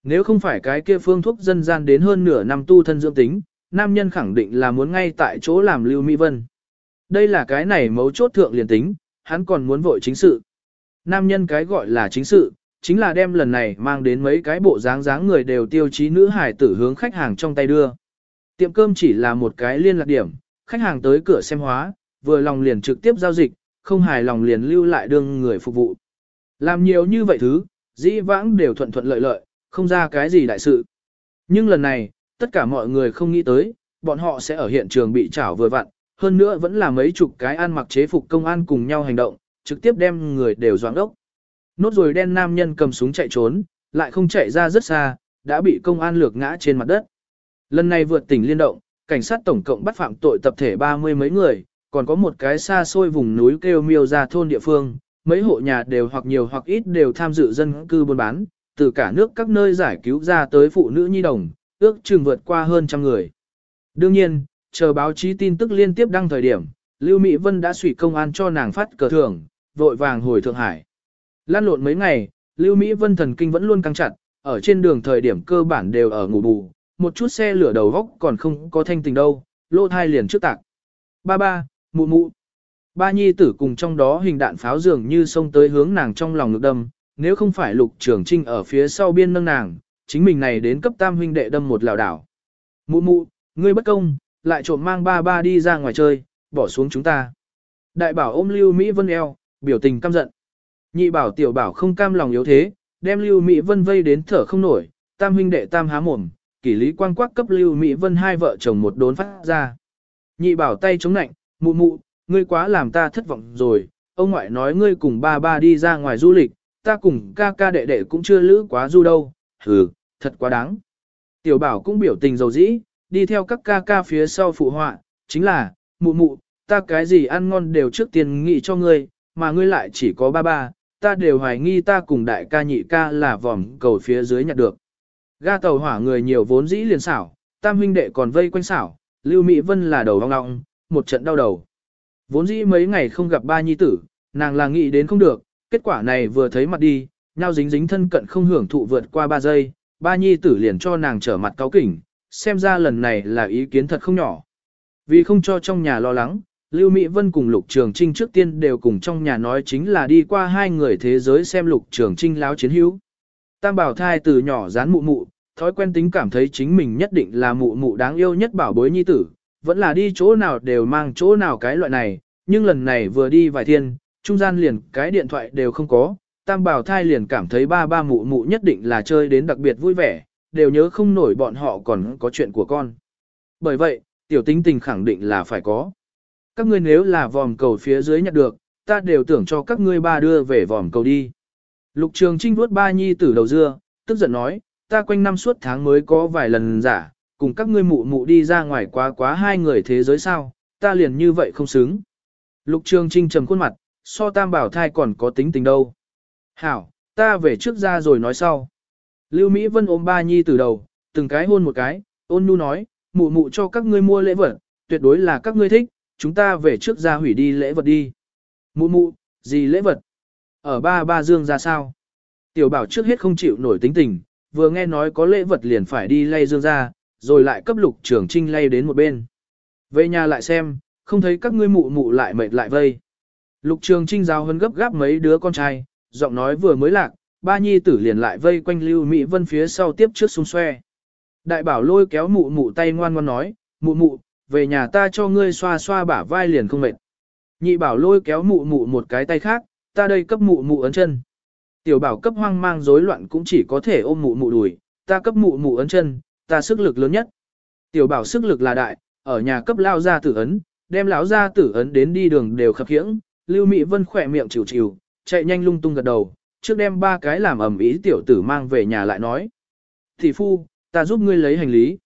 Nếu không phải cái kia phương thuốc dân gian đến hơn nửa năm tu thân dưỡng tính, nam nhân khẳng định là muốn ngay tại chỗ làm Lưu Mỹ Vân. Đây là cái này mấu chốt thượng liền tính, hắn còn muốn vội chính sự. Nam nhân cái gọi là chính sự, chính là đem lần này mang đến mấy cái bộ dáng dáng người đều tiêu chí nữ hải tử hướng khách hàng trong tay đưa. Tiệm cơm chỉ là một cái liên lạc điểm, khách hàng tới cửa xem hóa, vừa lòng liền trực tiếp giao dịch, không hài lòng liền lưu lại đương người phục vụ. Làm nhiều như vậy thứ, dĩ vãng đều thuận thuận lợi lợi, không ra cái gì đại sự. Nhưng lần này, tất cả mọi người không nghĩ tới, bọn họ sẽ ở hiện trường bị trảo vừa vặn, hơn nữa vẫn là mấy chục cái ăn mặc chế phục công an cùng nhau hành động, trực tiếp đem người đều doáng ốc. Nốt rồi đen nam nhân cầm súng chạy trốn, lại không chạy ra rất xa, đã bị công an lược ngã trên mặt đất. Lần này vượt tỉnh liên động, cảnh sát tổng cộng bắt phạm tội tập thể ba mươi mấy người, còn có một cái xa xôi vùng núi kêu miêu ra thôn địa phương, mấy hộ nhà đều hoặc nhiều hoặc ít đều tham dự dân cư buôn bán, từ cả nước các nơi giải cứu ra tới phụ nữ nhi đồng, ước chừng vượt qua hơn trăm người. Đương nhiên, chờ báo chí tin tức liên tiếp đăng thời điểm, Lưu Mỹ Vân đã suy công an cho nàng phát cờ thưởng, vội vàng hồi Thượng Hải. Lan lộn mấy ngày, Lưu Mỹ Vân thần kinh vẫn luôn căng chặt, ở trên đường thời điểm cơ bản đều ở ngủ bù, một chút xe lửa đầu góc còn không có thanh tình đâu, lô thai liền trước tạc. Ba ba, mụ mụ. Ba nhi tử cùng trong đó hình đạn pháo dường như xông tới hướng nàng trong lòng ngực đâm, nếu không phải lục trưởng trinh ở phía sau biên nâng nàng, chính mình này đến cấp tam huynh đệ đâm một lào đảo. Mụ mụ, ngươi bất công, lại trộm mang ba ba đi ra ngoài chơi, bỏ xuống chúng ta. Đại bảo ôm Lưu Mỹ Vân eo, biểu tình căm giận. Nhị bảo tiểu bảo không cam lòng yếu thế, đem Lưu Mỹ Vân vây đến thở không nổi, tam huynh đệ tam há mồm, kỷ lý quang quắc cấp Lưu Mỹ Vân hai vợ chồng một đốn phát ra. Nhị bảo tay chống nạnh, mụ mụ, ngươi quá làm ta thất vọng rồi, ông ngoại nói ngươi cùng ba ba đi ra ngoài du lịch, ta cùng ca ca đệ đệ cũng chưa lữ quá du đâu, hừ, thật quá đáng. Tiểu bảo cũng biểu tình dầu dĩ, đi theo các ca ca phía sau phụ họa, chính là, mụ mụ, ta cái gì ăn ngon đều trước tiên nghị cho ngươi, mà ngươi lại chỉ có ba ba, ta đều hoài nghi ta cùng đại ca nhị ca là vòm cầu phía dưới nhặt được. Ga tàu hỏa người nhiều vốn dĩ liền xảo, tam huynh đệ còn vây quanh xảo, Lưu Mỹ Vân là đầu vong ngọng, một trận đau đầu. Vốn dĩ mấy ngày không gặp ba nhi tử, nàng là nghĩ đến không được, kết quả này vừa thấy mặt đi, nhau dính dính thân cận không hưởng thụ vượt qua ba giây, ba nhi tử liền cho nàng trở mặt cáo kỉnh, xem ra lần này là ý kiến thật không nhỏ. Vì không cho trong nhà lo lắng, Lưu Mỹ Vân cùng Lục Trường Trinh trước tiên đều cùng trong nhà nói chính là đi qua hai người thế giới xem Lục Trường Trinh láo chiến hữu. Tam bảo thai từ nhỏ dán mụ mụ, thói quen tính cảm thấy chính mình nhất định là mụ mụ đáng yêu nhất bảo bối nhi tử, vẫn là đi chỗ nào đều mang chỗ nào cái loại này, nhưng lần này vừa đi vài thiên, trung gian liền cái điện thoại đều không có, tam bảo thai liền cảm thấy ba ba mụ mụ nhất định là chơi đến đặc biệt vui vẻ, đều nhớ không nổi bọn họ còn có chuyện của con. Bởi vậy, tiểu tính tình khẳng định là phải có. Các ngươi nếu là vòm cầu phía dưới nhặt được, ta đều tưởng cho các ngươi ba đưa về vòm cầu đi. Lục Trường Trinh vuốt ba nhi tử đầu dưa, tức giận nói, ta quanh năm suốt tháng mới có vài lần giả, cùng các ngươi mụ mụ đi ra ngoài quá quá hai người thế giới sao, ta liền như vậy không xứng. Lục Trường Trinh trầm khuôn mặt, so tam bảo thai còn có tính tình đâu. Hảo, ta về trước ra rồi nói sau. Lưu Mỹ Vân ôm ba nhi từ đầu, từng cái hôn một cái, ôn nu nói, mụ mụ cho các ngươi mua lễ vật, tuyệt đối là các ngươi thích, chúng ta về trước ra hủy đi lễ vật đi. Mụ mụ, gì lễ vật? Ở ba ba dương ra sao? Tiểu bảo trước hết không chịu nổi tính tình, vừa nghe nói có lễ vật liền phải đi lay dương ra, rồi lại cấp lục trường trinh lay đến một bên. Về nhà lại xem, không thấy các ngươi mụ mụ lại mệt lại vây. Lục trường trinh giao hơn gấp gáp mấy đứa con trai, giọng nói vừa mới lạc, ba nhi tử liền lại vây quanh Lưu Mỹ Vân phía sau tiếp trước xung xoe. Đại bảo lôi kéo mụ mụ tay ngoan ngoan nói, mụ mụ, về nhà ta cho ngươi xoa xoa bả vai liền không mệt. Nhị bảo lôi kéo mụ mụ một cái tay khác, ta đây cấp mụ mụ ấn chân. Tiểu bảo cấp hoang mang rối loạn cũng chỉ có thể ôm mụ mụ đùi, ta cấp mụ mụ ấn chân, ta sức lực lớn nhất. Tiểu bảo sức lực là đại, ở nhà cấp lao ra tử ấn, đem lão ra tử ấn đến đi đường đều khập khiễng, Lưu Mỹ Vân khỏe miệng chịu chịu, chạy nhanh lung tung gật đầu, trước đem ba cái làm ẩm ý tiểu tử mang về nhà lại nói. Thị phu, ta giúp ngươi lấy hành lý.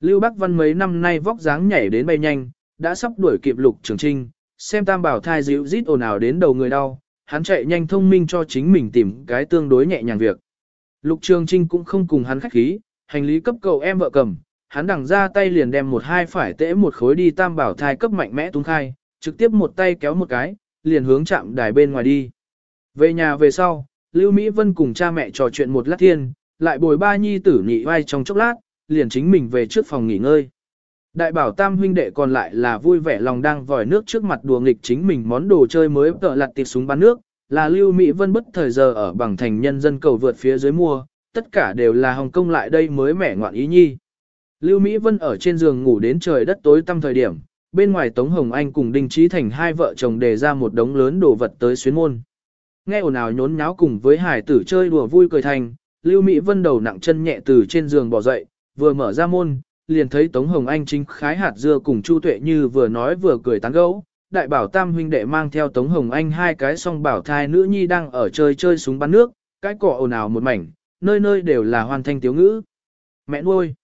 Lưu Bắc Văn mấy năm nay vóc dáng nhảy đến bay nhanh, đã sắp đuổi kịp lục trường trinh, xem tam bảo thai dịu rít ồn ào đến đầu người đau, hắn chạy nhanh thông minh cho chính mình tìm cái tương đối nhẹ nhàng việc. Lục trường trinh cũng không cùng hắn khách khí, hành lý cấp cầu em vợ cầm, hắn đằng ra tay liền đem một hai phải tễ một khối đi tam bảo thai cấp mạnh mẽ tung khai, trực tiếp một tay kéo một cái, liền hướng chạm đài bên ngoài đi. Về nhà về sau, Lưu Mỹ Vân cùng cha mẹ trò chuyện một lát thiên, lại bồi ba nhi tử nhị vai trong chốc lát, liền chính mình về trước phòng nghỉ ngơi. Đại bảo tam huynh đệ còn lại là vui vẻ lòng đang vòi nước trước mặt đùa nghịch chính mình món đồ chơi mới tợ lặt tiệt súng bắn nước, là Lưu Mỹ Vân bất thời giờ ở bằng thành nhân dân cầu vượt phía dưới mua, tất cả đều là Hồng Kông lại đây mới mẻ ngoạn ý nhi. Lưu Mỹ Vân ở trên giường ngủ đến trời đất tối tăm thời điểm, bên ngoài Tống Hồng Anh cùng Đinh Trí Thành hai vợ chồng đề ra một đống lớn đồ vật tới xuyến môn. Nghe ồn ào nhốn nháo cùng với hải tử chơi đùa vui cười thành, Lưu Mỹ Vân đầu nặng chân nhẹ từ trên giường bỏ dậy, vừa mở ra môn, liền thấy Tống Hồng Anh chính khái hạt dưa cùng Chu Tuệ Như vừa nói vừa cười tán gẫu. Đại bảo tam huynh đệ mang theo Tống Hồng Anh hai cái song bảo thai nữ nhi đang ở chơi chơi súng bắn nước, cái cỏ ồn ào một mảnh, nơi nơi đều là hoàn thanh tiếu ngữ. Mẹ nuôi.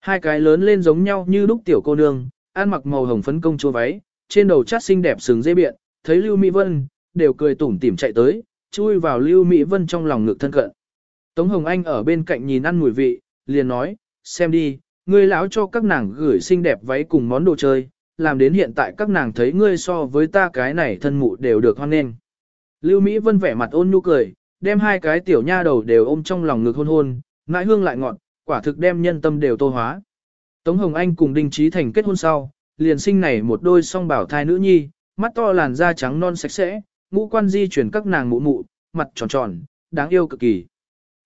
Hai cái lớn lên giống nhau như đúc tiểu cô nương, ăn mặc màu hồng phấn công chúa váy, trên đầu chát xinh đẹp sừng dây biện, thấy Lưu Mỹ Vân, đều cười tủm tỉm chạy tới, chui vào Lưu Mỹ Vân trong lòng ngực thân cận. Tống Hồng Anh ở bên cạnh nhìn ăn mùi vị, liền nói, xem đi, ngươi lão cho các nàng gửi xinh đẹp váy cùng món đồ chơi, làm đến hiện tại các nàng thấy ngươi so với ta cái này thân mụ đều được hoan nghênh. Lưu Mỹ Vân vẻ mặt ôn nhu cười, đem hai cái tiểu nha đầu đều ôm trong lòng ngực hôn hôn, ngại hương lại ngọt, quả thực đem nhân tâm đều tô hóa. Tống Hồng Anh cùng Đinh Trí Thành kết hôn sau, liền sinh này một đôi song bảo thai nữ nhi, mắt to làn da trắng non sạch sẽ, ngũ quan di chuyển các nàng mụ mụ, mặt tròn tròn, đáng yêu cực kỳ.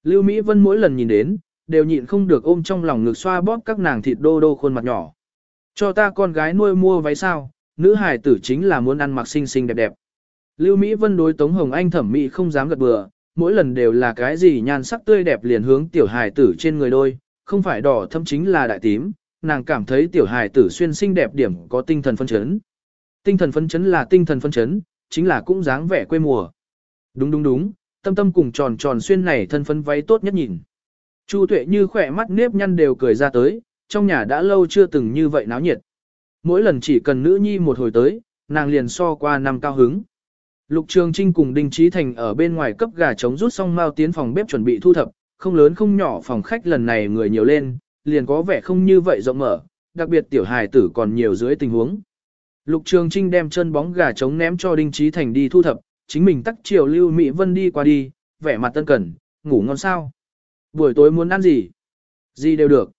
Lưu Mỹ Vân mỗi lần nhìn đến, đều nhịn không được ôm trong lòng ngực xoa bóp các nàng thịt đô đô khuôn mặt nhỏ. Cho ta con gái nuôi mua váy sao, nữ hài tử chính là muốn ăn mặc xinh xinh đẹp đẹp. Lưu Mỹ Vân đối Tống Hồng Anh thẩm mỹ không dám gật bừa, mỗi lần đều là cái gì nhan sắc tươi đẹp liền hướng tiểu hài tử trên người đôi, không phải đỏ thâm chính là đại tím, nàng cảm thấy tiểu hài tử xuyên xinh đẹp điểm có tinh thần phân chấn. Tinh thần phân chấn là tinh thần phân chấn, chính là cũng dáng vẻ quê mùa. Đúng đúng đúng, tâm tâm cùng tròn tròn xuyên này thân phấn váy tốt nhất nhìn. Chu Tuệ như khỏe mắt nếp nhăn đều cười ra tới, trong nhà đã lâu chưa từng như vậy náo nhiệt. Mỗi lần chỉ cần nữ nhi một hồi tới, nàng liền so qua năm cao hứng. Lục Trường Trinh cùng Đinh Trí Thành ở bên ngoài cấp gà trống rút xong mau tiến phòng bếp chuẩn bị thu thập, không lớn không nhỏ phòng khách lần này người nhiều lên, liền có vẻ không như vậy rộng mở, đặc biệt tiểu hài tử còn nhiều dưới tình huống. Lục Trường Trinh đem chân bóng gà trống ném cho Đinh Trí Thành đi thu thập, chính mình tắt chiều Lưu Mỹ Vân đi qua đi, vẻ mặt tân cẩn, ngủ ngon sao. Buổi tối muốn ăn gì? Gì đều được.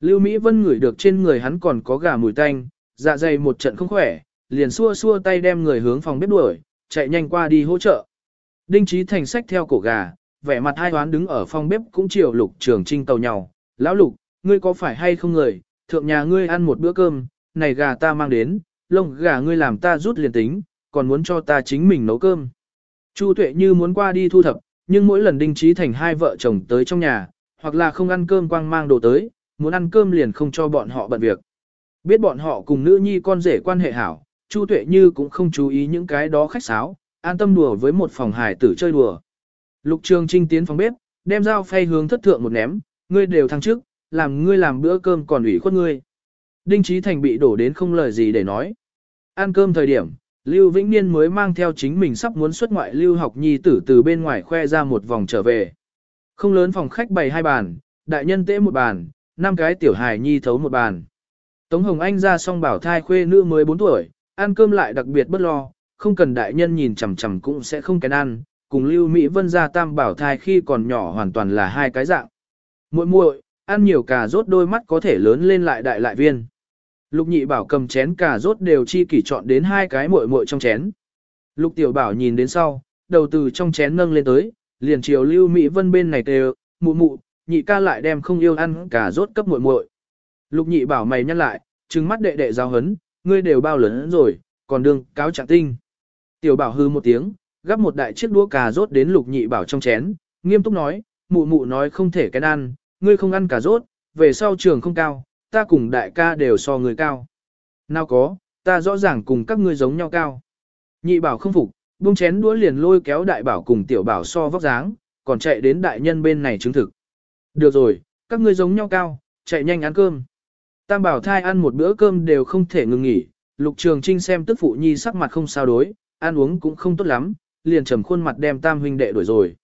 Lưu Mỹ Vân ngửi được trên người hắn còn có gà mùi tanh, dạ dày một trận không khỏe, liền xua xua tay đem người hướng phòng bếp đuổi, chạy nhanh qua đi hỗ trợ. Đinh Trí Thành sách theo cổ gà, vẻ mặt hai hoán đứng ở phòng bếp cũng chiều Lục Trường Trinh tàu nhau. Lão Lục, ngươi có phải hay không người, thượng nhà ngươi ăn một bữa cơm, này gà ta mang đến, lông gà ngươi làm ta rút liền tính, còn muốn cho ta chính mình nấu cơm. Chu Tuệ như muốn qua đi thu thập, nhưng mỗi lần Đinh Trí Thành hai vợ chồng tới trong nhà, hoặc là không ăn cơm quang mang đồ tới, muốn ăn cơm liền không cho bọn họ bận việc. Biết bọn họ cùng nữ nhi con rể quan hệ hảo, Chu Tuệ Như cũng không chú ý những cái đó khách sáo, an tâm đùa với một phòng hải tử chơi đùa. Lục Trường Trinh tiến phòng bếp, đem dao phay hướng thất thượng một ném, ngươi đều thăng trước, làm ngươi làm bữa cơm còn ủy khuất ngươi. Đinh Trí Thành bị đổ đến không lời gì để nói. Ăn cơm thời điểm, Lưu Vĩnh Niên mới mang theo chính mình sắp muốn xuất ngoại lưu học nhi tử từ bên ngoài khoe ra một vòng trở về. Không lớn phòng khách bày hai bàn, đại nhân tễ một bàn, năm cái tiểu hài nhi thấu một bàn. Tống Hồng Anh ra xong bảo thai khuê nữ mới 4 tuổi, ăn cơm lại đặc biệt bất lo, không cần đại nhân nhìn chằm chằm cũng sẽ không kén ăn, cùng Lưu Mỹ Vân ra tam bảo thai khi còn nhỏ hoàn toàn là hai cái dạng. Muội muội, ăn nhiều cà rốt đôi mắt có thể lớn lên lại đại lại viên. Lục nhị bảo cầm chén cà rốt đều chi kỷ chọn đến hai cái muội muội trong chén. Lục tiểu bảo nhìn đến sau, đầu từ trong chén nâng lên tới, liền chiều Lưu Mỹ Vân bên này đều, mụ mụ, nhị ca lại đem không yêu ăn cà rốt cấp muội muội. Lục nhị bảo mày nhăn lại, trừng mắt đệ đệ giao hấn, ngươi đều bao lớn rồi, còn đương cáo trạng tinh. Tiểu bảo hư một tiếng, gắp một đại chiếc đũa cà rốt đến lục nhị bảo trong chén, nghiêm túc nói, mụ mụ nói không thể cái ăn, ngươi không ăn cà rốt, về sau trường không cao, ta cùng đại ca đều so người cao. Nào có, ta rõ ràng cùng các ngươi giống nhau cao. Nhị bảo không phục, buông chén đũa liền lôi kéo đại bảo cùng tiểu bảo so vóc dáng, còn chạy đến đại nhân bên này chứng thực. Được rồi, các ngươi giống nhau cao, chạy nhanh ăn cơm. Tam bảo thai ăn một bữa cơm đều không thể ngừng nghỉ, lục trường trinh xem tức phụ nhi sắc mặt không sao đối, ăn uống cũng không tốt lắm, liền trầm khuôn mặt đem tam huynh đệ đuổi rồi.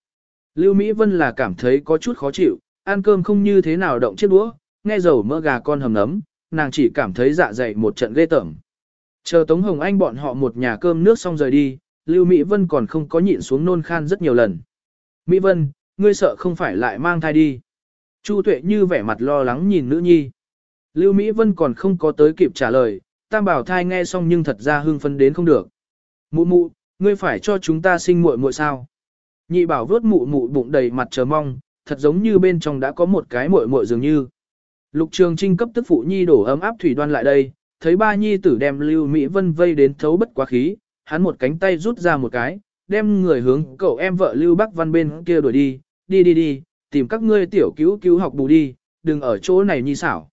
Lưu Mỹ Vân là cảm thấy có chút khó chịu, ăn cơm không như thế nào động chiếc đũa, nghe dầu mỡ gà con hầm nấm, nàng chỉ cảm thấy dạ dày một trận ghê tởm. Chờ Tống Hồng Anh bọn họ một nhà cơm nước xong rời đi, Lưu Mỹ Vân còn không có nhịn xuống nôn khan rất nhiều lần. Mỹ Vân, ngươi sợ không phải lại mang thai đi. Chu Tuệ như vẻ mặt lo lắng nhìn nữ nhi. Lưu Mỹ Vân còn không có tới kịp trả lời, Tam Bảo thai nghe xong nhưng thật ra hưng phấn đến không được. Mụ mụ, ngươi phải cho chúng ta sinh muội muội sao? Nhị bảo vớt mụ mụ bụng đầy mặt chờ mong, thật giống như bên trong đã có một cái muội muội dường như. Lục Trường Trinh cấp tức phụ nhi đổ ấm áp thủy đoan lại đây, thấy ba nhi tử đem Lưu Mỹ Vân vây đến thấu bất quá khí, hắn một cánh tay rút ra một cái, đem người hướng cậu em vợ Lưu Bắc Văn bên kia đuổi đi, đi đi đi, tìm các ngươi tiểu cứu cứu học bù đi, đừng ở chỗ này nhi xảo.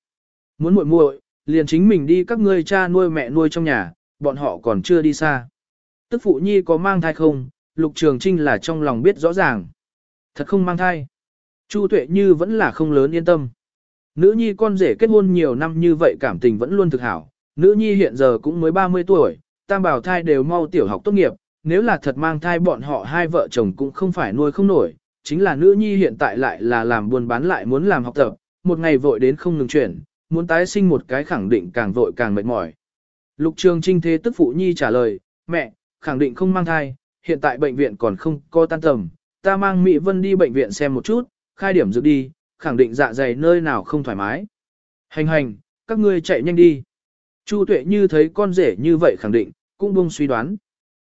Muốn muội muội, liền chính mình đi các ngươi cha nuôi mẹ nuôi trong nhà, bọn họ còn chưa đi xa. Tức phụ nhi có mang thai không, Lục Trường Trinh là trong lòng biết rõ ràng. Thật không mang thai. Chu Tuệ Như vẫn là không lớn yên tâm. Nữ nhi con rể kết hôn nhiều năm như vậy cảm tình vẫn luôn thực hảo. Nữ nhi hiện giờ cũng mới 30 tuổi, tam bảo thai đều mau tiểu học tốt nghiệp. Nếu là thật mang thai bọn họ hai vợ chồng cũng không phải nuôi không nổi. Chính là nữ nhi hiện tại lại là làm buôn bán lại muốn làm học tập, một ngày vội đến không ngừng chuyển, muốn tái sinh một cái khẳng định càng vội càng mệt mỏi. Lục Trường Trinh thế tức phụ nhi trả lời, mẹ, khẳng định không mang thai, hiện tại bệnh viện còn không có tan tầm, ta mang Mỹ Vân đi bệnh viện xem một chút, khai điểm dược đi, khẳng định dạ dày nơi nào không thoải mái. Hành hành, các ngươi chạy nhanh đi. Chu Tuệ như thấy con rể như vậy khẳng định, cũng buông suy đoán.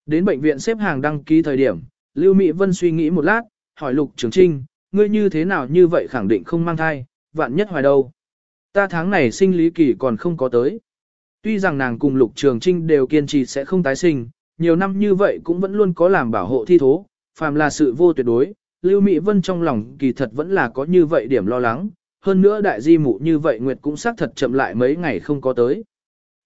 Đến bệnh viện xếp hàng đăng ký thời điểm, Lưu Mỹ Vân suy nghĩ một lát, hỏi Lục Trường Trinh, ngươi như thế nào như vậy khẳng định không mang thai, vạn nhất hoài đâu. Ta tháng này sinh lý kỳ còn không có tới. Tuy rằng nàng cùng Lục Trường Trinh đều kiên trì sẽ không tái sinh, nhiều năm như vậy cũng vẫn luôn có làm bảo hộ thi thố, phàm là sự vô tuyệt đối, Lưu Mỹ Vân trong lòng kỳ thật vẫn là có như vậy điểm lo lắng, hơn nữa đại di mụ như vậy Nguyệt cũng xác thật chậm lại mấy ngày không có tới.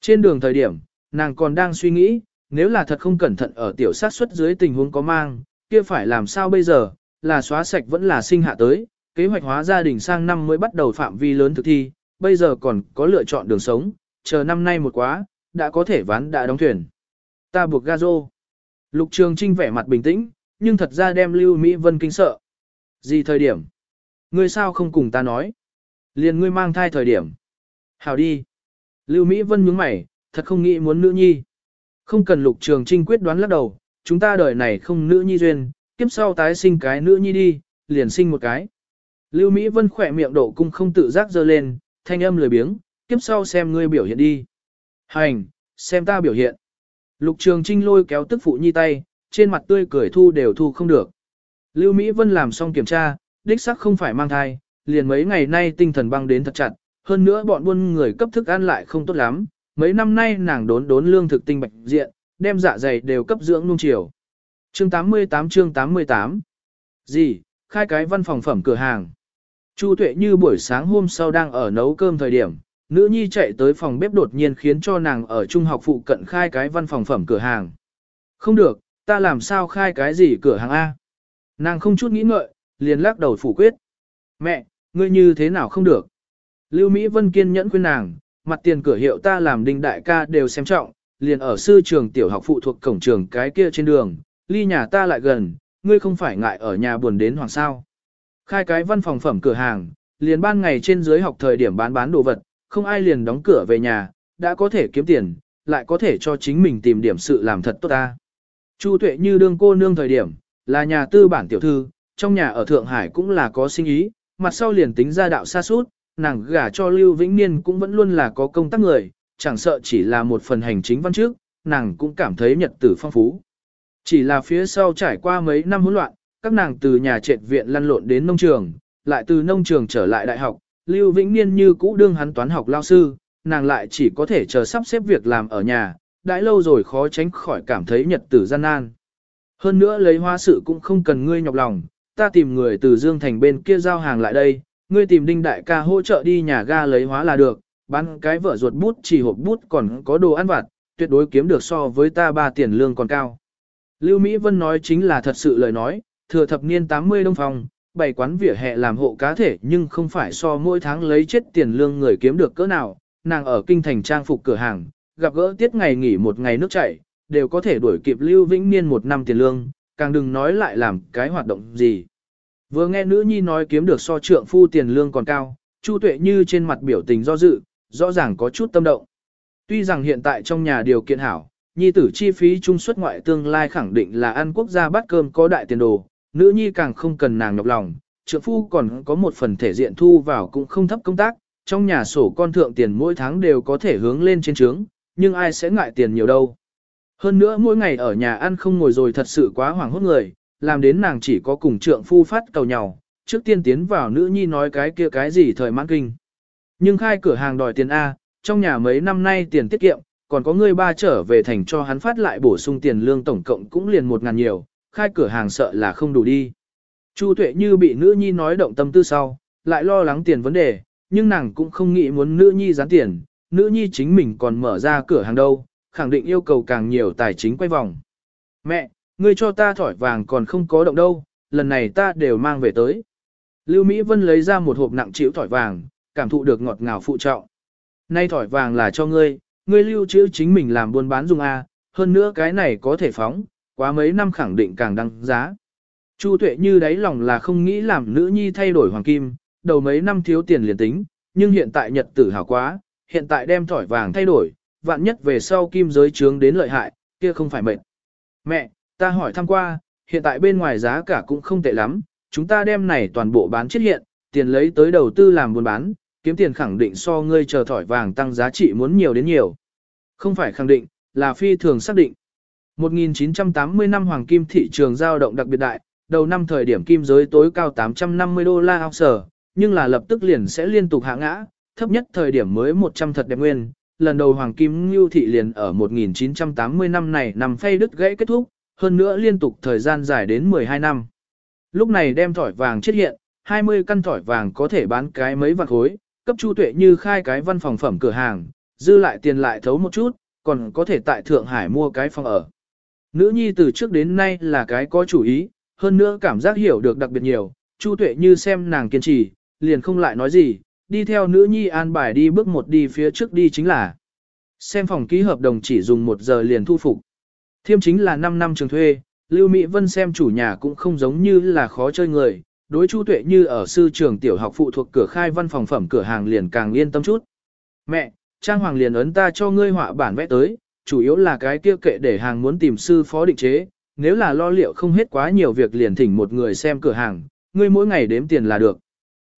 Trên đường thời điểm, nàng còn đang suy nghĩ, nếu là thật không cẩn thận ở tiểu sát xuất dưới tình huống có mang, kia phải làm sao bây giờ, là xóa sạch vẫn là sinh hạ tới, kế hoạch hóa gia đình sang năm mới bắt đầu phạm vi lớn thực thi, bây giờ còn có lựa chọn đường sống, chờ năm nay một quá, đã có thể ván đã đóng thuyền. Ta buộc ga rô. Lục Trường Trinh vẻ mặt bình tĩnh, nhưng thật ra đem Lưu Mỹ Vân kinh sợ. Gì thời điểm? Ngươi sao không cùng ta nói? Liền ngươi mang thai thời điểm. Hào đi. Lưu Mỹ Vân nhướng mày, thật không nghĩ muốn nữ nhi. Không cần Lục Trường Trinh quyết đoán lắc đầu, chúng ta đời này không nữ nhi duyên, kiếp sau tái sinh cái nữ nhi đi, liền sinh một cái. Lưu Mỹ Vân khỏe miệng độ cung không tự giác dơ lên, thanh âm lười biếng, kiếp sau xem ngươi biểu hiện đi. Hành, xem ta biểu hiện. Lục Trường Trinh lôi kéo tức phụ nhi tay, trên mặt tươi cười thu đều thu không được. Lưu Mỹ Vân làm xong kiểm tra, đích xác không phải mang thai, liền mấy ngày nay tinh thần băng đến thật chặt, hơn nữa bọn buôn người cấp thức ăn lại không tốt lắm, mấy năm nay nàng đốn đốn lương thực tinh bạch diện, đem dạ dày đều cấp dưỡng nung chiều. Chương 88 chương 88 Gì, khai cái văn phòng phẩm cửa hàng. Chu Tuệ như buổi sáng hôm sau đang ở nấu cơm thời điểm, nữ nhi chạy tới phòng bếp đột nhiên khiến cho nàng ở trung học phụ cận khai cái văn phòng phẩm cửa hàng. Không được, ta làm sao khai cái gì cửa hàng A. Nàng không chút nghĩ ngợi, liền lắc đầu phủ quyết. Mẹ, ngươi như thế nào không được? Lưu Mỹ Vân kiên nhẫn khuyên nàng, mặt tiền cửa hiệu ta làm đinh đại ca đều xem trọng, liền ở sư trường tiểu học phụ thuộc cổng trường cái kia trên đường, ly nhà ta lại gần, ngươi không phải ngại ở nhà buồn đến hoàng sao. Khai cái văn phòng phẩm cửa hàng, liền ban ngày trên dưới học thời điểm bán bán đồ vật, không ai liền đóng cửa về nhà, đã có thể kiếm tiền, lại có thể cho chính mình tìm điểm sự làm thật tốt ta. Chu tuệ như đương cô nương thời điểm, là nhà tư bản tiểu thư, trong nhà ở Thượng Hải cũng là có sinh ý, mặt sau liền tính ra đạo xa suốt, nàng gả cho Lưu Vĩnh Niên cũng vẫn luôn là có công tác người, chẳng sợ chỉ là một phần hành chính văn trước, nàng cũng cảm thấy nhật tử phong phú. Chỉ là phía sau trải qua mấy năm hỗn loạn, các nàng từ nhà trệt viện lăn lộn đến nông trường, lại từ nông trường trở lại đại học, Lưu Vĩnh Niên như cũ đương hắn toán học lao sư, nàng lại chỉ có thể chờ sắp xếp việc làm ở nhà, đãi lâu rồi khó tránh khỏi cảm thấy nhật tử gian nan. Hơn nữa lấy hoa sự cũng không cần ngươi nhọc lòng, ta tìm người từ Dương Thành bên kia giao hàng lại đây, ngươi tìm Đinh Đại ca hỗ trợ đi nhà ga lấy hóa là được, bán cái vợ ruột bút chỉ hộp bút còn có đồ ăn vặt, tuyệt đối kiếm được so với ta ba tiền lương còn cao. Lưu Mỹ Vân nói chính là thật sự lời nói, thừa thập niên 80 đông phòng, bày quán vỉa hè làm hộ cá thể nhưng không phải so mỗi tháng lấy chết tiền lương người kiếm được cỡ nào, nàng ở kinh thành trang phục cửa hàng, gặp gỡ tiết ngày nghỉ một ngày nước chảy, đều có thể đuổi kịp Lưu Vĩnh Niên một năm tiền lương, càng đừng nói lại làm cái hoạt động gì. Vừa nghe nữ nhi nói kiếm được so trượng phu tiền lương còn cao, Chu Tuệ như trên mặt biểu tình do dự, rõ ràng có chút tâm động. Tuy rằng hiện tại trong nhà điều kiện hảo, nhi tử chi phí trung suất ngoại tương lai khẳng định là ăn quốc gia bát cơm có đại tiền đồ, nữ nhi càng không cần nàng nhọc lòng, trượng phu còn có một phần thể diện thu vào cũng không thấp công tác, trong nhà sổ con thượng tiền mỗi tháng đều có thể hướng lên trên trướng, nhưng ai sẽ ngại tiền nhiều đâu. Hơn nữa mỗi ngày ở nhà ăn không ngồi rồi thật sự quá hoảng hốt người, làm đến nàng chỉ có cùng trượng phu phát cầu nhau, trước tiên tiến vào nữ nhi nói cái kia cái gì thời mãn kinh. Nhưng khai cửa hàng đòi tiền A, trong nhà mấy năm nay tiền tiết kiệm, còn có người ba trở về thành cho hắn phát lại bổ sung tiền lương tổng cộng cũng liền một ngàn nhiều, khai cửa hàng sợ là không đủ đi. Chu Tuệ như bị nữ nhi nói động tâm tư sau, lại lo lắng tiền vấn đề, nhưng nàng cũng không nghĩ muốn nữ nhi gián tiền, nữ nhi chính mình còn mở ra cửa hàng đâu, khẳng định yêu cầu càng nhiều tài chính quay vòng. Mẹ, ngươi cho ta thỏi vàng còn không có động đâu, lần này ta đều mang về tới. Lưu Mỹ Vân lấy ra một hộp nặng chịu thỏi vàng, cảm thụ được ngọt ngào phụ trọng. Nay thỏi vàng là cho ngươi, ngươi lưu trữ chính mình làm buôn bán dùng A, hơn nữa cái này có thể phóng, quá mấy năm khẳng định càng đăng giá. Chu tuệ như đáy lòng là không nghĩ làm nữ nhi thay đổi hoàng kim, đầu mấy năm thiếu tiền liền tính, nhưng hiện tại nhật tử hảo quá, hiện tại đem thỏi vàng thay đổi, vạn nhất về sau kim giới trướng đến lợi hại, kia không phải mệt. Mẹ, ta hỏi thăm qua, hiện tại bên ngoài giá cả cũng không tệ lắm, chúng ta đem này toàn bộ bán chết hiện, tiền lấy tới đầu tư làm buôn bán, kiếm tiền khẳng định so ngươi chờ thỏi vàng tăng giá trị muốn nhiều đến nhiều. Không phải khẳng định, là phi thường xác định. 1980 năm hoàng kim thị trường giao động đặc biệt đại, đầu năm thời điểm kim giới tối cao 850 đô la ounce, nhưng là lập tức liền sẽ liên tục hạ ngã, thấp nhất thời điểm mới 100 thật đẹp nguyên. Lần đầu hoàng kim lưu thị liền ở 1980 năm này nằm phay đứt gãy kết thúc, hơn nữa liên tục thời gian dài đến 12 năm. Lúc này đem thỏi vàng chết hiện, 20 căn thỏi vàng có thể bán cái mấy vạn khối, cấp chu tuệ như khai cái văn phòng phẩm cửa hàng, dư lại tiền lại thấu một chút, còn có thể tại Thượng Hải mua cái phòng ở. Nữ nhi từ trước đến nay là cái có chủ ý, hơn nữa cảm giác hiểu được đặc biệt nhiều, Chu Tuệ như xem nàng kiên trì, liền không lại nói gì, đi theo nữ nhi an bài đi bước một đi phía trước đi chính là. Xem phòng ký hợp đồng chỉ dùng một giờ liền thu phục. Thiêm chính là 5 năm trường thuê, Lưu Mỹ Vân xem chủ nhà cũng không giống như là khó chơi người, đối Chu Tuệ như ở sư trường tiểu học phụ thuộc cửa khai văn phòng phẩm cửa hàng liền càng yên tâm chút. Mẹ, Trang Hoàng liền ấn ta cho ngươi họa bản vẽ tới, chủ yếu là cái kia kệ để hàng muốn tìm sư phó định chế, nếu là lo liệu không hết quá nhiều việc liền thỉnh một người xem cửa hàng, ngươi mỗi ngày đếm tiền là được.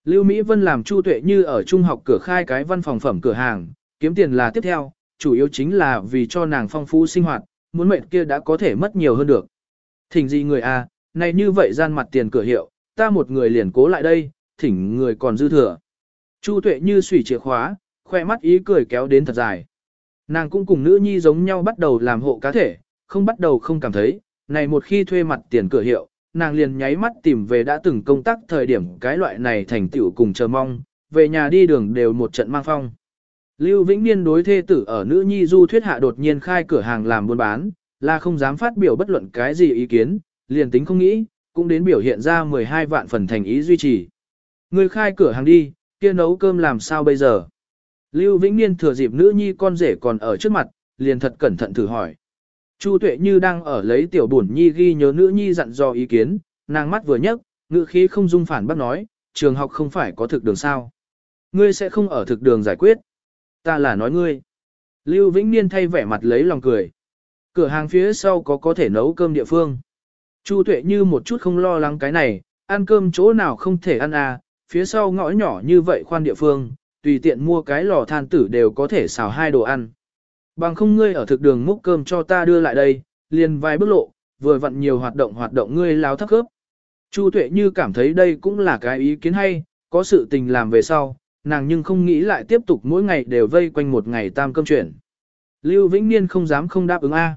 Lưu Mỹ Vân làm Chu Tuệ như ở trung học cửa khai cái văn phòng phẩm cửa hàng, kiếm tiền là tiếp theo, chủ yếu chính là vì cho nàng phong phú sinh hoạt, muốn mệnh kia đã có thể mất nhiều hơn được. Thỉnh gì người à, này như vậy gian mặt tiền cửa hiệu, ta một người liền cố lại đây, thỉnh người còn dư thừa. Chu Tuệ như xủy chìa khóa, khoe mắt ý cười kéo đến thật dài. Nàng cũng cùng nữ nhi giống nhau bắt đầu làm hộ cá thể, không bắt đầu không cảm thấy, này một khi thuê mặt tiền cửa hiệu, nàng liền nháy mắt tìm về đã từng công tác thời điểm cái loại này thành tựu cùng chờ mong, về nhà đi đường đều một trận mang phong. Lưu Vĩnh Niên đối thê tử ở nữ nhi du thuyết hạ đột nhiên khai cửa hàng làm buôn bán, là không dám phát biểu bất luận cái gì ý kiến, liền tính không nghĩ, cũng đến biểu hiện ra 12 vạn phần thành ý duy trì. Người khai cửa hàng đi, kia nấu cơm làm sao bây giờ? Lưu Vĩnh Niên thừa dịp nữ nhi con rể còn ở trước mặt, liền thật cẩn thận thử hỏi. Chu Tuệ Như đang ở lấy tiểu bổn nhi ghi nhớ nữ nhi dặn dò ý kiến, nàng mắt vừa nhấc, ngữ khí không dung phản bác nói, trường học không phải có thực đường sao. Ngươi sẽ không ở thực đường giải quyết. Ta là nói ngươi. Lưu Vĩnh Niên thay vẻ mặt lấy lòng cười. Cửa hàng phía sau có có thể nấu cơm địa phương. Chu Tuệ Như một chút không lo lắng cái này, ăn cơm chỗ nào không thể ăn à, phía sau ngõ nhỏ như vậy khoan địa phương, tùy tiện mua cái lò than tử đều có thể xào hai đồ ăn. Bằng không ngươi ở thực đường múc cơm cho ta đưa lại đây, liền vài bước lộ, vừa vặn nhiều hoạt động hoạt động ngươi láo thấp khớp. Chu Tuệ như cảm thấy đây cũng là cái ý kiến hay, có sự tình làm về sau, nàng nhưng không nghĩ lại tiếp tục mỗi ngày đều vây quanh một ngày tam cơm chuyển. Lưu Vĩnh Niên không dám không đáp ứng A.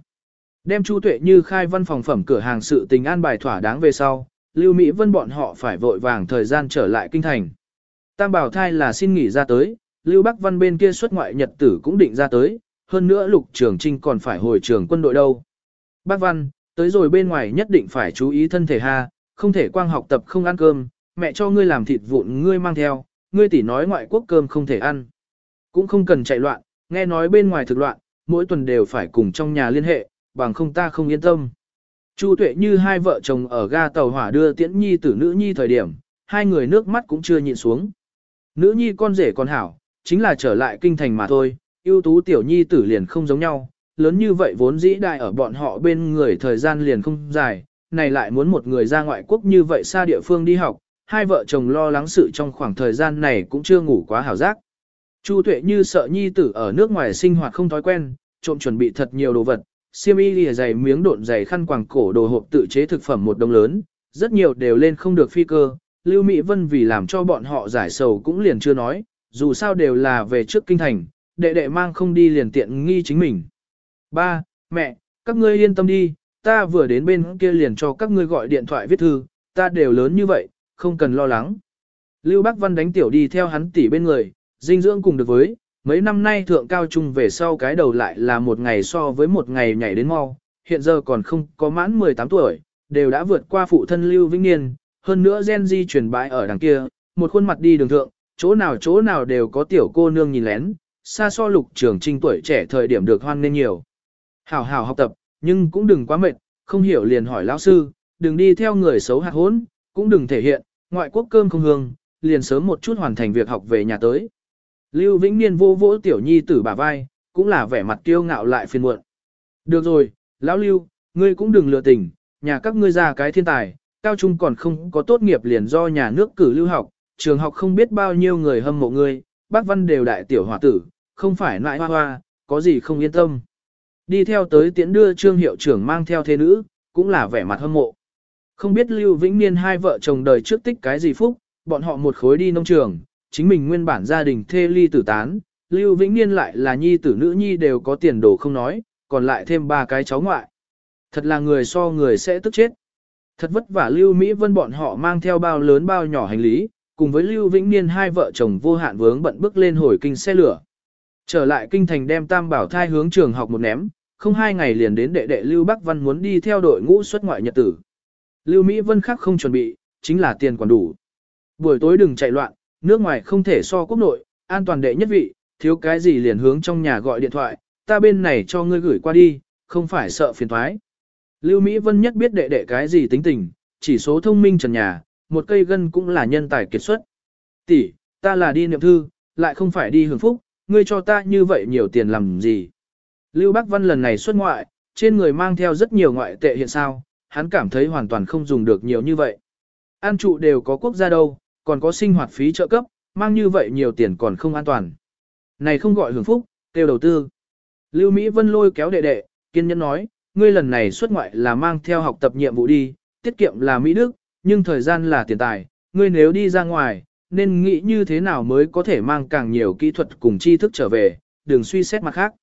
Đem Chu Tuệ như khai văn phòng phẩm cửa hàng sự tình an bài thỏa đáng về sau, Lưu Mỹ Vân bọn họ phải vội vàng thời gian trở lại kinh thành. Tam bảo thai là xin nghỉ ra tới, Lưu Bắc Văn bên kia xuất ngoại nhật tử cũng định ra tới, hơn nữa lục trường trinh còn phải hồi trường quân đội đâu. Bác Văn, tới rồi bên ngoài nhất định phải chú ý thân thể ha, không thể quang học tập không ăn cơm, mẹ cho ngươi làm thịt vụn ngươi mang theo, ngươi tỷ nói ngoại quốc cơm không thể ăn. Cũng không cần chạy loạn, nghe nói bên ngoài thực loạn, mỗi tuần đều phải cùng trong nhà liên hệ, bằng không ta không yên tâm. Chu tuệ như hai vợ chồng ở ga tàu hỏa đưa tiễn nhi tử nữ nhi thời điểm, hai người nước mắt cũng chưa nhịn xuống. Nữ nhi con rể con hảo, chính là trở lại kinh thành mà thôi, ưu tú tiểu nhi tử liền không giống nhau, lớn như vậy vốn dĩ đại ở bọn họ bên người thời gian liền không dài, này lại muốn một người ra ngoại quốc như vậy xa địa phương đi học, hai vợ chồng lo lắng sự trong khoảng thời gian này cũng chưa ngủ quá hảo giác. Chu tuệ như sợ nhi tử ở nước ngoài sinh hoạt không thói quen, trộm chuẩn bị thật nhiều đồ vật, xiêm y lìa dày miếng độn dày khăn quàng cổ đồ hộp tự chế thực phẩm một đồng lớn, rất nhiều đều lên không được phi cơ. Lưu Mỹ Vân vì làm cho bọn họ giải sầu cũng liền chưa nói, dù sao đều là về trước kinh thành, đệ đệ mang không đi liền tiện nghi chính mình. Ba, mẹ, các ngươi yên tâm đi, ta vừa đến bên kia liền cho các ngươi gọi điện thoại viết thư, ta đều lớn như vậy, không cần lo lắng. Lưu Bắc Văn đánh tiểu đi theo hắn tỉ bên người, dinh dưỡng cùng được với, mấy năm nay thượng cao trung về sau cái đầu lại là một ngày so với một ngày nhảy đến mau, hiện giờ còn không có mãn 18 tuổi, đều đã vượt qua phụ thân Lưu Vĩnh Niên, hơn nữa gen di truyền bãi ở đằng kia, một khuôn mặt đi đường thượng, chỗ nào chỗ nào đều có tiểu cô nương nhìn lén, xa so lục trường trinh tuổi trẻ thời điểm được hoan nên nhiều. Hảo hảo học tập, nhưng cũng đừng quá mệt, không hiểu liền hỏi lão sư, đừng đi theo người xấu hạt hốn, cũng đừng thể hiện, ngoại quốc cơm không hương, liền sớm một chút hoàn thành việc học về nhà tới. Lưu Vĩnh Niên vô vỗ tiểu nhi tử bà vai, cũng là vẻ mặt kiêu ngạo lại phiền muộn. Được rồi, lão Lưu, ngươi cũng đừng lừa tình, nhà các ngươi ra cái thiên tài, cao trung còn không có tốt nghiệp liền do nhà nước cử lưu học, trường học không biết bao nhiêu người hâm mộ ngươi, bác văn đều đại tiểu hòa tử, không phải nại hoa hoa, có gì không yên tâm. Đi theo tới tiễn đưa trương hiệu trưởng mang theo thế nữ, cũng là vẻ mặt hâm mộ. Không biết Lưu Vĩnh Niên hai vợ chồng đời trước tích cái gì phúc, bọn họ một khối đi nông trường, chính mình nguyên bản gia đình thê ly tử tán, Lưu Vĩnh Niên lại là nhi tử nữ nhi đều có tiền đồ không nói, còn lại thêm ba cái cháu ngoại. Thật là người so người sẽ tức chết. Thật vất vả Lưu Mỹ Vân bọn họ mang theo bao lớn bao nhỏ hành lý, cùng với Lưu Vĩnh Niên hai vợ chồng vô hạn vướng bận bước lên hồi kinh xe lửa. Trở lại kinh thành đem tam bảo thai hướng trường học một ném, không hai ngày liền đến đệ đệ Lưu Bắc Văn muốn đi theo đội ngũ xuất ngoại nhật tử. Lưu Mỹ Vân khác không chuẩn bị, chính là tiền còn đủ. Buổi tối đừng chạy loạn, nước ngoài không thể so quốc nội, an toàn đệ nhất vị, thiếu cái gì liền hướng trong nhà gọi điện thoại, ta bên này cho ngươi gửi qua đi, không phải sợ phiền thoái. Lưu Mỹ Vân nhất biết đệ đệ cái gì tính tình, chỉ số thông minh trần nhà, một cây gân cũng là nhân tài kiệt xuất. Tỷ, ta là đi niệm thư, lại không phải đi hưởng phúc, ngươi cho ta như vậy nhiều tiền làm gì. Lưu Bắc Văn lần này xuất ngoại, trên người mang theo rất nhiều ngoại tệ hiện sao, hắn cảm thấy hoàn toàn không dùng được nhiều như vậy. An trụ đều có quốc gia đâu, còn có sinh hoạt phí trợ cấp, mang như vậy nhiều tiền còn không an toàn. Này không gọi hưởng phúc, tiêu đầu tư. Lưu Mỹ Vân lôi kéo đệ đệ, kiên nhẫn nói, ngươi lần này xuất ngoại là mang theo học tập nhiệm vụ đi, tiết kiệm là Mỹ Đức, nhưng thời gian là tiền tài, ngươi nếu đi ra ngoài, nên nghĩ như thế nào mới có thể mang càng nhiều kỹ thuật cùng tri thức trở về, đừng suy xét mặt khác.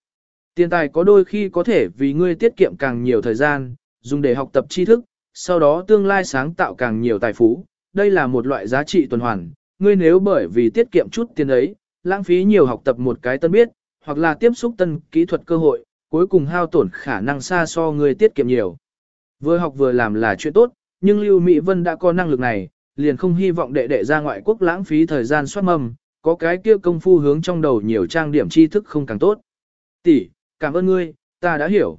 Tiền tài có đôi khi có thể vì ngươi tiết kiệm càng nhiều thời gian, dùng để học tập tri thức, sau đó tương lai sáng tạo càng nhiều tài phú, đây là một loại giá trị tuần hoàn, ngươi nếu bởi vì tiết kiệm chút tiền ấy, lãng phí nhiều học tập một cái tân biết, hoặc là tiếp xúc tân kỹ thuật cơ hội, cuối cùng hao tổn khả năng xa so người tiết kiệm nhiều. Vừa học vừa làm là chuyện tốt, nhưng Lưu Mỹ Vân đã có năng lực này, liền không hy vọng đệ đệ ra ngoại quốc lãng phí thời gian soát mầm, có cái kia công phu hướng trong đầu nhiều trang điểm tri thức không càng tốt. Tỷ, cảm ơn ngươi, ta đã hiểu.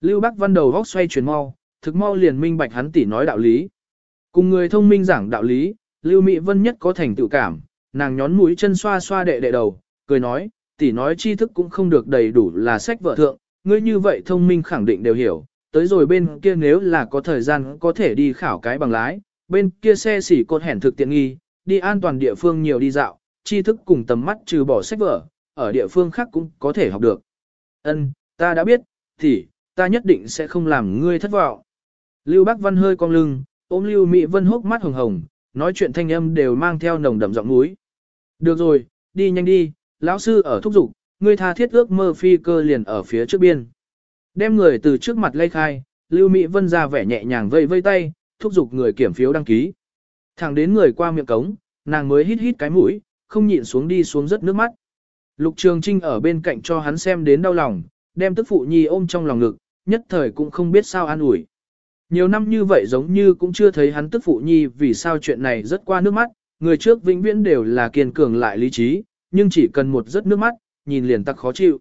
Lưu Bắc Văn đầu góc xoay chuyển mau, thực mau liền minh bạch hắn tỷ nói đạo lý. Cùng người thông minh giảng đạo lý, Lưu Mỹ Vân nhất có thành tựu cảm, nàng nhón mũi chân xoa xoa đệ đệ đầu, cười nói, tỷ nói tri thức cũng không được đầy đủ là sách vợ thượng, ngươi như vậy thông minh khẳng định đều hiểu, tới rồi bên kia nếu là có thời gian có thể đi khảo cái bằng lái, bên kia xe xỉ cột hẻn thực tiện nghi, đi an toàn địa phương nhiều đi dạo, tri thức cùng tầm mắt trừ bỏ sách vở, ở địa phương khác cũng có thể học được. Ân, ta đã biết, thì, ta nhất định sẽ không làm ngươi thất vọng. Lưu Bắc Văn hơi cong lưng, ôm Lưu Mỹ Vân hốc mắt hồng hồng, nói chuyện thanh âm đều mang theo nồng đậm giọng núi. Được rồi, đi nhanh đi, lão sư ở thúc giục, ngươi tha thiết ước mơ phi cơ liền ở phía trước biên. Đem người từ trước mặt lây khai, Lưu Mỹ Vân ra vẻ nhẹ nhàng vây vây tay, thúc giục người kiểm phiếu đăng ký. Thẳng đến người qua miệng cống, nàng mới hít hít cái mũi, không nhịn xuống đi xuống rất nước mắt. Lục Trường Trinh ở bên cạnh cho hắn xem đến đau lòng, đem tức phụ nhi ôm trong lòng ngực, nhất thời cũng không biết sao an ủi. Nhiều năm như vậy giống như cũng chưa thấy hắn tức phụ nhi vì sao chuyện này rất qua nước mắt, người trước vĩnh viễn đều là kiên cường lại lý trí, nhưng chỉ cần một giấc nước mắt, nhìn liền tắc khó chịu.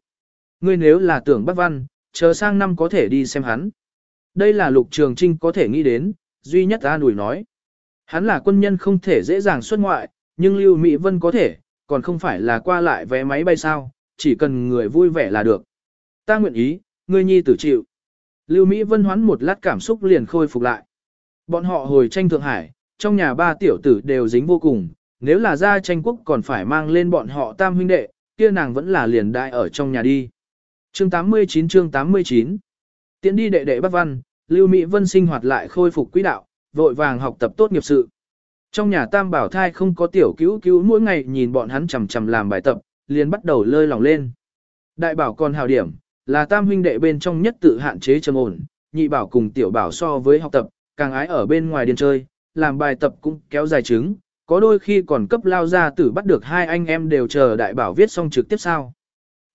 Ngươi nếu là tưởng bác văn, chờ sang năm có thể đi xem hắn. Đây là lục trường trinh có thể nghĩ đến, duy nhất ta ủi nói. Hắn là quân nhân không thể dễ dàng xuất ngoại, nhưng Lưu Mỹ Vân có thể, còn không phải là qua lại vé máy bay sao, chỉ cần người vui vẻ là được. Ta nguyện ý, ngươi nhi tử chịu. Lưu Mỹ Vân hoán một lát cảm xúc liền khôi phục lại. Bọn họ hồi tranh Thượng Hải, trong nhà ba tiểu tử đều dính vô cùng, nếu là ra tranh quốc còn phải mang lên bọn họ tam huynh đệ, kia nàng vẫn là liền đại ở trong nhà đi. Chương 89 chương 89 Tiến đi đệ đệ Bắc Văn, Lưu Mỹ Vân sinh hoạt lại khôi phục quỹ đạo, vội vàng học tập tốt nghiệp sự. Trong nhà tam bảo thai không có tiểu cứu cứu mỗi ngày nhìn bọn hắn chầm chầm làm bài tập, liền bắt đầu lơi lòng lên. Đại bảo còn hào điểm, là tam huynh đệ bên trong nhất tự hạn chế trầm ổn, nhị bảo cùng tiểu bảo so với học tập, càng ái ở bên ngoài điên chơi, làm bài tập cũng kéo dài trứng, có đôi khi còn cấp lao ra tử bắt được hai anh em đều chờ đại bảo viết xong trực tiếp sao.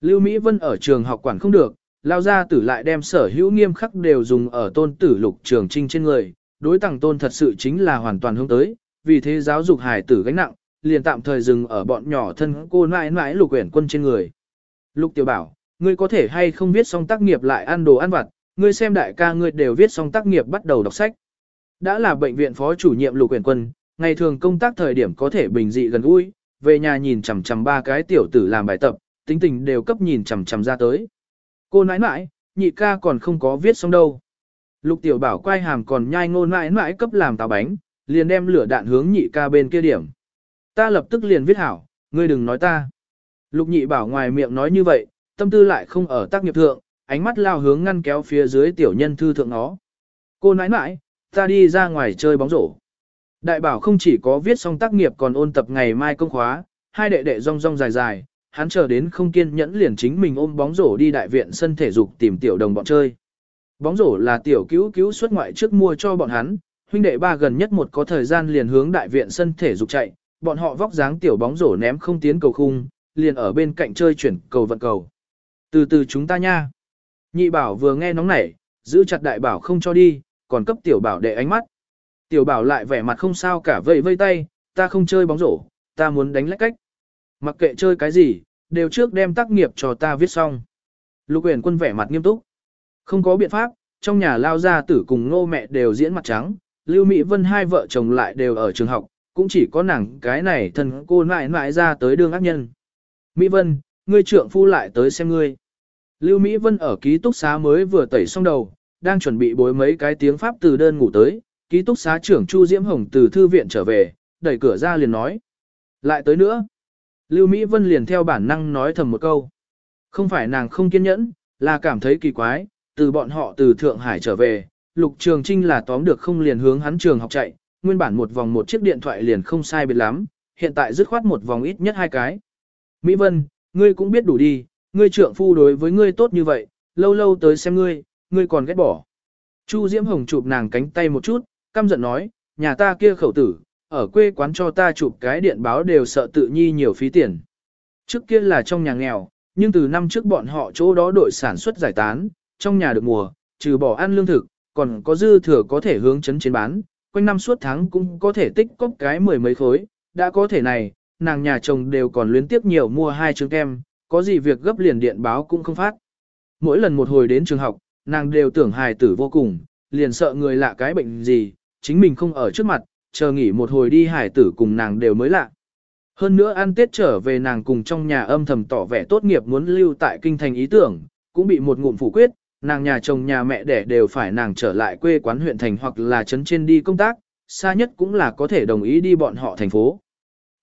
Lưu Mỹ Vân ở trường học quản không được, lao ra tử lại đem sở hữu nghiêm khắc đều dùng ở tôn tử lục trường trinh trên người, đối tặng tôn thật sự chính là hoàn toàn hướng tới, vì thế giáo dục hài tử gánh nặng, liền tạm thời dừng ở bọn nhỏ thân cô mãi mãi lục quyển quân trên người. Lục tiểu bảo, ngươi có thể hay không viết xong tác nghiệp lại ăn đồ ăn vặt, ngươi xem đại ca ngươi đều viết xong tác nghiệp bắt đầu đọc sách. Đã là bệnh viện phó chủ nhiệm lục quyển quân, ngày thường công tác thời điểm có thể bình dị gần gũi, về nhà nhìn chằm chằm ba cái tiểu tử làm bài tập, tính tình đều cấp nhìn chằm chằm ra tới. Cô nãi nãi, nhị ca còn không có viết xong đâu. Lục tiểu bảo quay hàm còn nhai ngôn nãi nãi cấp làm táo bánh, liền đem lửa đạn hướng nhị ca bên kia điểm. Ta lập tức liền viết hảo, ngươi đừng nói ta. Lục nhị bảo ngoài miệng nói như vậy, tâm tư lại không ở tác nghiệp thượng, ánh mắt lao hướng ngăn kéo phía dưới tiểu nhân thư thượng nó. Cô nãi nãi, ta đi ra ngoài chơi bóng rổ. Đại bảo không chỉ có viết xong tác nghiệp còn ôn tập ngày mai công khóa, hai đệ đệ rong rong dài dài, hắn chờ đến không kiên nhẫn liền chính mình ôm bóng rổ đi đại viện sân thể dục tìm tiểu đồng bọn chơi. Bóng rổ là tiểu cứu cứu xuất ngoại trước mua cho bọn hắn, huynh đệ ba gần nhất một có thời gian liền hướng đại viện sân thể dục chạy, bọn họ vóc dáng tiểu bóng rổ ném không tiến cầu khung, liền ở bên cạnh chơi chuyển cầu vận cầu. Từ từ chúng ta nha. Nhị bảo vừa nghe nóng nảy, giữ chặt đại bảo không cho đi, còn cấp tiểu bảo đệ ánh mắt. Tiểu bảo lại vẻ mặt không sao cả vây vây tay, ta không chơi bóng rổ, ta muốn đánh lách cách. Mặc kệ chơi cái gì, đều trước đem tác nghiệp cho ta viết xong. Lục Uyển Quân vẻ mặt nghiêm túc. Không có biện pháp, trong nhà lao gia tử cùng Ngô mẹ đều diễn mặt trắng, Lưu Mỹ Vân hai vợ chồng lại đều ở trường học, cũng chỉ có nàng cái này thân cô nại nại ra tới đường ác nhân. Mỹ Vân, ngươi trưởng phu lại tới xem ngươi. Lưu Mỹ Vân ở ký túc xá mới vừa tẩy xong đầu, đang chuẩn bị bối mấy cái tiếng Pháp từ đơn ngủ tới, ký túc xá trưởng Chu Diễm Hồng từ thư viện trở về, đẩy cửa ra liền nói. Lại tới nữa. Lưu Mỹ Vân liền theo bản năng nói thầm một câu. Không phải nàng không kiên nhẫn, là cảm thấy kỳ quái, từ bọn họ từ Thượng Hải trở về, Lục Trường Trinh là tóm được không liền hướng hắn trường học chạy, nguyên bản một vòng một chiếc điện thoại liền không sai biệt lắm, hiện tại dứt khoát một vòng ít nhất hai cái. Mỹ Vân, ngươi cũng biết đủ đi, ngươi trưởng phu đối với ngươi tốt như vậy, lâu lâu tới xem ngươi, ngươi còn ghét bỏ. Chu Diễm Hồng chụp nàng cánh tay một chút, căm giận nói, nhà ta kia khẩu tử, ở quê quán cho ta chụp cái điện báo đều sợ tự nhi nhiều phí tiền. Trước kia là trong nhà nghèo, nhưng từ năm trước bọn họ chỗ đó đội sản xuất giải tán, trong nhà được mùa, trừ bỏ ăn lương thực, còn có dư thừa có thể hướng chấn chiến bán, quanh năm suốt tháng cũng có thể tích cóp cái mười mấy khối, đã có thể này, nàng nhà chồng đều còn luyến tiếp nhiều mua hai trứng kem, có gì việc gấp liền điện báo cũng không phát. Mỗi lần một hồi đến trường học, nàng đều tưởng hài tử vô cùng, liền sợ người lạ cái bệnh gì, chính mình không ở trước mặt, chờ nghỉ một hồi đi hải tử cùng nàng đều mới lạ. Hơn nữa ăn Tết trở về nàng cùng trong nhà âm thầm tỏ vẻ tốt nghiệp muốn lưu tại kinh thành ý tưởng, cũng bị một ngụm phủ quyết, nàng nhà chồng nhà mẹ đẻ đều phải nàng trở lại quê quán huyện thành hoặc là trấn trên đi công tác, xa nhất cũng là có thể đồng ý đi bọn họ thành phố.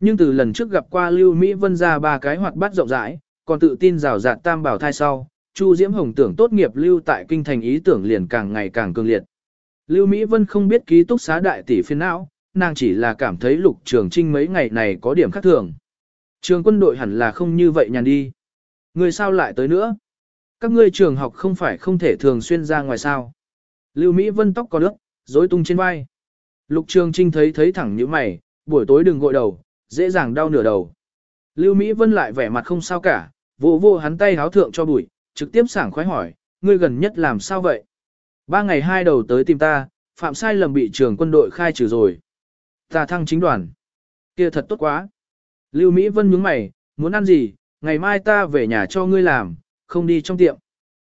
Nhưng từ lần trước gặp qua Lưu Mỹ Vân ra ba cái hoạt bát rộng rãi, còn tự tin rào rạt tam bảo thai sau, Chu Diễm Hồng tưởng tốt nghiệp lưu tại kinh thành ý tưởng liền càng ngày càng cường liệt. Lưu Mỹ Vân không biết ký túc xá đại tỷ phiên não, nàng chỉ là cảm thấy lục trường trinh mấy ngày này có điểm khác thường. Trường quân đội hẳn là không như vậy nhàn đi. Người sao lại tới nữa? Các ngươi trường học không phải không thể thường xuyên ra ngoài sao. Lưu Mỹ Vân tóc có nước, rối tung trên vai. Lục trường trinh thấy thấy thẳng như mày, buổi tối đừng gội đầu, dễ dàng đau nửa đầu. Lưu Mỹ Vân lại vẻ mặt không sao cả, vô vô hắn tay háo thượng cho bụi, trực tiếp sảng khoái hỏi, ngươi gần nhất làm sao vậy? Ba ngày hai đầu tới tìm ta, phạm sai lầm bị trường quân đội khai trừ rồi. Ta thăng chính đoàn. kia thật tốt quá. Lưu Mỹ Vân nhướng mày, muốn ăn gì, ngày mai ta về nhà cho ngươi làm, không đi trong tiệm.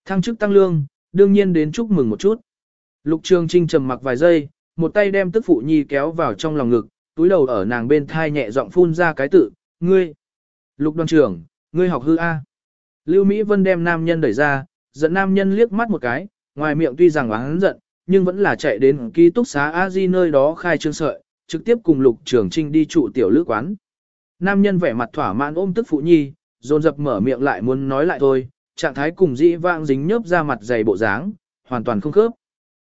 Thăng chức tăng lương, đương nhiên đến chúc mừng một chút. Lục Trường Trinh trầm mặc vài giây, một tay đem tức phụ nhi kéo vào trong lòng ngực, túi đầu ở nàng bên thai nhẹ giọng phun ra cái tự, ngươi. Lục đoàn trưởng, ngươi học hư A. Lưu Mỹ Vân đem nam nhân đẩy ra, giận nam nhân liếc mắt một cái, ngoài miệng tuy rằng oán giận, nhưng vẫn là chạy đến ký túc xá A Di nơi đó khai trương sợi, trực tiếp cùng Lục Trường Trinh đi trụ tiểu lữ quán. Nam nhân vẻ mặt thỏa mãn ôm tức phụ nhi, dồn dập mở miệng lại muốn nói lại thôi, trạng thái cùng dĩ vãng dính nhớp ra mặt dày bộ dáng, hoàn toàn không khớp.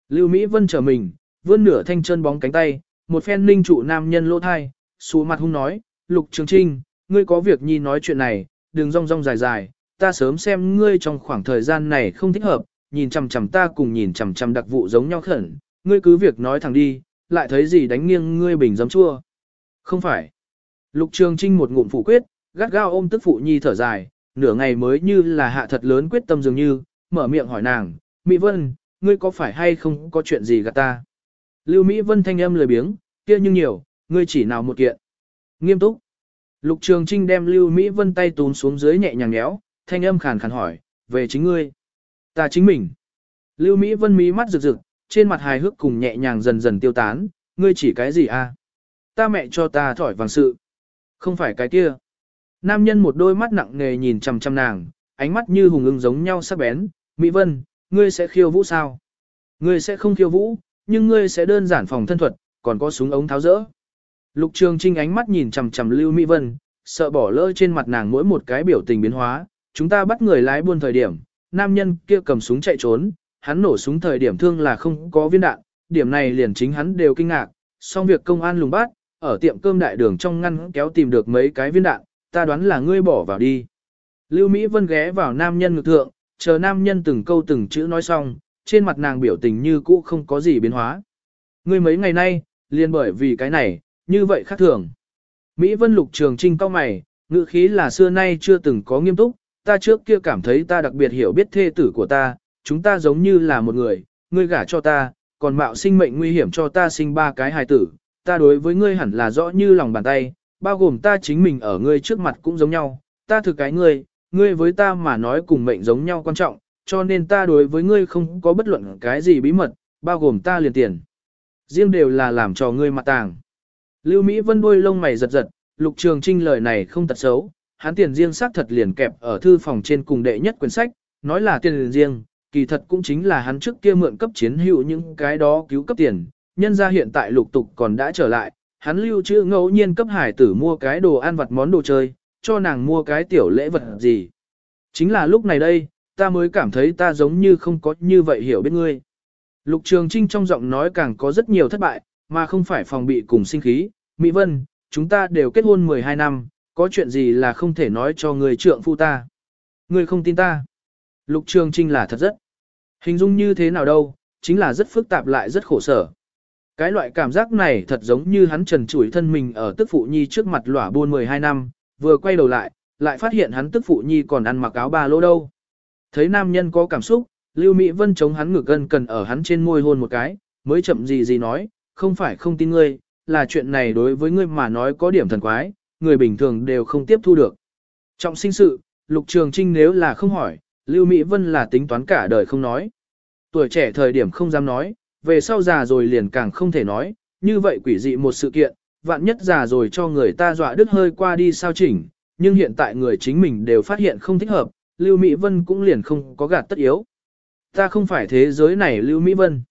Lưu Mỹ Vân trở mình, vươn nửa thanh chân bóng cánh tay, một phen ninh trụ nam nhân lỗ thai, xù mặt hung nói, Lục Trường Trinh, ngươi có việc nhi nói chuyện này, đừng rong rong dài dài, ta sớm xem ngươi trong khoảng thời gian này không thích hợp, nhìn chằm chằm ta cùng nhìn chằm chằm đặc vụ giống nhau khẩn, ngươi cứ việc nói thẳng đi, lại thấy gì đánh nghiêng ngươi bình giấm chua. Không phải. Lục Trường Trinh một ngụm phủ quyết, gắt gao ôm tức phụ nhi thở dài, nửa ngày mới như là hạ thật lớn quyết tâm dường như, mở miệng hỏi nàng, Mỹ Vân, ngươi có phải hay không có chuyện gì gạt ta? Lưu Mỹ Vân thanh âm lười biếng, kia nhưng nhiều, ngươi chỉ nào một kiện. Nghiêm túc. Lục Trường Trinh đem Lưu Mỹ Vân tay tún xuống dưới nhẹ nhàng nhéo, thanh âm khàn khàn hỏi, về chính ngươi. Ta chính mình. Lưu Mỹ Vân mí mắt rực rực, trên mặt hài hước cùng nhẹ nhàng dần dần tiêu tán, ngươi chỉ cái gì a? Ta mẹ cho ta thỏi vàng sự. Không phải cái kia. Nam nhân một đôi mắt nặng nề nhìn chằm chằm nàng, ánh mắt như hùng ưng giống nhau sắc bén. Mỹ Vân, ngươi sẽ khiêu vũ sao? Ngươi sẽ không khiêu vũ, nhưng ngươi sẽ đơn giản phòng thân thuật, còn có súng ống tháo rỡ. Lục Trường Trinh ánh mắt nhìn chằm chằm Lưu Mỹ Vân, sợ bỏ lỡ trên mặt nàng mỗi một cái biểu tình biến hóa. Chúng ta bắt người lái buôn thời điểm, nam nhân kia cầm súng chạy trốn, hắn nổ súng thời điểm thương là không có viên đạn, điểm này liền chính hắn đều kinh ngạc. Xong việc công an lùng bắt, ở tiệm cơm đại đường trong ngăn kéo tìm được mấy cái viên đạn, ta đoán là ngươi bỏ vào đi. Lưu Mỹ Vân ghé vào nam nhân ngực thượng, chờ nam nhân từng câu từng chữ nói xong, trên mặt nàng biểu tình như cũ không có gì biến hóa. Ngươi mấy ngày nay, liền bởi vì cái này, như vậy khác thường. Mỹ Vân Lục Trường Trinh cao mày, ngữ khí là xưa nay chưa từng có nghiêm túc, ta trước kia cảm thấy ta đặc biệt hiểu biết thê tử của ta, chúng ta giống như là một người, ngươi gả cho ta, còn mạo sinh mệnh nguy hiểm cho ta sinh ba cái hài tử, ta đối với ngươi hẳn là rõ như lòng bàn tay, bao gồm ta chính mình ở ngươi trước mặt cũng giống nhau, ta thực cái ngươi, ngươi với ta mà nói cùng mệnh giống nhau quan trọng, cho nên ta đối với ngươi không có bất luận cái gì bí mật, bao gồm ta liền tiền. Riêng đều là làm cho ngươi mặt tàng. Lưu Mỹ Vân đuôi lông mày giật giật, Lục Trường Trinh lời này không tật xấu, hắn tiền riêng xác thật liền kẹp ở thư phòng trên cùng đệ nhất quyển sách, nói là tiền riêng, kỳ thật cũng chính là hắn trước kia mượn cấp chiến hữu những cái đó cứu cấp tiền, nhân ra hiện tại lục tục còn đã trở lại, hắn lưu trữ ngẫu nhiên cấp hải tử mua cái đồ ăn vặt món đồ chơi, cho nàng mua cái tiểu lễ vật gì. Chính là lúc này đây, ta mới cảm thấy ta giống như không có như vậy hiểu biết ngươi. Lục Trường Trinh trong giọng nói càng có rất nhiều thất bại, mà không phải phòng bị cùng sinh khí. Mỹ Vân, chúng ta đều kết hôn 12 năm, có chuyện gì là không thể nói cho người trượng phu ta. Người không tin ta. Lục Trường Trinh là thật rất. Hình dung như thế nào đâu, chính là rất phức tạp lại rất khổ sở. Cái loại cảm giác này thật giống như hắn trần trụi thân mình ở tức phụ nhi trước mặt lỏa buôn 12 năm, vừa quay đầu lại, lại phát hiện hắn tức phụ nhi còn ăn mặc áo ba lô đâu. Thấy nam nhân có cảm xúc, Lưu Mỹ Vân chống hắn ngực gân cần ở hắn trên môi hôn một cái, mới chậm gì gì nói, không phải không tin ngươi, là chuyện này đối với ngươi mà nói có điểm thần quái, người bình thường đều không tiếp thu được. Trọng sinh sự, Lục Trường Trinh nếu là không hỏi, Lưu Mỹ Vân là tính toán cả đời không nói. Tuổi trẻ thời điểm không dám nói, về sau già rồi liền càng không thể nói, như vậy quỷ dị một sự kiện, vạn nhất già rồi cho người ta dọa đứt hơi qua đi sao chỉnh, nhưng hiện tại người chính mình đều phát hiện không thích hợp, Lưu Mỹ Vân cũng liền không có gạt tất yếu. Ta không phải thế giới này Lưu Mỹ Vân.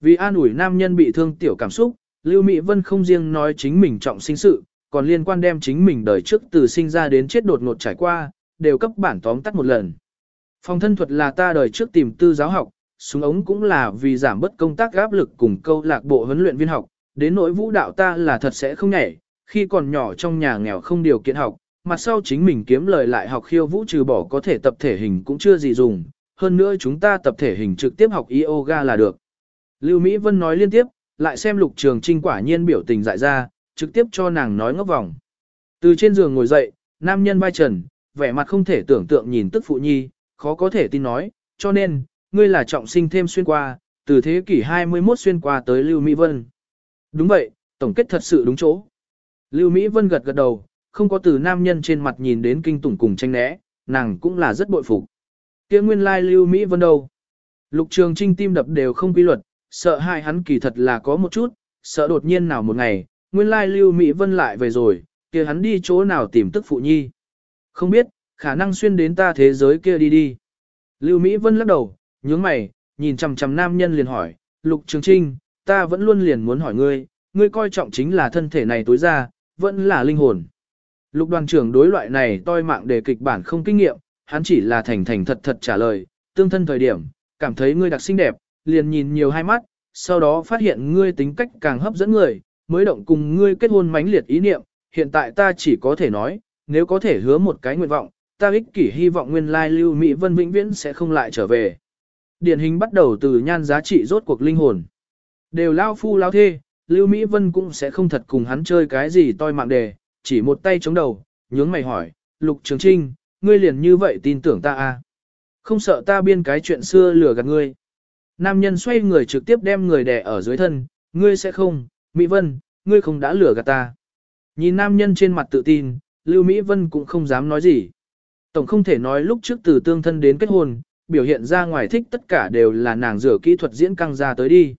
Vì an ủi nam nhân bị thương tiểu cảm xúc, Lưu Mỹ Vân không riêng nói chính mình trọng sinh sự, còn liên quan đem chính mình đời trước từ sinh ra đến chết đột ngột trải qua, đều cấp bản tóm tắt một lần. Phòng thân thuật là ta đời trước tìm tư giáo học, súng ống cũng là vì giảm bớt công tác áp lực cùng câu lạc bộ huấn luyện viên học, đến nỗi vũ đạo ta là thật sẽ không nhảy, khi còn nhỏ trong nhà nghèo không điều kiện học, mặt sau chính mình kiếm lời lại học khiêu vũ trừ bỏ có thể tập thể hình cũng chưa gì dùng, hơn nữa chúng ta tập thể hình trực tiếp học yoga là được. Lưu Mỹ Vân nói liên tiếp, lại xem lục trường trinh quả nhiên biểu tình dại ra, trực tiếp cho nàng nói ngốc vòng. Từ trên giường ngồi dậy, nam nhân vai trần, vẻ mặt không thể tưởng tượng nhìn tức phụ nhi, khó có thể tin nói, cho nên, ngươi là trọng sinh thêm xuyên qua, từ thế kỷ 21 xuyên qua tới Lưu Mỹ Vân. Đúng vậy, tổng kết thật sự đúng chỗ. Lưu Mỹ Vân gật gật đầu, không có từ nam nhân trên mặt nhìn đến kinh tủng cùng tranh né, nàng cũng là rất bội phục. Kia nguyên lai like Lưu Mỹ Vân đâu? Lục Trường Trinh tim đập đều không quy luật, sợ hai hắn kỳ thật là có một chút, sợ đột nhiên nào một ngày, nguyên lai Lưu Mỹ Vân lại về rồi, kia hắn đi chỗ nào tìm tức phụ nhi. Không biết, khả năng xuyên đến ta thế giới kia đi đi. Lưu Mỹ Vân lắc đầu, nhướng mày, nhìn chằm chằm nam nhân liền hỏi, Lục Trường Trinh, ta vẫn luôn liền muốn hỏi ngươi, ngươi coi trọng chính là thân thể này tối ra, vẫn là linh hồn. Lục đoàn trưởng đối loại này toi mạng đề kịch bản không kinh nghiệm, hắn chỉ là thành thành thật thật trả lời, tương thân thời điểm, cảm thấy ngươi đặc xinh đẹp, liền nhìn nhiều hai mắt, sau đó phát hiện ngươi tính cách càng hấp dẫn người, mới động cùng ngươi kết hôn mãnh liệt ý niệm, hiện tại ta chỉ có thể nói, nếu có thể hứa một cái nguyện vọng, ta ích kỷ hy vọng nguyên lai lưu Mỹ Vân vĩnh viễn sẽ không lại trở về. Điển hình bắt đầu từ nhan giá trị rốt cuộc linh hồn. Đều lao phu lao thê, Lưu Mỹ Vân cũng sẽ không thật cùng hắn chơi cái gì toi mạng đề, chỉ một tay chống đầu, nhướng mày hỏi, Lục Trường Trinh, ngươi liền như vậy tin tưởng ta à? Không sợ ta biên cái chuyện xưa lừa gạt ngươi. Nam nhân xoay người trực tiếp đem người đè ở dưới thân, ngươi sẽ không, Mỹ Vân, ngươi không đã lừa gạt ta. Nhìn nam nhân trên mặt tự tin, Lưu Mỹ Vân cũng không dám nói gì. Tổng không thể nói lúc trước từ tương thân đến kết hôn, biểu hiện ra ngoài thích tất cả đều là nàng rửa kỹ thuật diễn căng ra tới đi.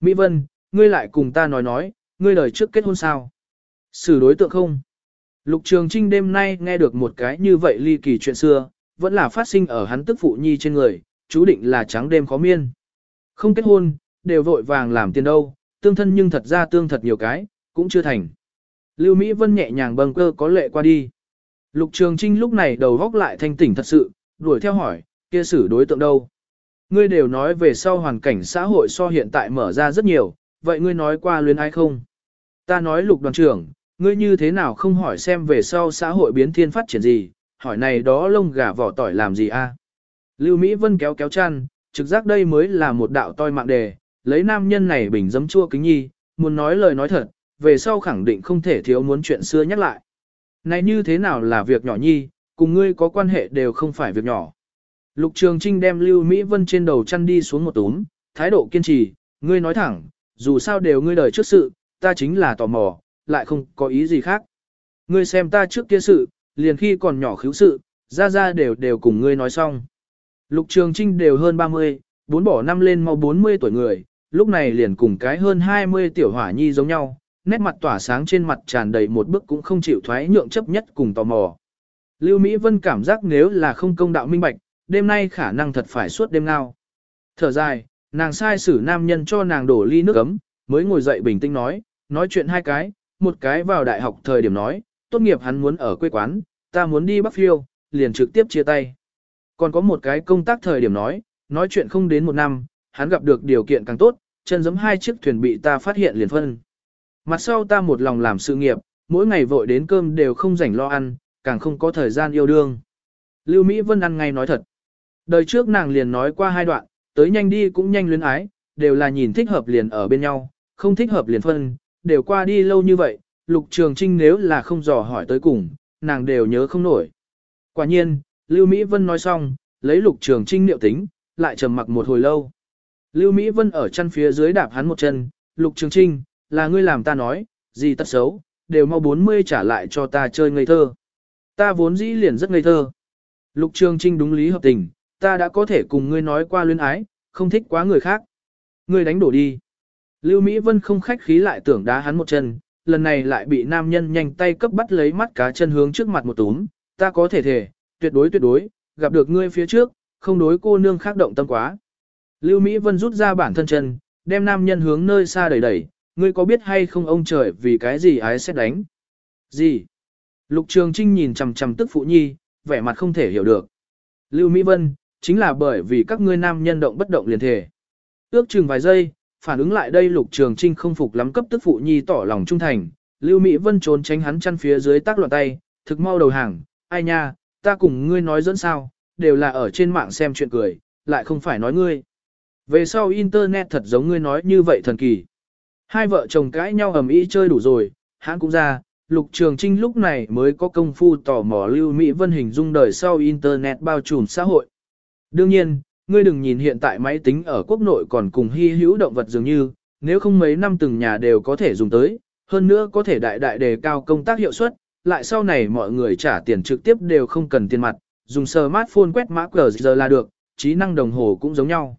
Mỹ Vân, ngươi lại cùng ta nói nói, ngươi đời trước kết hôn sao? Xử đối tượng không? Lục Trường Trinh đêm nay nghe được một cái như vậy ly kỳ chuyện xưa, vẫn là phát sinh ở hắn tức phụ nhi trên người, chú định là trắng đêm khó miên. Không kết hôn, đều vội vàng làm tiền đâu, tương thân nhưng thật ra tương thật nhiều cái, cũng chưa thành. Lưu Mỹ Vân nhẹ nhàng bâng cơ có lệ qua đi. Lục Trường Trinh lúc này đầu góc lại thanh tỉnh thật sự, đuổi theo hỏi, kia xử đối tượng đâu? Ngươi đều nói về sau hoàn cảnh xã hội so hiện tại mở ra rất nhiều, vậy ngươi nói qua luyến ai không? Ta nói lục đoàn trưởng, ngươi như thế nào không hỏi xem về sau xã hội biến thiên phát triển gì, hỏi này đó lông gà vỏ tỏi làm gì a? Lưu Mỹ Vân kéo kéo chăn, trực giác đây mới là một đạo toi mạng đề, lấy nam nhân này bình dấm chua kính nhi, muốn nói lời nói thật, về sau khẳng định không thể thiếu muốn chuyện xưa nhắc lại. Này như thế nào là việc nhỏ nhi, cùng ngươi có quan hệ đều không phải việc nhỏ. Lục Trường Trinh đem Lưu Mỹ Vân trên đầu chăn đi xuống một túm, thái độ kiên trì, ngươi nói thẳng, dù sao đều ngươi đời trước sự, ta chính là tò mò, lại không có ý gì khác. Ngươi xem ta trước kia sự, liền khi còn nhỏ khiếu sự, ra ra đều đều cùng ngươi nói xong. Lục Trường Trinh đều hơn 30, bốn bỏ năm lên mau 40 tuổi người, lúc này liền cùng cái hơn 20 tiểu hỏa nhi giống nhau, nét mặt tỏa sáng trên mặt tràn đầy một bức cũng không chịu thoái nhượng chấp nhất cùng tò mò. Lưu Mỹ Vân cảm giác nếu là không công đạo minh bạch, đêm nay khả năng thật phải suốt đêm nào. Thở dài, nàng sai xử nam nhân cho nàng đổ ly nước ấm, mới ngồi dậy bình tĩnh nói, nói chuyện hai cái, một cái vào đại học thời điểm nói, tốt nghiệp hắn muốn ở quê quán, ta muốn đi Bắc Phiêu, liền trực tiếp chia tay. Còn có một cái công tác thời điểm nói, nói chuyện không đến một năm, hắn gặp được điều kiện càng tốt, chân giống hai chiếc thuyền bị ta phát hiện liền phân. Mặt sau ta một lòng làm sự nghiệp, mỗi ngày vội đến cơm đều không rảnh lo ăn, càng không có thời gian yêu đương. Lưu Mỹ Vân ăn ngay nói thật. Đời trước nàng liền nói qua hai đoạn, tới nhanh đi cũng nhanh luyến ái, đều là nhìn thích hợp liền ở bên nhau, không thích hợp liền phân, đều qua đi lâu như vậy, Lục Trường Trinh nếu là không dò hỏi tới cùng, nàng đều nhớ không nổi. Quả nhiên, Lưu Mỹ Vân nói xong, lấy Lục Trường Trinh niệu tính, lại trầm mặc một hồi lâu. Lưu Mỹ Vân ở chân phía dưới đạp hắn một chân, Lục Trường Trinh, là ngươi làm ta nói, gì tất xấu, đều mau 40 trả lại cho ta chơi ngây thơ. Ta vốn dĩ liền rất ngây thơ. Lục Trường Trinh đúng lý hợp tình, ta đã có thể cùng ngươi nói qua luyến ái, không thích quá người khác. Ngươi đánh đổ đi. Lưu Mỹ Vân không khách khí lại tưởng đá hắn một chân, lần này lại bị nam nhân nhanh tay cấp bắt lấy mắt cá chân hướng trước mặt một túm, ta có thể thể, tuyệt đối tuyệt đối, gặp được ngươi phía trước, không đối cô nương khác động tâm quá. Lưu Mỹ Vân rút ra bản thân chân, đem nam nhân hướng nơi xa đẩy đẩy, ngươi có biết hay không ông trời vì cái gì ái xét đánh? Gì? Lục Trường Trinh nhìn chằm chằm tức phụ nhi, vẻ mặt không thể hiểu được. Lưu Mỹ Vân, chính là bởi vì các ngươi nam nhân động bất động liền thể. Ước chừng vài giây, phản ứng lại đây Lục Trường Trinh không phục lắm cấp tức phụ nhi tỏ lòng trung thành. Lưu Mỹ Vân trốn tránh hắn chăn phía dưới tác loạn tay, thực mau đầu hàng, ai nha, ta cùng ngươi nói dẫn sao, đều là ở trên mạng xem chuyện cười, lại không phải nói ngươi. Về sau Internet thật giống ngươi nói như vậy thần kỳ. Hai vợ chồng cãi nhau ầm ĩ chơi đủ rồi, hắn cũng ra, Lục Trường Trinh lúc này mới có công phu tò mò Lưu Mỹ Vân hình dung đời sau Internet bao trùm xã hội. Đương nhiên, ngươi đừng nhìn hiện tại máy tính ở quốc nội còn cùng hy hữu động vật dường như, nếu không mấy năm từng nhà đều có thể dùng tới, hơn nữa có thể đại đại đề cao công tác hiệu suất, lại sau này mọi người trả tiền trực tiếp đều không cần tiền mặt, dùng smartphone quét mã QR là được, trí năng đồng hồ cũng giống nhau.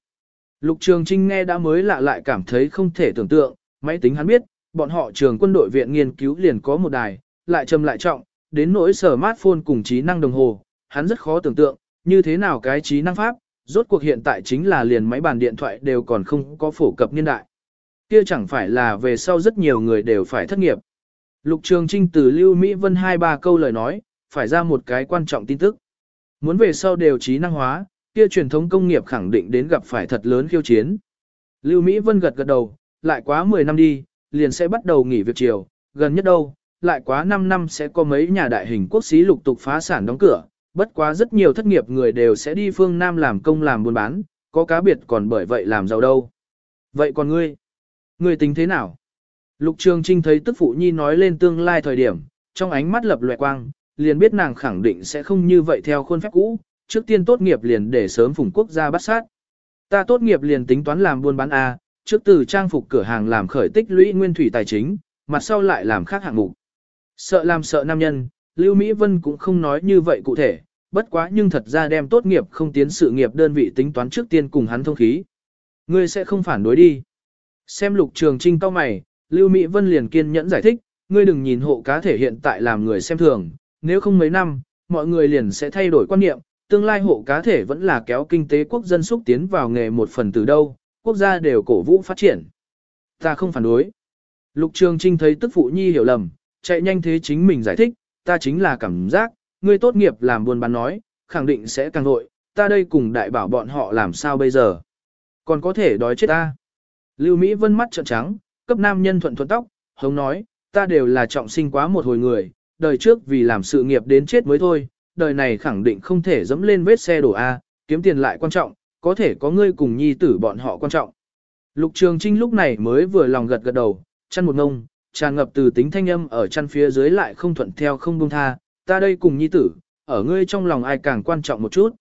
Lục Trường Trinh nghe đã mới lạ lại cảm thấy không thể tưởng tượng, máy tính hắn biết, bọn họ trường quân đội viện nghiên cứu liền có một đài, lại trầm lại trọng, đến nỗi smartphone cùng trí năng đồng hồ, hắn rất khó tưởng tượng, như thế nào cái trí năng pháp, rốt cuộc hiện tại chính là liền máy bàn điện thoại đều còn không có phổ cập niên đại. Kia chẳng phải là về sau rất nhiều người đều phải thất nghiệp. Lục Trường Trinh từ Lưu Mỹ Vân hai ba câu lời nói, phải ra một cái quan trọng tin tức. Muốn về sau đều trí năng hóa, kia truyền thống công nghiệp khẳng định đến gặp phải thật lớn khiêu chiến. Lưu Mỹ Vân gật gật đầu, lại quá 10 năm đi, liền sẽ bắt đầu nghỉ việc chiều, gần nhất đâu, lại quá 5 năm sẽ có mấy nhà đại hình quốc xí lục tục phá sản đóng cửa, bất quá rất nhiều thất nghiệp người đều sẽ đi phương Nam làm công làm buôn bán, có cá biệt còn bởi vậy làm giàu đâu. Vậy còn ngươi? Ngươi tính thế nào? Lục Trường Trinh thấy tức phụ nhi nói lên tương lai thời điểm, trong ánh mắt lập loè quang, liền biết nàng khẳng định sẽ không như vậy theo khuôn phép cũ, trước tiên tốt nghiệp liền để sớm phùng quốc gia bắt sát. Ta tốt nghiệp liền tính toán làm buôn bán A, trước từ trang phục cửa hàng làm khởi tích lũy nguyên thủy tài chính, mặt sau lại làm khác hạng mục. Sợ làm sợ nam nhân, Lưu Mỹ Vân cũng không nói như vậy cụ thể, bất quá nhưng thật ra đem tốt nghiệp không tiến sự nghiệp đơn vị tính toán trước tiên cùng hắn thông khí. Ngươi sẽ không phản đối đi. Xem lục trường trinh cao mày, Lưu Mỹ Vân liền kiên nhẫn giải thích, ngươi đừng nhìn hộ cá thể hiện tại làm người xem thường, nếu không mấy năm, mọi người liền sẽ thay đổi quan niệm, tương lai hộ cá thể vẫn là kéo kinh tế quốc dân xúc tiến vào nghề một phần từ đâu, quốc gia đều cổ vũ phát triển. Ta không phản đối. Lục Trường Trinh thấy tức phụ nhi hiểu lầm, chạy nhanh thế chính mình giải thích, ta chính là cảm giác, ngươi tốt nghiệp làm buôn bán nói, khẳng định sẽ càng nội. ta đây cùng đại bảo bọn họ làm sao bây giờ. Còn có thể đói chết ta. Lưu Mỹ Vân mắt trợn trắng, cấp nam nhân thuận thuận tóc, hống nói, ta đều là trọng sinh quá một hồi người, đời trước vì làm sự nghiệp đến chết mới thôi, đời này khẳng định không thể dẫm lên vết xe đổ A, kiếm tiền lại quan trọng, có thể có ngươi cùng nhi tử bọn họ quan trọng. Lục Trường Trinh lúc này mới vừa lòng gật gật đầu, chăn một ngông, tràn ngập từ tính thanh âm ở chăn phía dưới lại không thuận theo không buông tha, ta đây cùng nhi tử, ở ngươi trong lòng ai càng quan trọng một chút.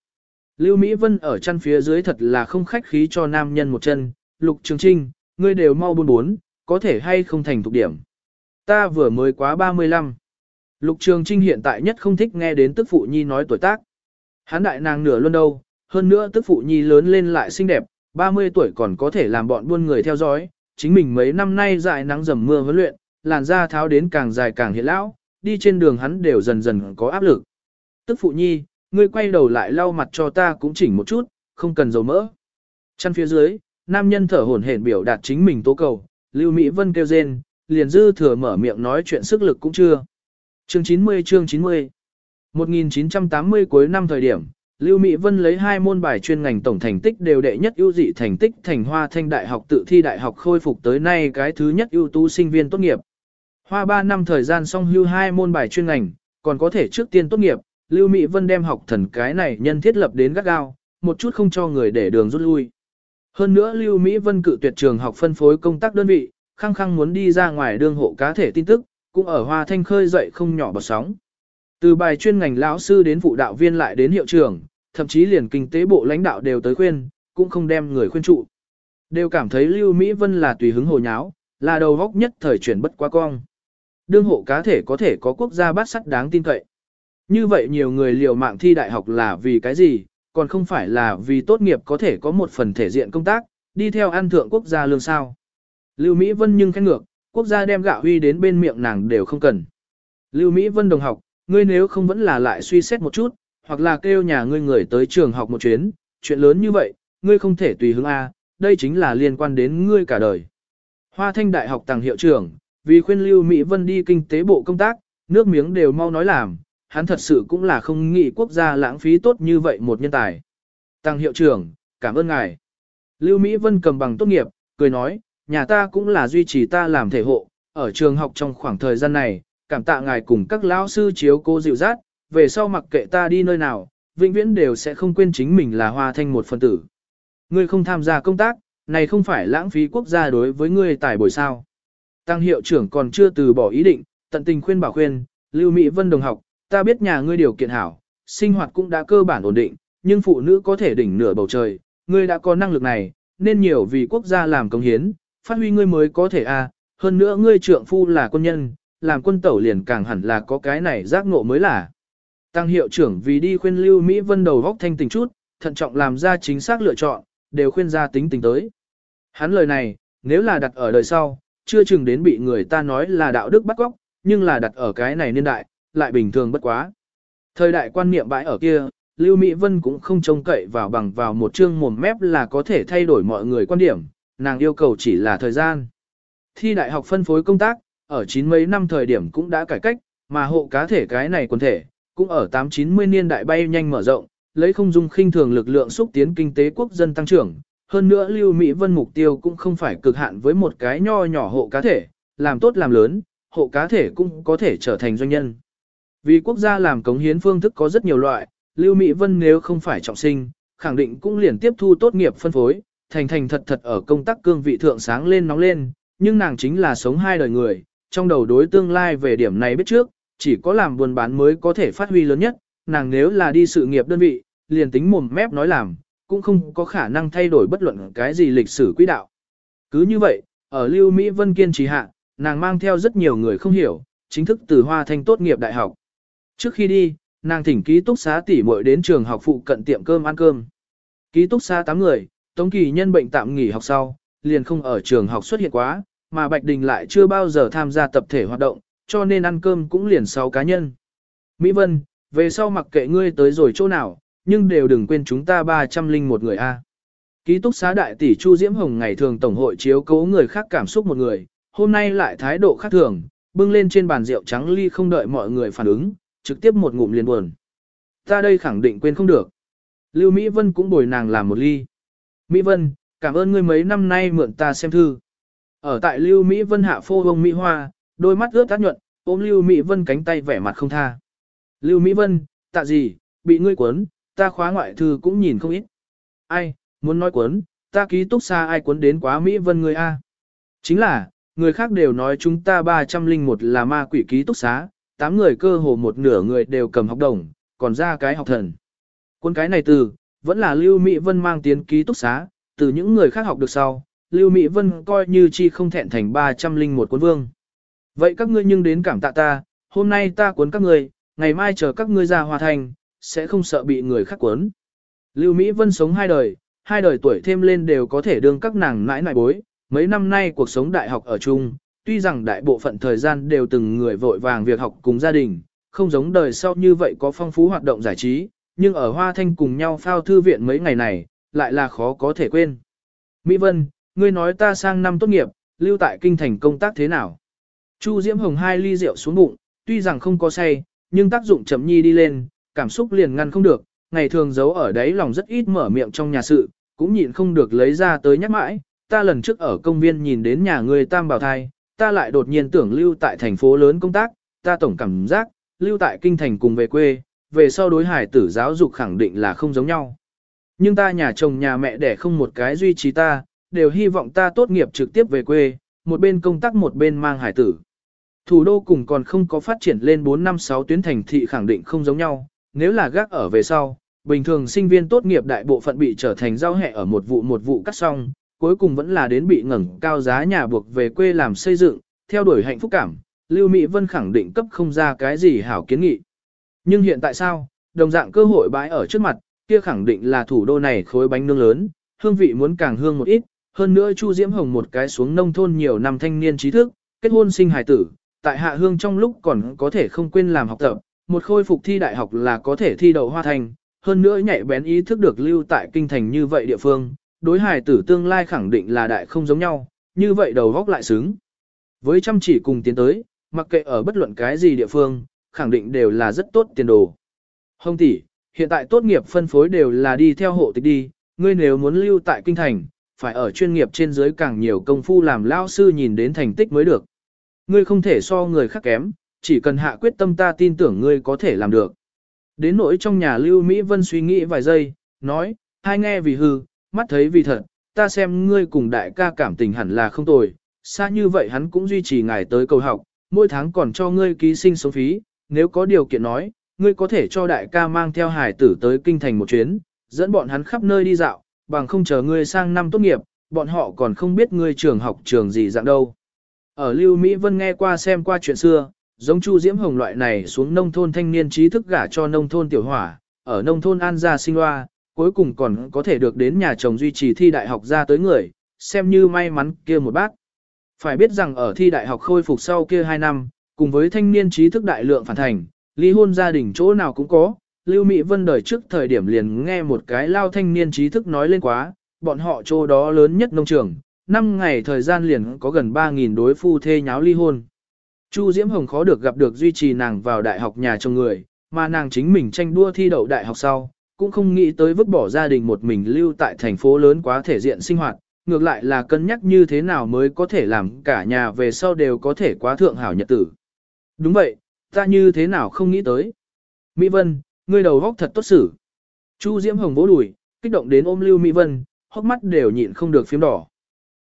Lưu Mỹ Vân ở chăn phía dưới thật là không khách khí cho nam nhân một chân, Lục Trường Trinh, ngươi đều mau buôn bốn, có thể hay không thành thục điểm. Ta vừa mới quá 35. Lục Trường Trinh hiện tại nhất không thích nghe đến tức phụ nhi nói tuổi tác. Hán đại nàng nửa luôn đâu, hơn nữa tức phụ nhi lớn lên lại xinh đẹp, 30 tuổi còn có thể làm bọn buôn người theo dõi, chính mình mấy năm nay dại nắng dầm mưa huấn luyện, làn da tháo đến càng dài càng hiện lão, đi trên đường hắn đều dần dần có áp lực. Tức phụ nhi, ngươi quay đầu lại lau mặt cho ta cũng chỉnh một chút, không cần dầu mỡ. Chăn phía dưới, nam nhân thở hổn hển biểu đạt chính mình tố cầu, Lưu Mỹ Vân kêu rên, liền dư thừa mở miệng nói chuyện sức lực cũng chưa. Chương 90 chương 90 1980 cuối năm thời điểm, Lưu Mỹ Vân lấy hai môn bài chuyên ngành tổng thành tích đều đệ nhất ưu dị thành tích thành Hoa Thanh Đại học tự thi đại học khôi phục tới nay cái thứ nhất ưu tú sinh viên tốt nghiệp. Hoa 3 năm thời gian xong hưu hai môn bài chuyên ngành, còn có thể trước tiên tốt nghiệp, Lưu Mỹ Vân đem học thần cái này nhân thiết lập đến gắt gao, một chút không cho người để đường rút lui. Hơn nữa Lưu Mỹ Vân cự tuyệt trường học phân phối công tác đơn vị, khăng khăng muốn đi ra ngoài đương hộ cá thể tin tức, cũng ở Hoa Thanh khơi dậy không nhỏ bọt sóng. Từ bài chuyên ngành lão sư đến phụ đạo viên lại đến hiệu trưởng, thậm chí liền kinh tế bộ lãnh đạo đều tới khuyên, cũng không đem người khuyên trụ. Đều cảm thấy Lưu Mỹ Vân là tùy hứng hồ nháo, là đầu góc nhất thời chuyển bất quá cong. Đương hộ cá thể có thể có quốc gia bát sắt đáng tin cậy. Như vậy nhiều người liều mạng thi đại học là vì cái gì, còn không phải là vì tốt nghiệp có thể có một phần thể diện công tác, đi theo ăn thượng quốc gia lương sao. Lưu Mỹ Vân nhưng khen ngược, quốc gia đem gạo huy đến bên miệng nàng đều không cần. Lưu Mỹ Vân đồng học, ngươi nếu không vẫn là lại suy xét một chút, hoặc là kêu nhà ngươi người tới trường học một chuyến, chuyện lớn như vậy, ngươi không thể tùy hứng A, đây chính là liên quan đến ngươi cả đời. Hoa Thanh Đại học tàng hiệu trưởng, vì khuyên Lưu Mỹ Vân đi kinh tế bộ công tác, nước miếng đều mau nói làm, hắn thật sự cũng là không nghĩ quốc gia lãng phí tốt như vậy một nhân tài. Tăng hiệu trưởng, cảm ơn ngài. Lưu Mỹ Vân cầm bằng tốt nghiệp, cười nói, nhà ta cũng là duy trì ta làm thể hộ, ở trường học trong khoảng thời gian này, cảm tạ ngài cùng các lão sư chiếu cố dịu dắt, về sau mặc kệ ta đi nơi nào, vĩnh viễn đều sẽ không quên chính mình là hoa thanh một phần tử. Ngươi không tham gia công tác, này không phải lãng phí quốc gia đối với ngươi tài bồi sao. Tăng hiệu trưởng còn chưa từ bỏ ý định, tận tình khuyên bảo khuyên, Lưu Mỹ Vân đồng học, ta biết nhà ngươi điều kiện hảo, sinh hoạt cũng đã cơ bản ổn định, nhưng phụ nữ có thể đỉnh nửa bầu trời, ngươi đã có năng lực này, nên nhiều vì quốc gia làm công hiến, phát huy ngươi mới có thể a. À, hơn nữa ngươi trượng phu là quân nhân, làm quân tẩu liền càng hẳn là có cái này giác ngộ mới là. Tăng hiệu trưởng vì đi khuyên Lưu Mỹ Vân đầu góc thanh tình chút, thận trọng làm ra chính xác lựa chọn, đều khuyên ra tính tình tới. Hắn lời này, nếu là đặt ở đời sau, chưa chừng đến bị người ta nói là đạo đức bắt góc, nhưng là đặt ở cái này niên đại, lại bình thường bất quá. Thời đại quan niệm bãi ở kia, Lưu Mỹ Vân cũng không trông cậy vào bằng vào một chương mồm mép là có thể thay đổi mọi người quan điểm, nàng yêu cầu chỉ là thời gian. Thi đại học phân phối công tác, ở chín mấy năm thời điểm cũng đã cải cách, mà hộ cá thể cái này quần thể, cũng ở 8-90 niên đại bay nhanh mở rộng, lấy không dung khinh thường lực lượng xúc tiến kinh tế quốc dân tăng trưởng. Hơn nữa Lưu Mỹ Vân mục tiêu cũng không phải cực hạn với một cái nho nhỏ hộ cá thể, làm tốt làm lớn, hộ cá thể cũng có thể trở thành doanh nhân. Vì quốc gia làm cống hiến phương thức có rất nhiều loại, Lưu Mỹ Vân nếu không phải trọng sinh, khẳng định cũng liền tiếp thu tốt nghiệp phân phối, thành thành thật thật ở công tác cương vị thượng sáng lên nóng lên, nhưng nàng chính là sống hai đời người, trong đầu đối tương lai về điểm này biết trước, chỉ có làm buôn bán mới có thể phát huy lớn nhất, nàng nếu là đi sự nghiệp đơn vị, liền tính mồm mép nói làm, cũng không có khả năng thay đổi bất luận cái gì lịch sử quỹ đạo. Cứ như vậy, ở Lưu Mỹ Vân kiên trì hạ, nàng mang theo rất nhiều người không hiểu, chính thức từ Hoa Thanh tốt nghiệp đại học. Trước khi đi, nàng thỉnh ký túc xá tỉ muội đến trường học phụ cận tiệm cơm ăn cơm. Ký túc xá 8 người, Tống Kỳ nhân bệnh tạm nghỉ học sau, liền không ở trường học xuất hiện quá, mà Bạch Đình lại chưa bao giờ tham gia tập thể hoạt động, cho nên ăn cơm cũng liền sau cá nhân. Mỹ Vân, về sau mặc kệ ngươi tới rồi chỗ nào, nhưng đều đừng quên chúng ta 300 linh một người a. Ký túc xá đại tỷ Chu Diễm Hồng ngày thường tổng hội chiếu cố người khác cảm xúc một người, hôm nay lại thái độ khác thường, bưng lên trên bàn rượu trắng ly không đợi mọi người phản ứng, trực tiếp một ngụm liền buồn. Ta đây khẳng định quên không được. Lưu Mỹ Vân cũng bồi nàng làm một ly. Mỹ Vân, cảm ơn ngươi mấy năm nay mượn ta xem thư. Ở tại Lưu Mỹ Vân hạ phô hồng Mỹ Hoa, đôi mắt ướt át nhuận, ôm Lưu Mỹ Vân cánh tay vẻ mặt không tha. Lưu Mỹ Vân, tạ gì, bị ngươi cuốn, ta khóa ngoại thư cũng nhìn không ít. Ai, muốn nói cuốn, ta ký túc xa ai cuốn đến quá Mỹ Vân ngươi A. Chính là, người khác đều nói chúng ta 301 là ma quỷ ký túc xá, tám người cơ hồ một nửa người đều cầm học đồng, còn ra cái học thần. cuốn cái này từ, vẫn là Lưu Mỹ Vân mang tiến ký túc xá, từ những người khác học được sau, Lưu Mỹ Vân coi như chi không thẹn thành 300 linh một cuốn vương. Vậy các ngươi nhưng đến cảm tạ ta, hôm nay ta cuốn các ngươi, ngày mai chờ các ngươi ra hòa thành, sẽ không sợ bị người khác cuốn. Lưu Mỹ Vân sống hai đời, hai đời tuổi thêm lên đều có thể đương các nàng nãi nãi bối, mấy năm nay cuộc sống đại học ở chung, tuy rằng đại bộ phận thời gian đều từng người vội vàng việc học cùng gia đình, không giống đời sau như vậy có phong phú hoạt động giải trí, nhưng ở Hoa Thanh cùng nhau phao thư viện mấy ngày này, lại là khó có thể quên. Mỹ Vân, ngươi nói ta sang năm tốt nghiệp, lưu tại kinh thành công tác thế nào? Chu Diễm Hồng hai ly rượu xuống bụng, tuy rằng không có say, nhưng tác dụng chậm nhi đi lên, cảm xúc liền ngăn không được, ngày thường giấu ở đấy lòng rất ít mở miệng trong nhà sự, cũng nhịn không được lấy ra tới nhắc mãi. Ta lần trước ở công viên nhìn đến nhà người tam bảo thai, ta lại đột nhiên tưởng lưu tại thành phố lớn công tác, ta tổng cảm giác, lưu tại kinh thành cùng về quê, về sau đối hải tử giáo dục khẳng định là không giống nhau. Nhưng ta nhà chồng nhà mẹ đẻ không một cái duy trì ta, đều hy vọng ta tốt nghiệp trực tiếp về quê, một bên công tác một bên mang hải tử. Thủ đô cùng còn không có phát triển lên 4 năm 6 tuyến thành thị khẳng định không giống nhau, nếu là gác ở về sau, bình thường sinh viên tốt nghiệp đại bộ phận bị trở thành giao hẹ ở một vụ một vụ cắt xong, cuối cùng vẫn là đến bị ngẩng cao giá nhà buộc về quê làm xây dựng, theo đuổi hạnh phúc cảm, Lưu Mỹ Vân khẳng định cấp không ra cái gì hảo kiến nghị. Nhưng hiện tại sao, đồng dạng cơ hội bãi ở trước mặt, kia khẳng định là thủ đô này khối bánh nướng lớn, hương vị muốn càng hương một ít, hơn nữa Chu Diễm Hồng một cái xuống nông thôn nhiều năm thanh niên trí thức, kết hôn sinh hài tử, tại hạ hương trong lúc còn có thể không quên làm học tập, một khôi phục thi đại học là có thể thi đậu hoa thành, hơn nữa nhạy bén ý thức được lưu tại kinh thành như vậy địa phương, đối hài tử tương lai khẳng định là đại không giống nhau, như vậy đầu góc lại xứng. Với chăm chỉ cùng tiến tới, mặc kệ ở bất luận cái gì địa phương, khẳng định đều là rất tốt tiền đồ. Hồng tỷ, hiện tại tốt nghiệp phân phối đều là đi theo hộ tịch đi, ngươi nếu muốn lưu tại kinh thành, phải ở chuyên nghiệp trên dưới càng nhiều công phu làm lao sư nhìn đến thành tích mới được. Ngươi không thể so người khác kém, chỉ cần hạ quyết tâm ta tin tưởng ngươi có thể làm được. Đến nỗi trong nhà Lưu Mỹ Vân suy nghĩ vài giây, nói, hai nghe vì hư, mắt thấy vì thật, ta xem ngươi cùng đại ca cảm tình hẳn là không tồi, xa như vậy hắn cũng duy trì ngài tới cầu học, mỗi tháng còn cho ngươi ký sinh số phí, nếu có điều kiện nói, ngươi có thể cho đại ca mang theo hải tử tới kinh thành một chuyến, dẫn bọn hắn khắp nơi đi dạo, bằng không chờ ngươi sang năm tốt nghiệp, bọn họ còn không biết ngươi trường học trường gì dạng đâu. Ở Lưu Mỹ Vân nghe qua xem qua chuyện xưa, giống Chu Diễm Hồng loại này xuống nông thôn thanh niên trí thức gả cho nông thôn tiểu hỏa, ở nông thôn An gia sinh hoa, cuối cùng còn có thể được đến nhà chồng duy trì thi đại học ra tới người, xem như may mắn kia một bát. Phải biết rằng ở thi đại học khôi phục sau kia 2 năm, cùng với thanh niên trí thức đại lượng phản thành, ly hôn gia đình chỗ nào cũng có, Lưu Mỹ Vân đời trước thời điểm liền nghe một cái lao thanh niên trí thức nói lên quá, bọn họ chỗ đó lớn nhất nông trường, 5 ngày thời gian liền có gần 3.000 đối phu thê nháo ly hôn. Chu Diễm Hồng khó được gặp được duy trì nàng vào đại học nhà chồng người, mà nàng chính mình tranh đua thi đậu đại học sau, cũng không nghĩ tới vứt bỏ gia đình một mình lưu tại thành phố lớn quá thể diện sinh hoạt, ngược lại là cân nhắc như thế nào mới có thể làm cả nhà về sau đều có thể quá thượng hảo nhật tử. Đúng vậy, ta như thế nào không nghĩ tới. Mỹ Vân, ngươi đầu góc thật tốt xử. Chu Diễm Hồng vỗ đùi, kích động đến ôm Lưu Mỹ Vân, hốc mắt đều nhịn không được phím đỏ.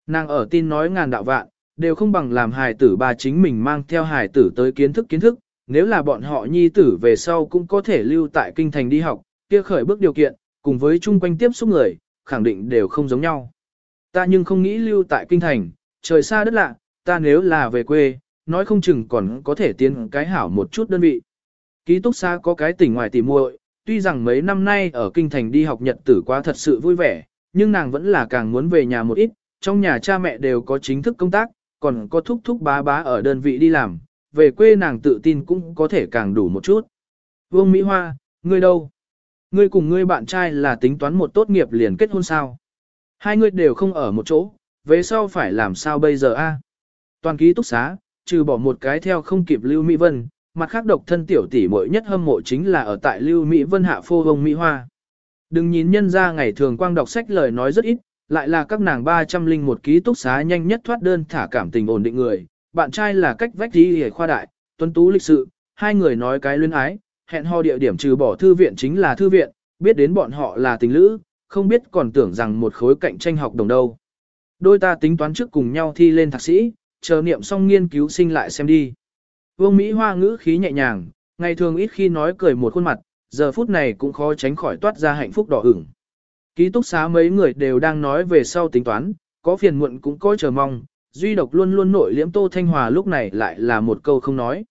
Nàng ở tin nói ngàn đạo vạn, đều không bằng làm hài tử bà chính mình mang theo hài tử tới kiến thức kiến thức, nếu là bọn họ nhi tử về sau cũng có thể lưu tại kinh thành đi học, kia khởi bước điều kiện, cùng với chung quanh tiếp xúc người, khẳng định đều không giống nhau. Ta nhưng không nghĩ lưu tại kinh thành, trời xa đất lạ, ta nếu là về quê, nói không chừng còn có thể tiến cái hảo một chút đơn vị. Ký túc xá có cái tỉnh ngoài tỉ muội, tuy rằng mấy năm nay ở kinh thành đi học nhật tử quá thật sự vui vẻ, nhưng nàng vẫn là càng muốn về nhà một ít, trong nhà cha mẹ đều có chính thức công tác, còn có thúc thúc bá bá ở đơn vị đi làm, về quê nàng tự tin cũng có thể càng đủ một chút. Vương Mỹ Hoa, ngươi đâu? Ngươi cùng ngươi bạn trai là tính toán một tốt nghiệp liền kết hôn sao? Hai người đều không ở một chỗ, về sau phải làm sao bây giờ a? Toàn ký túc xá, trừ bỏ một cái theo không kịp Lưu Mỹ Vân, mặt khác độc thân tiểu tỷ muội nhất hâm mộ chính là ở tại Lưu Mỹ Vân hạ phô hồng Mỹ Hoa. Đừng nhìn nhân ra ngày thường quang đọc sách lời nói rất ít, lại là các nàng 301 ký túc xá nhanh nhất thoát đơn thả cảm tình ổn định người, bạn trai là cách vách đi hề khoa đại, tuân tú lịch sự, hai người nói cái luyến ái, hẹn hò địa điểm trừ bỏ thư viện chính là thư viện, biết đến bọn họ là tình lữ, không biết còn tưởng rằng một khối cạnh tranh học đồng đâu. Đôi ta tính toán trước cùng nhau thi lên thạc sĩ, chờ niệm xong nghiên cứu sinh lại xem đi. Vương Mỹ Hoa ngữ khí nhẹ nhàng, ngày thường ít khi nói cười một khuôn mặt, giờ phút này cũng khó tránh khỏi toát ra hạnh phúc đỏ ửng. Ký túc xá mấy người đều đang nói về sau tính toán, có phiền muộn cũng có chờ mong, duy độc luôn luôn nội liễm Tô Thanh Hòa lúc này lại là một câu không nói.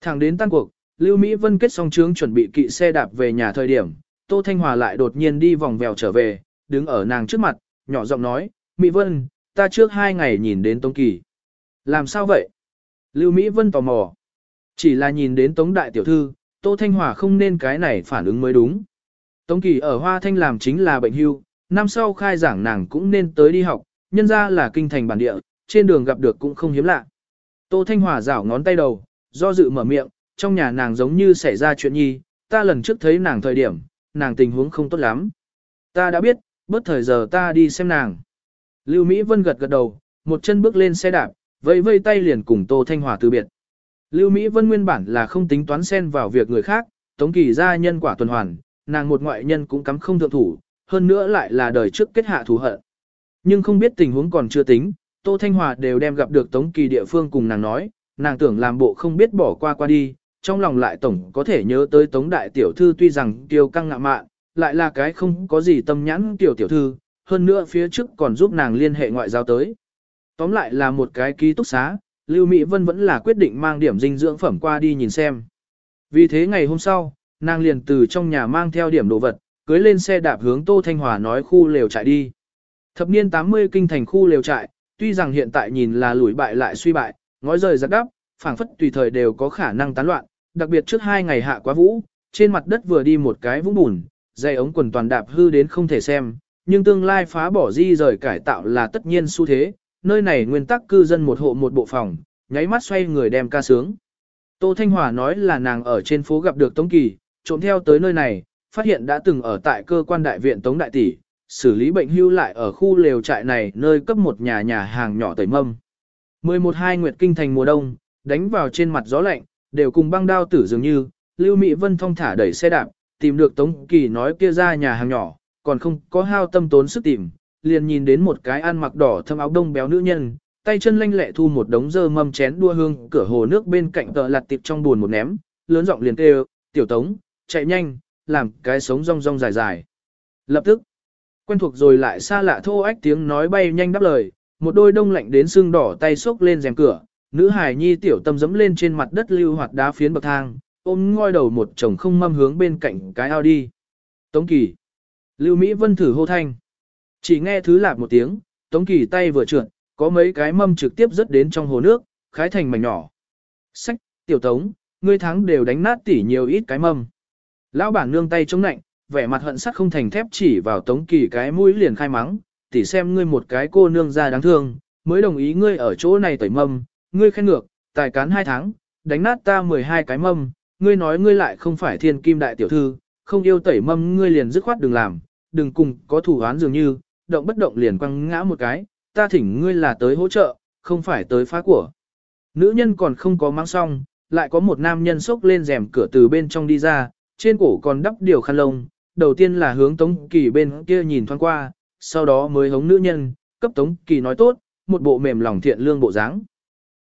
Thẳng đến tan cuộc, Lưu Mỹ Vân kết xong trướng chuẩn bị kỵ xe đạp về nhà thời điểm, Tô Thanh Hòa lại đột nhiên đi vòng vèo trở về, đứng ở nàng trước mặt, nhỏ giọng nói, Mỹ Vân, ta trước hai ngày nhìn đến Tống Kỳ. Làm sao vậy? Lưu Mỹ Vân tò mò. Chỉ là nhìn đến Tống Đại Tiểu Thư, Tô Thanh Hòa không nên cái này phản ứng mới đúng. Tống Kỳ ở Hoa Thanh làm chính là bệnh hưu, năm sau khai giảng nàng cũng nên tới đi học, nhân ra là kinh thành bản địa, trên đường gặp được cũng không hiếm lạ. Tô Thanh Hòa rảo ngón tay đầu, do dự mở miệng, trong nhà nàng giống như xảy ra chuyện nhi, ta lần trước thấy nàng thời điểm, nàng tình huống không tốt lắm. Ta đã biết, bớt thời giờ ta đi xem nàng. Lưu Mỹ Vân gật gật đầu, một chân bước lên xe đạp, vẫy vây tay liền cùng Tô Thanh Hòa từ biệt. Lưu Mỹ Vân nguyên bản là không tính toán xen vào việc người khác, Tống Kỳ gia nhân quả tuần hoàn, nàng một ngoại nhân cũng cắm không thượng thủ, hơn nữa lại là đời trước kết hạ thù hận. Nhưng không biết tình huống còn chưa tính, Tô Thanh Hòa đều đem gặp được Tống Kỳ địa phương cùng nàng nói, nàng tưởng làm bộ không biết bỏ qua qua đi, trong lòng lại tổng có thể nhớ tới Tống Đại Tiểu Thư tuy rằng kiêu căng ngạ mạn, lại là cái không có gì tâm nhãn tiểu tiểu thư, hơn nữa phía trước còn giúp nàng liên hệ ngoại giao tới. Tóm lại là một cái ký túc xá, Lưu Mỹ Vân vẫn là quyết định mang điểm dinh dưỡng phẩm qua đi nhìn xem. Vì thế ngày hôm sau, nàng liền từ trong nhà mang theo điểm đồ vật, cưới lên xe đạp hướng Tô Thanh Hòa nói khu lều trại đi. Thập niên 80 kinh thành khu lều trại, tuy rằng hiện tại nhìn là lùi bại lại suy bại, ngói rời giặc đắp, phảng phất tùy thời đều có khả năng tán loạn, đặc biệt trước hai ngày hạ quá vũ, trên mặt đất vừa đi một cái vũng bùn, dây ống quần toàn đạp hư đến không thể xem, nhưng tương lai phá bỏ di rời cải tạo là tất nhiên xu thế, nơi này nguyên tắc cư dân một hộ một bộ phòng, nháy mắt xoay người đem ca sướng. Tô Thanh Hòa nói là nàng ở trên phố gặp được Tống Kỳ, trộm theo tới nơi này, phát hiện đã từng ở tại cơ quan đại viện Tống Đại Tỷ, xử lý bệnh hưu lại ở khu lều trại này nơi cấp một nhà nhà hàng nhỏ tẩy mâm. 11-2 Nguyệt Kinh thành mùa đông, đánh vào trên mặt gió lạnh, đều cùng băng đao tử dường như, Lưu Mỹ Vân thong thả đẩy xe đạp, tìm được Tống Kỳ nói kia ra nhà hàng nhỏ, còn không có hao tâm tốn sức tìm, liền nhìn đến một cái ăn mặc đỏ thâm áo đông béo nữ nhân, tay chân lanh lẹ thu một đống dơ mâm chén đua hương, cửa hồ nước bên cạnh tờ lặt tiệp trong buồn một ném, lớn giọng liền kêu, tiểu tống, chạy nhanh, làm cái sống rong rong dài dài. Lập tức, quen thuộc rồi lại xa lạ thô ách tiếng nói bay nhanh đáp lời, một đôi đông lạnh đến xương đỏ tay xốc lên rèm cửa, nữ hài nhi tiểu tâm dẫm lên trên mặt đất lưu hoạt đá phiến bậc thang, ôm ngoi đầu một chồng không mâm hướng bên cạnh cái ao đi. Tống Kỳ. Lưu Mỹ Vân thử hô thanh. Chỉ nghe thứ lạp một tiếng, Tống Kỳ tay vừa trượt, có mấy cái mâm trực tiếp rớt đến trong hồ nước, khái thành mảnh nhỏ. Sách, tiểu tống, ngươi thắng đều đánh nát tỉ nhiều ít cái mâm. Lão bản nương tay chống nạnh, vẻ mặt hận sắt không thành thép chỉ vào Tống Kỳ cái mũi liền khai mắng, tỉ xem ngươi một cái cô nương ra đáng thương, mới đồng ý ngươi ở chỗ này tẩy mâm, ngươi khen ngược, tài cán hai tháng, đánh nát ta 12 cái mâm, ngươi nói ngươi lại không phải thiên kim đại tiểu thư, không yêu tẩy mâm ngươi liền dứt khoát đừng làm, đừng cùng có thủ án dường như, động bất động liền quăng ngã một cái, ta thỉnh ngươi là tới hỗ trợ, không phải tới phá của. Nữ nhân còn không có mang xong, lại có một nam nhân xốc lên rèm cửa từ bên trong đi ra, trên cổ còn đắp điều khăn lông, đầu tiên là hướng Tống Kỳ bên kia nhìn thoáng qua, sau đó mới hống nữ nhân, cấp Tống Kỳ nói tốt, một bộ mềm lòng thiện lương bộ dáng.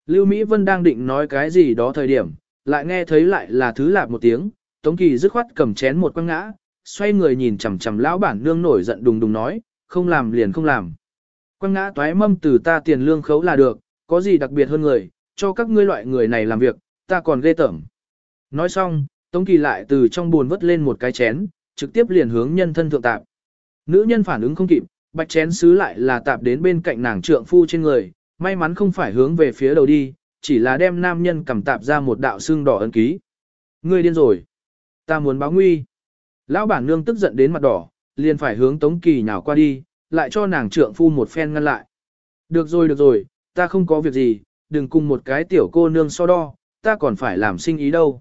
Lưu Mỹ Vân đang định nói cái gì đó thời điểm, lại nghe thấy lại là thứ lạp một tiếng, Tống Kỳ dứt khoát cầm chén một quăng ngã, xoay người nhìn chằm chằm lão bản nương nổi giận đùng đùng nói, không làm liền không làm. Quăng ngã toái mâm từ ta tiền lương khấu là được, có gì đặc biệt hơn người, cho các ngươi loại người này làm việc, ta còn ghê tởm. Nói xong, Tống Kỳ lại từ trong buồn vớt lên một cái chén, trực tiếp liền hướng nhân thân thượng tạp. Nữ nhân phản ứng không kịp, bạch chén xứ lại là tạp đến bên cạnh nàng trượng phu trên người, may mắn không phải hướng về phía đầu đi, chỉ là đem nam nhân cầm tạp ra một đạo xương đỏ ân ký. Ngươi điên rồi. Ta muốn báo nguy. Lão bản nương tức giận đến mặt đỏ, liền phải hướng Tống Kỳ nhào qua đi, lại cho nàng trượng phu một phen ngăn lại. Được rồi được rồi, ta không có việc gì, đừng cùng một cái tiểu cô nương so đo, ta còn phải làm sinh ý đâu.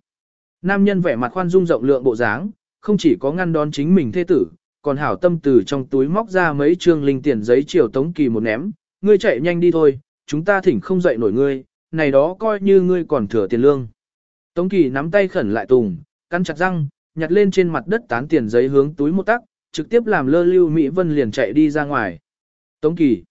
Nam nhân vẻ mặt khoan dung rộng lượng bộ dáng, không chỉ có ngăn đón chính mình thê tử, còn hảo tâm từ trong túi móc ra mấy trương linh tiền giấy chiều Tống Kỳ một ném, ngươi chạy nhanh đi thôi, chúng ta thỉnh không dậy nổi ngươi, này đó coi như ngươi còn thừa tiền lương. Tống Kỳ nắm tay khẩn lại tùng, căn chặt răng, nhặt lên trên mặt đất tán tiền giấy hướng túi một tắc, trực tiếp làm lơ Lưu Mỹ Vân liền chạy đi ra ngoài. Tống Kỳ.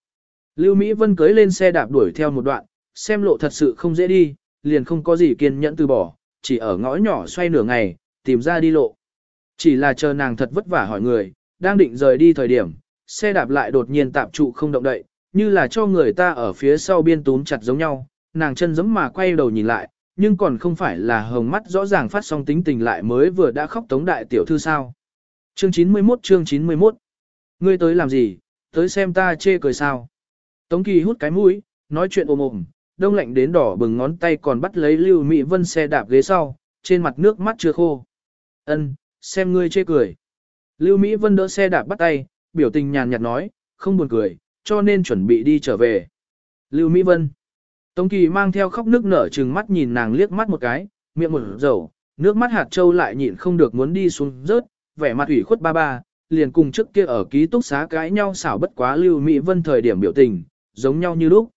Lưu Mỹ Vân cưới lên xe đạp đuổi theo một đoạn, xem lộ thật sự không dễ đi, liền không có gì kiên nhẫn từ bỏ, chỉ ở ngõ nhỏ xoay nửa ngày, tìm ra đi lộ. Chỉ là chờ nàng thật vất vả hỏi người, đang định rời đi thời điểm, xe đạp lại đột nhiên tạm trụ không động đậy, như là cho người ta ở phía sau biên túm chặt giống nhau, nàng chân giấm mà quay đầu nhìn lại, nhưng còn không phải là hồng mắt rõ ràng phát song tính tình lại mới vừa đã khóc tống đại tiểu thư sao. Chương 91 chương 91 Ngươi tới làm gì, tới xem ta chê cười sao. Tống kỳ hút cái mũi, nói chuyện ồm ồm, đông lạnh đến đỏ bừng ngón tay còn bắt lấy Lưu Mỹ Vân xe đạp ghế sau, trên mặt nước mắt chưa khô. Ân, xem ngươi chê cười. Lưu Mỹ Vân đỡ xe đạp bắt tay, biểu tình nhàn nhạt nói, không buồn cười, cho nên chuẩn bị đi trở về. Lưu Mỹ Vân. Tống Kỳ mang theo khóc nước nở trừng mắt nhìn nàng liếc mắt một cái, miệng một dầu, nước mắt hạt châu lại nhịn không được muốn đi xuống rớt, vẻ mặt ủy khuất ba ba, liền cùng trước kia ở ký túc xá cãi nhau xảo bất quá Lưu Mỹ Vân thời điểm biểu tình, giống nhau như lúc.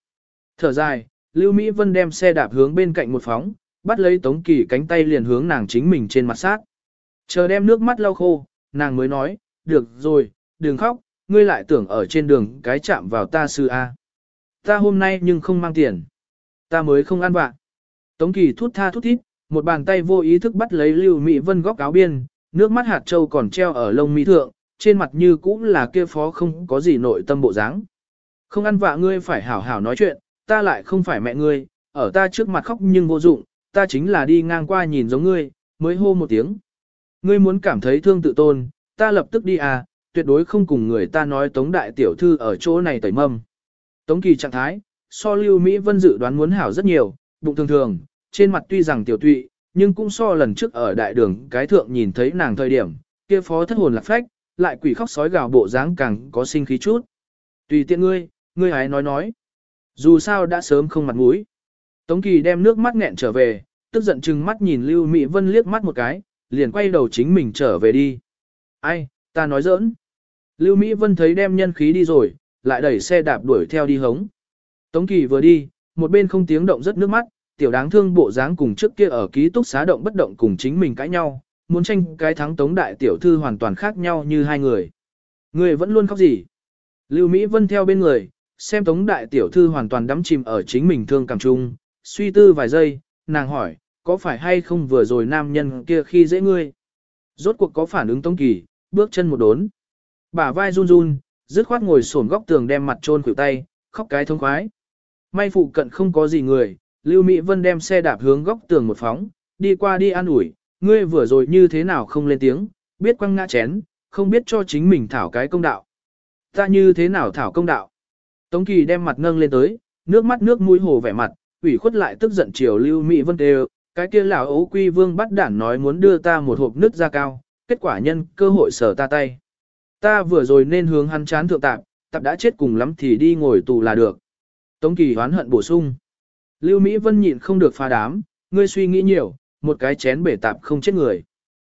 Thở dài, Lưu Mỹ Vân đem xe đạp hướng bên cạnh một phóng, bắt lấy Tống Kỳ cánh tay liền hướng nàng chính mình trên mặt sát. Chờ đem nước mắt lau khô, nàng mới nói, được rồi, đừng khóc, ngươi lại tưởng ở trên đường cái chạm vào ta sư A. Ta hôm nay nhưng không mang tiền. Ta mới không ăn vạ. Tống Kỳ thút tha thút thít, một bàn tay vô ý thức bắt lấy Lưu Mỹ Vân góc áo biên, nước mắt hạt châu còn treo ở lông mi thượng, trên mặt như cũng là kia phó không có gì nội tâm bộ dáng. Không ăn vạ ngươi phải hảo hảo nói chuyện, ta lại không phải mẹ ngươi, ở ta trước mặt khóc nhưng vô dụng, ta chính là đi ngang qua nhìn giống ngươi, mới hô một tiếng. Ngươi muốn cảm thấy thương tự tôn, ta lập tức đi à, tuyệt đối không cùng người ta nói Tống Đại Tiểu Thư ở chỗ này tẩy mâm. Tống Kỳ trạng thái, so Lưu Mỹ Vân dự đoán muốn hảo rất nhiều, bụng thường thường, trên mặt tuy rằng tiểu tụy, nhưng cũng so lần trước ở đại đường cái thượng nhìn thấy nàng thời điểm, kia phó thất hồn lạc phách, lại quỷ khóc sói gào bộ dáng càng có sinh khí chút. Tùy tiện ngươi, ngươi hãy nói nói. Dù sao đã sớm không mặt mũi. Tống Kỳ đem nước mắt nghẹn trở về, tức giận chừng mắt nhìn Lưu Mỹ Vân liếc mắt một cái, liền quay đầu chính mình trở về đi. Ai, ta nói giỡn. Lưu Mỹ Vân thấy đem nhân khí đi rồi, lại đẩy xe đạp đuổi theo đi hống. Tống Kỳ vừa đi, một bên không tiếng động rất nước mắt, tiểu đáng thương bộ dáng cùng trước kia ở ký túc xá động bất động cùng chính mình cãi nhau, muốn tranh cái thắng Tống đại tiểu thư hoàn toàn khác nhau như hai người. Người vẫn luôn khóc gì? Lưu Mỹ Vân theo bên người, xem Tống đại tiểu thư hoàn toàn đắm chìm ở chính mình thương cảm chung, suy tư vài giây, nàng hỏi, có phải hay không vừa rồi nam nhân kia khi dễ ngươi? Rốt cuộc có phản ứng Tống Kỳ, bước chân một đốn. Bả vai run run, dứt khoát ngồi sổn góc tường đem mặt trôn khuỷu tay, khóc cái thông khoái. May phụ cận không có gì người, Lưu Mỹ Vân đem xe đạp hướng góc tường một phóng, đi qua đi an ủi, ngươi vừa rồi như thế nào không lên tiếng, biết quăng ngã chén, không biết cho chính mình thảo cái công đạo. Ta như thế nào thảo công đạo? Tống Kỳ đem mặt nâng lên tới, nước mắt nước mũi hồ vẻ mặt, ủy khuất lại tức giận chiều Lưu Mỹ Vân đều, cái kia lão ấu quy vương bắt đản nói muốn đưa ta một hộp nước ra cao, kết quả nhân cơ hội sở ta tay. Ta vừa rồi nên hướng hắn chán thượng tạp, tạp đã chết cùng lắm thì đi ngồi tù là được. Tống Kỳ hoán hận bổ sung. Lưu Mỹ Vân nhịn không được phá đám, ngươi suy nghĩ nhiều, một cái chén bể tạp không chết người.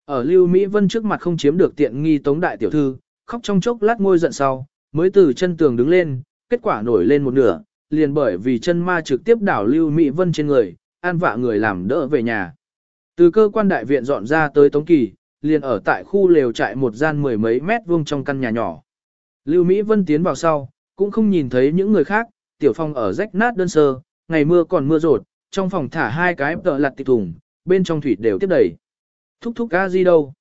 Ở Lưu Mỹ Vân trước mặt không chiếm được tiện nghi Tống Đại Tiểu Thư, khóc trong chốc lát ngôi giận sau, mới từ chân tường đứng lên, kết quả nổi lên một nửa, liền bởi vì chân ma trực tiếp đảo Lưu Mỹ Vân trên người, an vạ người làm đỡ về nhà. Từ cơ quan đại viện dọn ra tới Tống Kỳ, liền ở tại khu lều trại một gian mười mấy mét vuông trong căn nhà nhỏ. Lưu Mỹ Vân tiến vào sau, cũng không nhìn thấy những người khác, tiểu phong ở rách nát đơn sơ, ngày mưa còn mưa rột, trong phòng thả hai cái tợ lặt tịch thùng, bên trong thủy đều tiếp đầy. Thúc thúc ca gì đâu.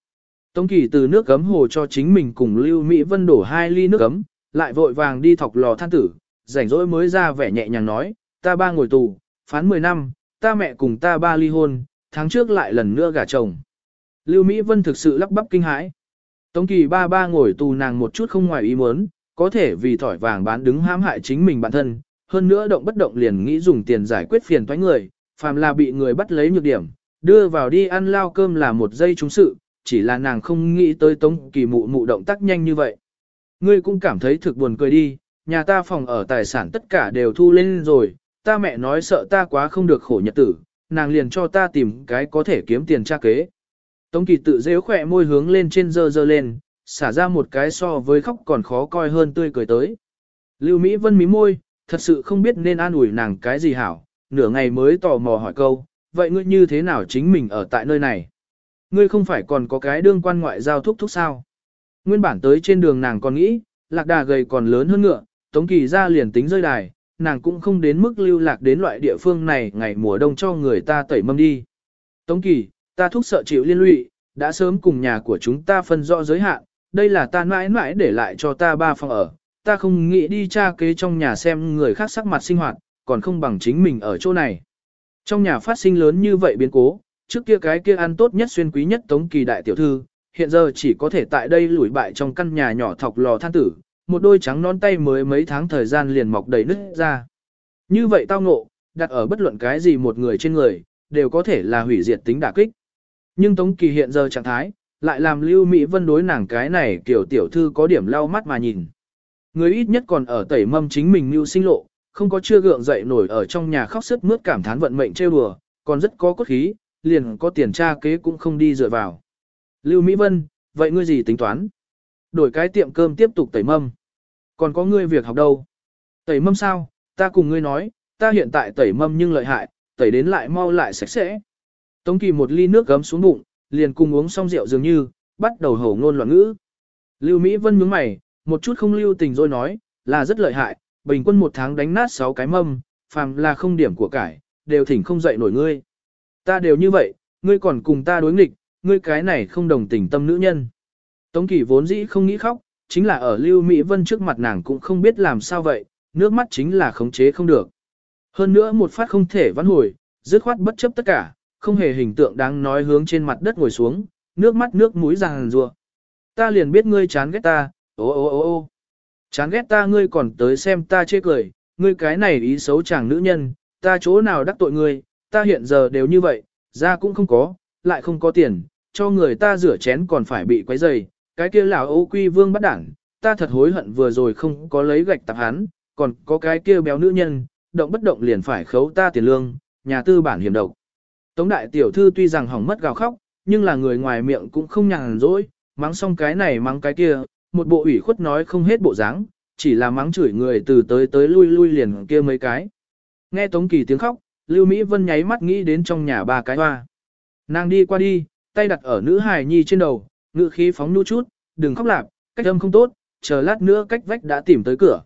Tống Kỳ từ nước gấm hồ cho chính mình cùng Lưu Mỹ Vân đổ hai ly nước gấm, lại vội vàng đi thọc lò than tử, rảnh rỗi mới ra vẻ nhẹ nhàng nói, ta ba ngồi tù, phán 10 năm, ta mẹ cùng ta ba ly hôn, tháng trước lại lần nữa gả chồng. Lưu Mỹ Vân thực sự lắp bắp kinh hãi. Tống Kỳ ba ba ngồi tù nàng một chút không ngoài ý muốn, có thể vì thỏi vàng bán đứng hãm hại chính mình bản thân, hơn nữa động bất động liền nghĩ dùng tiền giải quyết phiền toái người, phàm là bị người bắt lấy nhược điểm, đưa vào đi ăn lao cơm là một giây trúng sự, chỉ là nàng không nghĩ tới Tống Kỳ mụ mụ động tác nhanh như vậy. Ngươi cũng cảm thấy thực buồn cười đi, nhà ta phòng ở tài sản tất cả đều thu lên rồi, ta mẹ nói sợ ta quá không được khổ nhật tử, nàng liền cho ta tìm cái có thể kiếm tiền tra kế. Tống kỳ tự dễ khỏe môi hướng lên trên dơ dơ lên, xả ra một cái so với khóc còn khó coi hơn tươi cười tới. Lưu Mỹ Vân mí môi, thật sự không biết nên an ủi nàng cái gì hảo, nửa ngày mới tò mò hỏi câu, vậy ngươi như thế nào chính mình ở tại nơi này? Ngươi không phải còn có cái đương quan ngoại giao thúc thúc sao? Nguyên bản tới trên đường nàng còn nghĩ, lạc đà gầy còn lớn hơn ngựa, Tống Kỳ ra liền tính rơi đài, nàng cũng không đến mức lưu lạc đến loại địa phương này ngày mùa đông cho người ta tẩy mâm đi. Tống Kỳ, ta thúc sợ chịu liên lụy, đã sớm cùng nhà của chúng ta phân rõ giới hạn, đây là ta mãi mãi để lại cho ta ba phòng ở, ta không nghĩ đi tra kế trong nhà xem người khác sắc mặt sinh hoạt, còn không bằng chính mình ở chỗ này. Trong nhà phát sinh lớn như vậy biến cố, trước kia cái kia ăn tốt nhất xuyên quý nhất tống kỳ đại tiểu thư, hiện giờ chỉ có thể tại đây lủi bại trong căn nhà nhỏ thọc lò than tử, một đôi trắng non tay mới mấy tháng thời gian liền mọc đầy nứt ra. Như vậy tao ngộ, đặt ở bất luận cái gì một người trên người, đều có thể là hủy diệt tính đả kích. Nhưng Tống Kỳ hiện giờ trạng thái, lại làm Lưu Mỹ Vân đối nàng cái này kiểu tiểu thư có điểm lau mắt mà nhìn. Người ít nhất còn ở tẩy mâm chính mình mưu sinh lộ, không có chưa gượng dậy nổi ở trong nhà khóc sức mướt cảm thán vận mệnh trêu đùa, còn rất có cốt khí, liền có tiền tra kế cũng không đi dựa vào. Lưu Mỹ Vân, vậy ngươi gì tính toán? Đổi cái tiệm cơm tiếp tục tẩy mâm. Còn có ngươi việc học đâu? Tẩy mâm sao? Ta cùng ngươi nói, ta hiện tại tẩy mâm nhưng lợi hại, tẩy đến lại mau lại sạch sẽ. Tống kỳ một ly nước gấm xuống bụng, liền cùng uống xong rượu dường như, bắt đầu hổ ngôn loạn ngữ. Lưu Mỹ Vân nhướng mày, một chút không lưu tình rồi nói, là rất lợi hại, bình quân một tháng đánh nát 6 cái mâm, phàm là không điểm của cải, đều thỉnh không dậy nổi ngươi. Ta đều như vậy, ngươi còn cùng ta đối nghịch, ngươi cái này không đồng tình tâm nữ nhân. Tống Kỳ vốn dĩ không nghĩ khóc, chính là ở Lưu Mỹ Vân trước mặt nàng cũng không biết làm sao vậy, nước mắt chính là khống chế không được. Hơn nữa một phát không thể vãn hồi, dứt khoát bất chấp tất cả, không hề hình tượng đáng nói hướng trên mặt đất ngồi xuống, nước mắt nước mũi ràng rùa. Ta liền biết ngươi chán ghét ta, ô ô ô ô. Chán ghét ta ngươi còn tới xem ta chê cười, ngươi cái này ý xấu chàng nữ nhân, ta chỗ nào đắc tội ngươi, ta hiện giờ đều như vậy, ra cũng không có, lại không có tiền, cho người ta rửa chén còn phải bị quấy rầy, cái kia lão ô quy vương bắt đảng, ta thật hối hận vừa rồi không có lấy gạch tạp hắn, còn có cái kia béo nữ nhân, động bất động liền phải khấu ta tiền lương, nhà tư bản hiểm độc. Tống đại tiểu thư tuy rằng hỏng mất gào khóc, nhưng là người ngoài miệng cũng không nhàn rỗi, mắng xong cái này mắng cái kia, một bộ ủy khuất nói không hết bộ dáng, chỉ là mắng chửi người từ tới tới lui lui liền kia mấy cái. Nghe Tống Kỳ tiếng khóc, Lưu Mỹ Vân nháy mắt nghĩ đến trong nhà ba cái hoa. Nàng đi qua đi, tay đặt ở nữ hài nhi trên đầu, ngự khí phóng nu chút, đừng khóc lạp, cách âm không tốt, chờ lát nữa cách vách đã tìm tới cửa.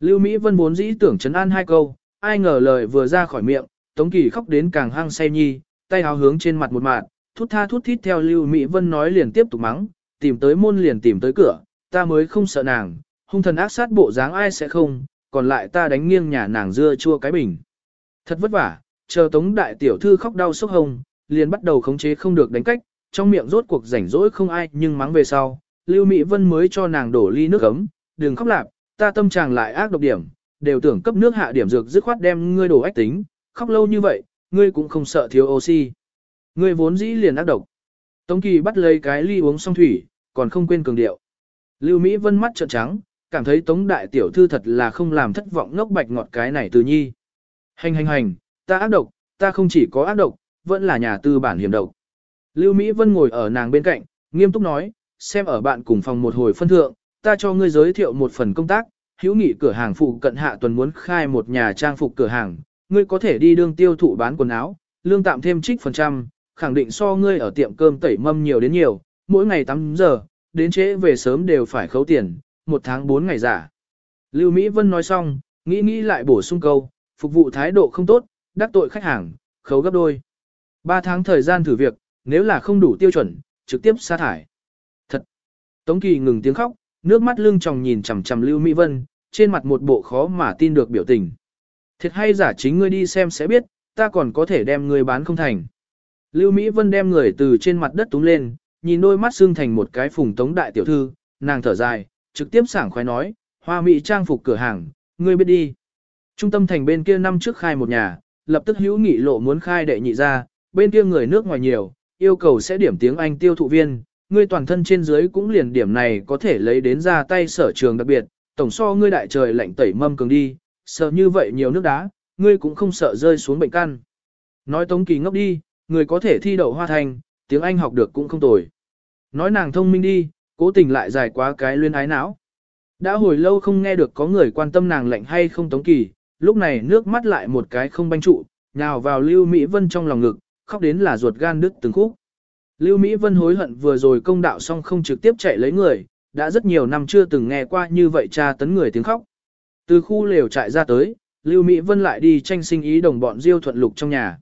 Lưu Mỹ Vân vốn dĩ tưởng chấn an hai câu, ai ngờ lời vừa ra khỏi miệng, Tống Kỳ khóc đến càng hăng say nhi, tay háo hướng trên mặt một mạng, thút tha thút thít theo Lưu Mỹ Vân nói liền tiếp tục mắng, tìm tới môn liền tìm tới cửa, ta mới không sợ nàng, hung thần ác sát bộ dáng ai sẽ không, còn lại ta đánh nghiêng nhà nàng dưa chua cái bình. Thật vất vả, chờ Tống đại tiểu thư khóc đau sốc hồng, liền bắt đầu khống chế không được đánh cách, trong miệng rốt cuộc rảnh rỗi không ai nhưng mắng về sau, Lưu Mỹ Vân mới cho nàng đổ ly nước ấm, đừng khóc lạp, ta tâm trạng lại ác độc điểm, đều tưởng cấp nước hạ điểm dược dứt khoát đem ngươi đổ ách tính, khóc lâu như vậy, ngươi cũng không sợ thiếu oxy. Ngươi vốn dĩ liền ác độc. Tống Kỳ bắt lấy cái ly uống xong thủy, còn không quên cường điệu. Lưu Mỹ Vân mắt trợn trắng, cảm thấy Tống đại tiểu thư thật là không làm thất vọng ngốc bạch ngọt cái này từ nhi. Hành hành hành, ta ác độc, ta không chỉ có ác độc, vẫn là nhà tư bản hiểm độc. Lưu Mỹ Vân ngồi ở nàng bên cạnh, nghiêm túc nói, xem ở bạn cùng phòng một hồi phân thượng, ta cho ngươi giới thiệu một phần công tác, hữu nghị cửa hàng phụ cận hạ tuần muốn khai một nhà trang phục cửa hàng, ngươi có thể đi đương tiêu thụ bán quần áo, lương tạm thêm trích phần trăm, khẳng định so ngươi ở tiệm cơm tẩy mâm nhiều đến nhiều, mỗi ngày 8 giờ, đến trễ về sớm đều phải khấu tiền, một tháng bốn ngày giả. Lưu Mỹ Vân nói xong, nghĩ nghĩ lại bổ sung câu, phục vụ thái độ không tốt, đắc tội khách hàng, khấu gấp đôi. ba tháng thời gian thử việc, nếu là không đủ tiêu chuẩn, trực tiếp sa thải. Thật! Tống Kỳ ngừng tiếng khóc, nước mắt lưng tròng nhìn chằm chằm Lưu Mỹ Vân, trên mặt một bộ khó mà tin được biểu tình. Thiệt hay giả chính ngươi đi xem sẽ biết, ta còn có thể đem ngươi bán không thành. Lưu Mỹ Vân đem người từ trên mặt đất túng lên, nhìn đôi mắt xương thành một cái phùng tống đại tiểu thư, nàng thở dài, trực tiếp sảng khoái nói, hoa mỹ trang phục cửa hàng, ngươi biết đi. Trung tâm thành bên kia năm trước khai một nhà, lập tức hữu nghị lộ muốn khai đệ nhị ra, bên kia người nước ngoài nhiều, yêu cầu sẽ điểm tiếng Anh tiêu thụ viên, ngươi toàn thân trên dưới cũng liền điểm này có thể lấy đến ra tay sở trường đặc biệt, tổng so ngươi đại trời lạnh tẩy mâm cường đi, sợ như vậy nhiều nước đá, ngươi cũng không sợ rơi xuống bệnh căn. Nói Tống Kỳ ngốc đi, người có thể thi đậu hoa thành, tiếng Anh học được cũng không tồi. Nói nàng thông minh đi, cố tình lại dài quá cái luyên ái não. Đã hồi lâu không nghe được có người quan tâm nàng lạnh hay không Tống Kỳ, lúc này nước mắt lại một cái không banh trụ, nhào vào Lưu Mỹ Vân trong lòng ngực, khóc đến là ruột gan đứt từng khúc. Lưu Mỹ Vân hối hận vừa rồi công đạo xong không trực tiếp chạy lấy người, đã rất nhiều năm chưa từng nghe qua như vậy cha tấn người tiếng khóc. Từ khu lều trại ra tới, Lưu Mỹ Vân lại đi tranh sinh ý đồng bọn Diêu Thuận Lục trong nhà.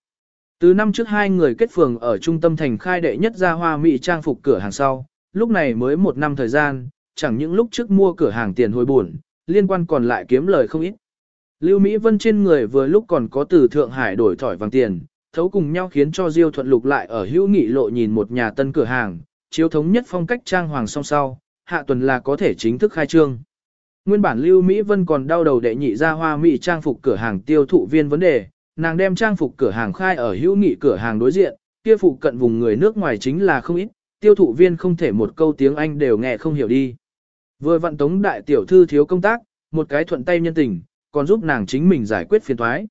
Từ năm trước hai người kết phường ở trung tâm thành khai đệ nhất ra hoa mỹ trang phục cửa hàng sau, lúc này mới một năm thời gian, chẳng những lúc trước mua cửa hàng tiền hồi buồn, liên quan còn lại kiếm lời không ít. Lưu Mỹ Vân trên người vừa lúc còn có từ Thượng Hải đổi thỏi vàng tiền, thấu cùng nhau khiến cho Diêu Thuận Lục lại ở hữu nghị lộ nhìn một nhà tân cửa hàng, chiếu thống nhất phong cách trang hoàng song sau, hạ tuần là có thể chính thức khai trương. Nguyên bản Lưu Mỹ Vân còn đau đầu đệ nhị ra hoa mỹ trang phục cửa hàng tiêu thụ viên vấn đề, nàng đem trang phục cửa hàng khai ở hữu nghị cửa hàng đối diện, kia phụ cận vùng người nước ngoài chính là không ít, tiêu thụ viên không thể một câu tiếng Anh đều nghe không hiểu đi. Vừa vận tống đại tiểu thư thiếu công tác, một cái thuận tay nhân tình, còn giúp nàng chính mình giải quyết phiền thoái.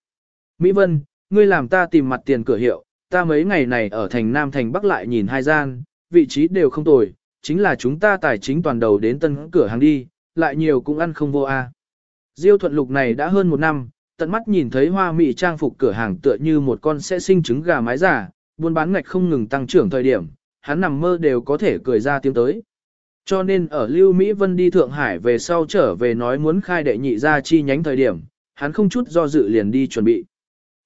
Mỹ Vân, ngươi làm ta tìm mặt tiền cửa hiệu, ta mấy ngày này ở thành Nam thành Bắc lại nhìn hai gian, vị trí đều không tồi, chính là chúng ta tài chính toàn đầu đến tân cửa hàng đi, lại nhiều cũng ăn không vô a. Diêu thuận lục này đã hơn một năm, tận mắt nhìn thấy hoa mỹ trang phục cửa hàng tựa như một con sẽ sinh trứng gà mái giả, buôn bán ngạch không ngừng tăng trưởng thời điểm, hắn nằm mơ đều có thể cười ra tiếng tới. Cho nên ở Lưu Mỹ Vân đi Thượng Hải về sau trở về nói muốn khai đệ nhị gia chi nhánh thời điểm, hắn không chút do dự liền đi chuẩn bị.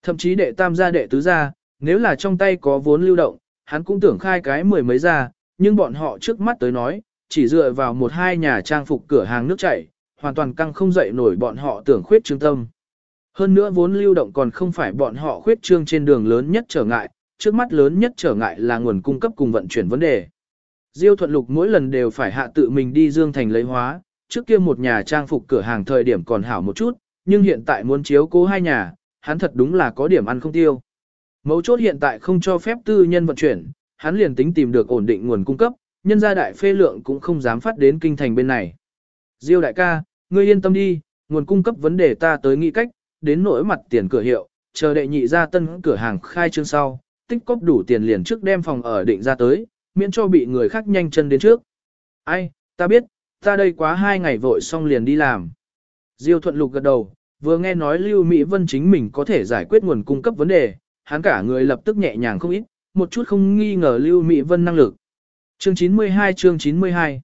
Thậm chí đệ tam gia đệ tứ gia, nếu là trong tay có vốn lưu động, hắn cũng tưởng khai cái mười mấy gia, nhưng bọn họ trước mắt tới nói, chỉ dựa vào một hai nhà trang phục cửa hàng nước chảy, hoàn toàn căng không dậy nổi bọn họ tưởng khuyết trương tâm. Hơn nữa vốn lưu động còn không phải bọn họ khuyết trương trên đường lớn nhất trở ngại, trước mắt lớn nhất trở ngại là nguồn cung cấp cùng vận chuyển vấn đề. Diêu Thuận Lục mỗi lần đều phải hạ tự mình đi Dương Thành lấy hóa, trước kia một nhà trang phục cửa hàng thời điểm còn hảo một chút, nhưng hiện tại muốn chiếu cố hai nhà, hắn thật đúng là có điểm ăn không tiêu. Mấu chốt hiện tại không cho phép tư nhân vận chuyển, hắn liền tính tìm được ổn định nguồn cung cấp, nhân gia đại phê lượng cũng không dám phát đến kinh thành bên này. Diêu đại ca, ngươi yên tâm đi, nguồn cung cấp vấn đề ta tới nghĩ cách, đến nỗi mặt tiền cửa hiệu, chờ đệ nhị ra tân cửa hàng khai trương sau, tích cóp đủ tiền liền trước đem phòng ở định ra tới, miễn cho bị người khác nhanh chân đến trước. Ai, ta biết, ta đây quá hai ngày vội xong liền đi làm. Diêu thuận lục gật đầu, vừa nghe nói Lưu Mỹ Vân chính mình có thể giải quyết nguồn cung cấp vấn đề, hắn cả người lập tức nhẹ nhàng không ít, một chút không nghi ngờ Lưu Mỹ Vân năng lực. Chương 92 chương 92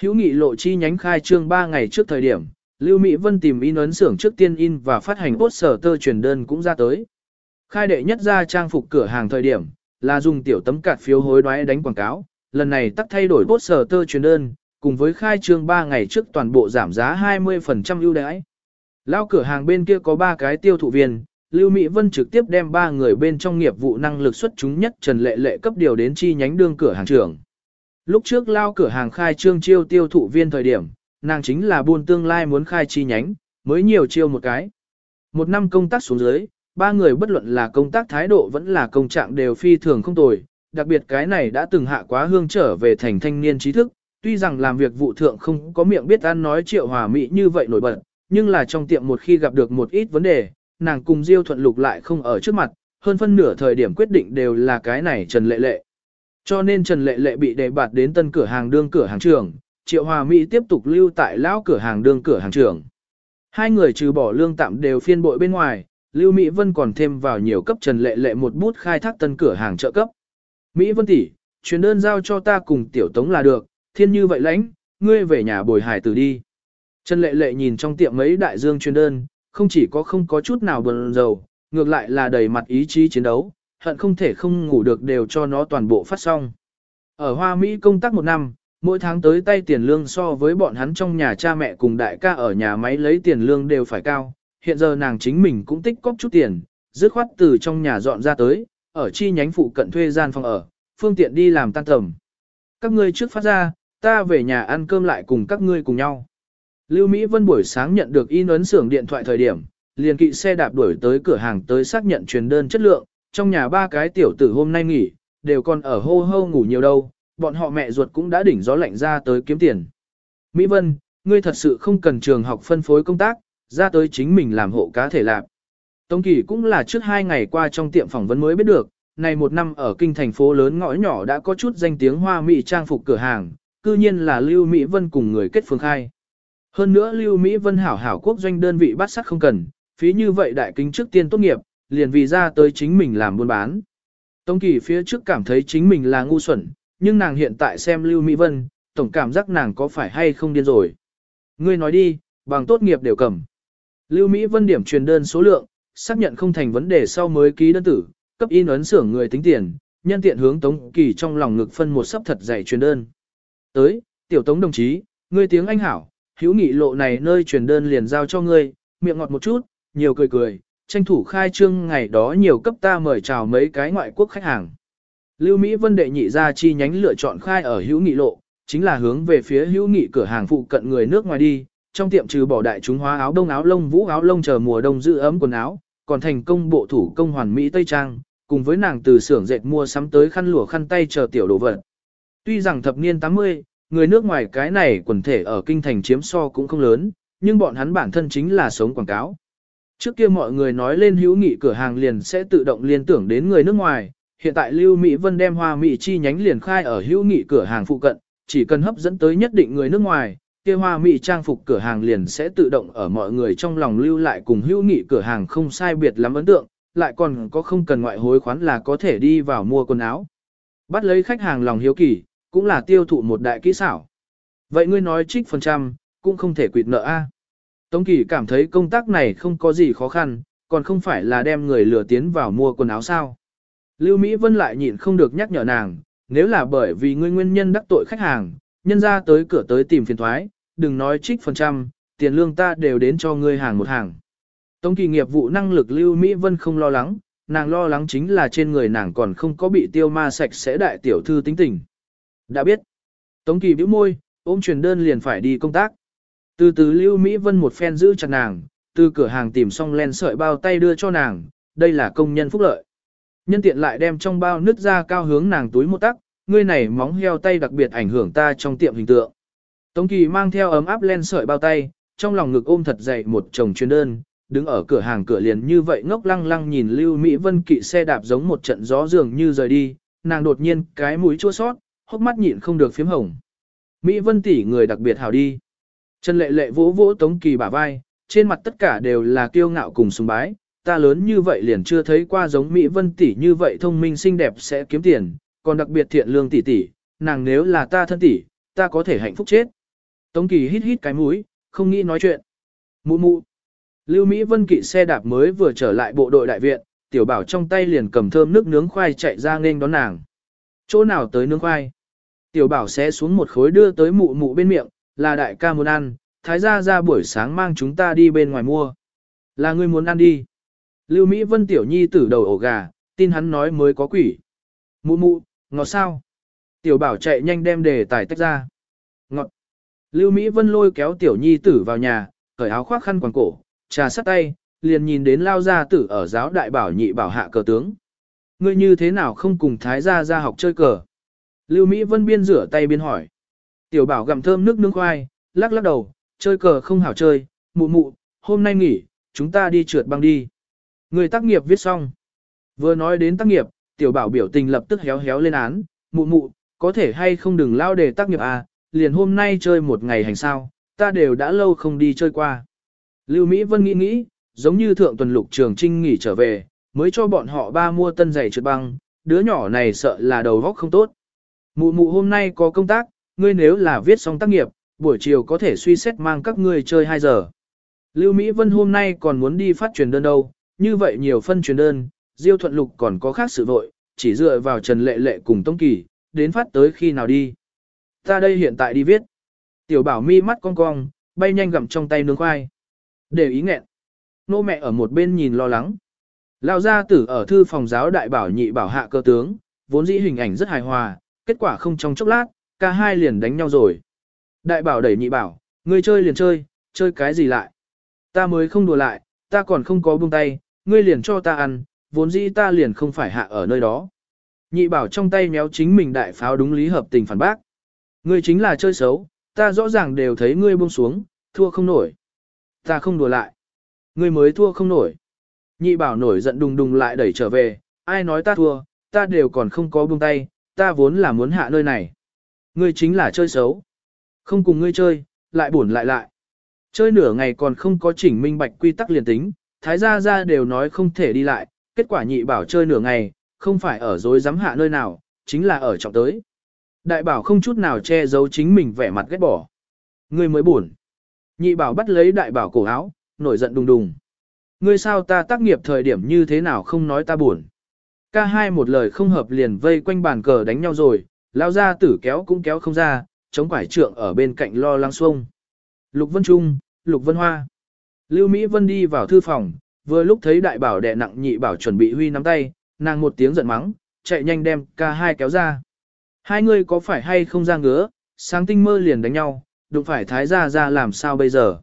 Hữu nghị lộ chi nhánh khai trương 3 ngày trước thời điểm, Lưu Mỹ Vân tìm in ấn xưởng trước tiên in và phát hành sở tơ truyền đơn cũng ra tới. Khai đệ nhất ra trang phục cửa hàng thời điểm, là dùng tiểu tấm cạt phiếu hối đoái đánh quảng cáo, lần này tắt thay đổi sở tơ truyền đơn, cùng với khai trương 3 ngày trước toàn bộ giảm giá 20% ưu đãi. Lao cửa hàng bên kia có 3 cái tiêu thụ viên, Lưu Mỹ Vân trực tiếp đem 3 người bên trong nghiệp vụ năng lực xuất chúng nhất Trần Lệ Lệ cấp điều đến chi nhánh đương cửa hàng trưởng. Lúc trước Lao cửa hàng khai trương chiêu tiêu thụ viên thời điểm, nàng chính là buôn tương lai muốn khai chi nhánh, mới nhiều chiêu một cái. Một năm công tác xuống dưới, ba người bất luận là công tác thái độ vẫn là công trạng đều phi thường không tồi, đặc biệt cái này đã từng hạ quá hương trở về thành thanh niên trí thức, tuy rằng làm việc vụ thượng không có miệng biết ăn nói triệu hòa mỹ như vậy nổi bật, nhưng là trong tiệm một khi gặp được một ít vấn đề, nàng cùng Diêu thuận lục lại không ở trước mặt, hơn phân nửa thời điểm quyết định đều là cái này Trần Lệ Lệ. Cho nên Trần Lệ Lệ bị đề bạt đến tân cửa hàng đương cửa hàng trưởng, Triệu Hòa Mỹ tiếp tục lưu tại lão cửa hàng đương cửa hàng trưởng. Hai người trừ bỏ lương tạm đều phiên bội bên ngoài, Lưu Mỹ Vân còn thêm vào nhiều cấp Trần Lệ Lệ một bút khai thác tân cửa hàng trợ cấp. Mỹ Vân tỷ, truyền đơn giao cho ta cùng tiểu tống là được, thiên như vậy lãnh, ngươi về nhà bồi hải tử đi. Trần Lệ Lệ nhìn trong tiệm mấy đại dương truyền đơn, không chỉ có không có chút nào buồn rầu, ngược lại là đầy mặt ý chí chiến đấu, hận không thể không ngủ được đều cho nó toàn bộ phát xong. Ở Hoa Mỹ công tác một năm, mỗi tháng tới tay tiền lương so với bọn hắn trong nhà cha mẹ cùng đại ca ở nhà máy lấy tiền lương đều phải cao, hiện giờ nàng chính mình cũng tích cóp chút tiền, dứt khoát từ trong nhà dọn ra tới, ở chi nhánh phụ cận thuê gian phòng ở, phương tiện đi làm tan tầm. Các ngươi trước phát ra, ta về nhà ăn cơm lại cùng các ngươi cùng nhau. Lưu Mỹ Vân buổi sáng nhận được in ấn xưởng điện thoại thời điểm, liền kỵ xe đạp đuổi tới cửa hàng tới xác nhận truyền đơn chất lượng, trong nhà ba cái tiểu tử hôm nay nghỉ, đều còn ở hô hô ngủ nhiều đâu, bọn họ mẹ ruột cũng đã đỉnh gió lạnh ra tới kiếm tiền. Mỹ Vân, ngươi thật sự không cần trường học phân phối công tác, ra tới chính mình làm hộ cá thể lạp. Tống Kỳ cũng là trước hai ngày qua trong tiệm phỏng vấn mới biết được, này một năm ở kinh thành phố lớn ngõ nhỏ đã có chút danh tiếng hoa mỹ trang phục cửa hàng, cư nhiên là Lưu Mỹ Vân cùng người kết phương khai. Hơn nữa Lưu Mỹ Vân hảo hảo quốc doanh đơn vị bắt sắt không cần, phí như vậy đại kính trước tiên tốt nghiệp, liền vì ra tới chính mình làm buôn bán. Tống Kỳ phía trước cảm thấy chính mình là ngu xuẩn, nhưng nàng hiện tại xem Lưu Mỹ Vân, tổng cảm giác nàng có phải hay không điên rồi. Ngươi nói đi, bằng tốt nghiệp đều cầm. Lưu Mỹ Vân điểm truyền đơn số lượng, xác nhận không thành vấn đề sau mới ký đơn tử, cấp in ấn xưởng người tính tiền, nhân tiện hướng Tống Kỳ trong lòng ngực phân một sắp thật dày truyền đơn. Tới, tiểu Tống đồng chí, ngươi tiếng Anh hảo, hữu nghị lộ này nơi truyền đơn liền giao cho ngươi, miệng ngọt một chút, nhiều cười cười, tranh thủ khai trương ngày đó nhiều cấp ta mời chào mấy cái ngoại quốc khách hàng. Lưu Mỹ Vân đệ nhị ra chi nhánh lựa chọn khai ở hữu nghị lộ, chính là hướng về phía hữu nghị cửa hàng phụ cận người nước ngoài đi, trong tiệm trừ bỏ đại chúng hóa áo đông áo lông vũ áo lông chờ mùa đông giữ ấm quần áo, còn thành công bộ thủ công hoàn mỹ tây trang, cùng với nàng từ xưởng dệt mua sắm tới khăn lụa khăn tay chờ tiểu đồ vật. Tuy rằng thập niên 80, người nước ngoài cái này quần thể ở kinh thành chiếm so cũng không lớn, nhưng bọn hắn bản thân chính là sống quảng cáo. Trước kia mọi người nói lên hữu nghị cửa hàng liền sẽ tự động liên tưởng đến người nước ngoài, hiện tại Lưu Mỹ Vân đem hoa mỹ chi nhánh liền khai ở hữu nghị cửa hàng phụ cận, chỉ cần hấp dẫn tới nhất định người nước ngoài, kia hoa mỹ trang phục cửa hàng liền sẽ tự động ở mọi người trong lòng lưu lại cùng hữu nghị cửa hàng không sai biệt lắm ấn tượng, lại còn có không cần ngoại hối khoán là có thể đi vào mua quần áo. Bắt lấy khách hàng lòng hiếu kỳ, cũng là tiêu thụ một đại kỹ xảo. Vậy ngươi nói trích phần trăm, cũng không thể quyệt nợ a. Tống Kỳ cảm thấy công tác này không có gì khó khăn, còn không phải là đem người lừa tiến vào mua quần áo sao. Lưu Mỹ Vân lại nhịn không được nhắc nhở nàng, nếu là bởi vì ngươi nguyên nhân đắc tội khách hàng, nhân ra tới cửa tới tìm phiền thoái, đừng nói trích phần trăm, tiền lương ta đều đến cho ngươi hàng một hàng. Tống kỳ nghiệp vụ năng lực Lưu Mỹ Vân không lo lắng, nàng lo lắng chính là trên người nàng còn không có bị tiêu ma sạch sẽ đại tiểu thư tính tình. Đã biết. Tống kỳ bĩu môi, ôm truyền đơn liền phải đi công tác. Từ từ Lưu Mỹ Vân một phen giữ chặt nàng, từ cửa hàng tìm xong len sợi bao tay đưa cho nàng, đây là công nhân phúc lợi. Nhân tiện lại đem trong bao nứt ra cao hướng nàng túi một tắc, ngươi này móng heo tay đặc biệt ảnh hưởng ta trong tiệm hình tượng. Tống Kỳ mang theo ấm áp len sợi bao tay, trong lòng ngực ôm thật dày một chồng chuyên đơn, đứng ở cửa hàng cửa liền như vậy ngốc lăng lăng nhìn Lưu Mỹ Vân kỵ xe đạp giống một trận gió dường như rời đi, nàng đột nhiên cái mũi chua sót, hốc mắt nhịn không được phím hồng. Mỹ Vân tỷ người đặc biệt hảo đi. Trần lệ lệ vỗ vỗ Tống Kỳ bả vai, trên mặt tất cả đều là kiêu ngạo cùng sùng bái, ta lớn như vậy liền chưa thấy qua giống Mỹ Vân tỷ như vậy thông minh xinh đẹp sẽ kiếm tiền, còn đặc biệt thiện lương tỷ tỷ, nàng nếu là ta thân tỷ, ta có thể hạnh phúc chết. Tống Kỳ hít hít cái mũi, không nghĩ nói chuyện. Mụ mụ. Lưu Mỹ Vân kỵ xe đạp mới vừa trở lại bộ đội đại viện, tiểu bảo trong tay liền cầm thơm nước nướng khoai chạy ra nghênh đón nàng. Chỗ nào tới nướng khoai? Tiểu bảo sẽ xuống một khối đưa tới mụ mụ bên miệng, là đại ca muốn ăn, thái gia ra buổi sáng mang chúng ta đi bên ngoài mua. Là người muốn ăn đi. Lưu Mỹ Vân tiểu nhi tử đầu ổ gà, tin hắn nói mới có quỷ. Mụ mụ, ngọt sao? Tiểu bảo chạy nhanh đem đề tài tách ra. Ngọt. Lưu Mỹ Vân lôi kéo tiểu nhi tử vào nhà, cởi áo khoác khăn quàng cổ, trà sắt tay, liền nhìn đến lao gia tử ở giáo đại bảo nhị bảo hạ cờ tướng. Ngươi như thế nào không cùng thái gia ra học chơi cờ? Lưu Mỹ Vân biên rửa tay biên hỏi. Tiểu bảo gặm thơm nước nướng khoai, lắc lắc đầu, chơi cờ không hảo chơi, mụ mụ, hôm nay nghỉ, chúng ta đi trượt băng đi. Người tác nghiệp viết xong. Vừa nói đến tác nghiệp, tiểu bảo biểu tình lập tức héo héo lên án, mụ mụ, có thể hay không đừng lao đề tác nghiệp à, liền hôm nay chơi một ngày hành sao, ta đều đã lâu không đi chơi qua. Lưu Mỹ Vân nghĩ nghĩ, giống như thượng tuần lục trường trinh nghỉ trở về, mới cho bọn họ ba mua tân giày trượt băng, đứa nhỏ này sợ là đầu óc không tốt. Mụ mụ hôm nay có công tác, ngươi nếu là viết xong tác nghiệp, buổi chiều có thể suy xét mang các ngươi chơi 2 giờ. Lưu Mỹ Vân hôm nay còn muốn đi phát truyền đơn đâu, như vậy nhiều phân truyền đơn, Diêu Thuận Lục còn có khác sự vội, chỉ dựa vào Trần Lệ Lệ cùng Tông Kỳ, đến phát tới khi nào đi. Ta đây hiện tại đi viết. Tiểu bảo mi mắt cong cong, bay nhanh gặm trong tay nướng khoai. Để ý nghẹn. Nô mẹ ở một bên nhìn lo lắng. Lao gia tử ở thư phòng giáo đại bảo nhị bảo hạ cơ tướng, vốn dĩ hình ảnh rất hài hòa, kết quả không trong chốc lát, cả hai liền đánh nhau rồi. Đại bảo đẩy nhị bảo, ngươi chơi liền chơi, chơi cái gì lại. Ta mới không đùa lại, ta còn không có buông tay, ngươi liền cho ta ăn, vốn dĩ ta liền không phải hạ ở nơi đó. Nhị bảo trong tay méo chính mình đại pháo đúng lý hợp tình phản bác. Ngươi chính là chơi xấu, ta rõ ràng đều thấy ngươi buông xuống, thua không nổi. Ta không đùa lại. Ngươi mới thua không nổi. Nhị bảo nổi giận đùng đùng lại đẩy trở về, ai nói ta thua, ta đều còn không có buông tay, ta vốn là muốn hạ nơi này. Ngươi chính là chơi xấu. Không cùng ngươi chơi, lại buồn lại lại. Chơi nửa ngày còn không có chỉnh minh bạch quy tắc liền tính, thái gia gia đều nói không thể đi lại, kết quả nhị bảo chơi nửa ngày, không phải ở dối giám hạ nơi nào, chính là ở trọng tới. Đại bảo không chút nào che giấu chính mình vẻ mặt ghét bỏ. Ngươi mới buồn. Nhị bảo bắt lấy đại bảo cổ áo, nổi giận đùng đùng. Ngươi sao ta tác nghiệp thời điểm như thế nào không nói ta buồn. Ca hai một lời không hợp liền vây quanh bàn cờ đánh nhau rồi, lao ra tử kéo cũng kéo không ra, chống quải trượng ở bên cạnh lo lăng xuông. Lục Vân Trung, Lục Vân Hoa. Lưu Mỹ Vân đi vào thư phòng, vừa lúc thấy đại bảo đè nặng nhị bảo chuẩn bị huy nắm tay, nàng một tiếng giận mắng, chạy nhanh đem ca hai kéo ra. Hai người có phải hay không ra ngứa, sáng tinh mơ liền đánh nhau, đụng phải thái gia ra làm sao bây giờ.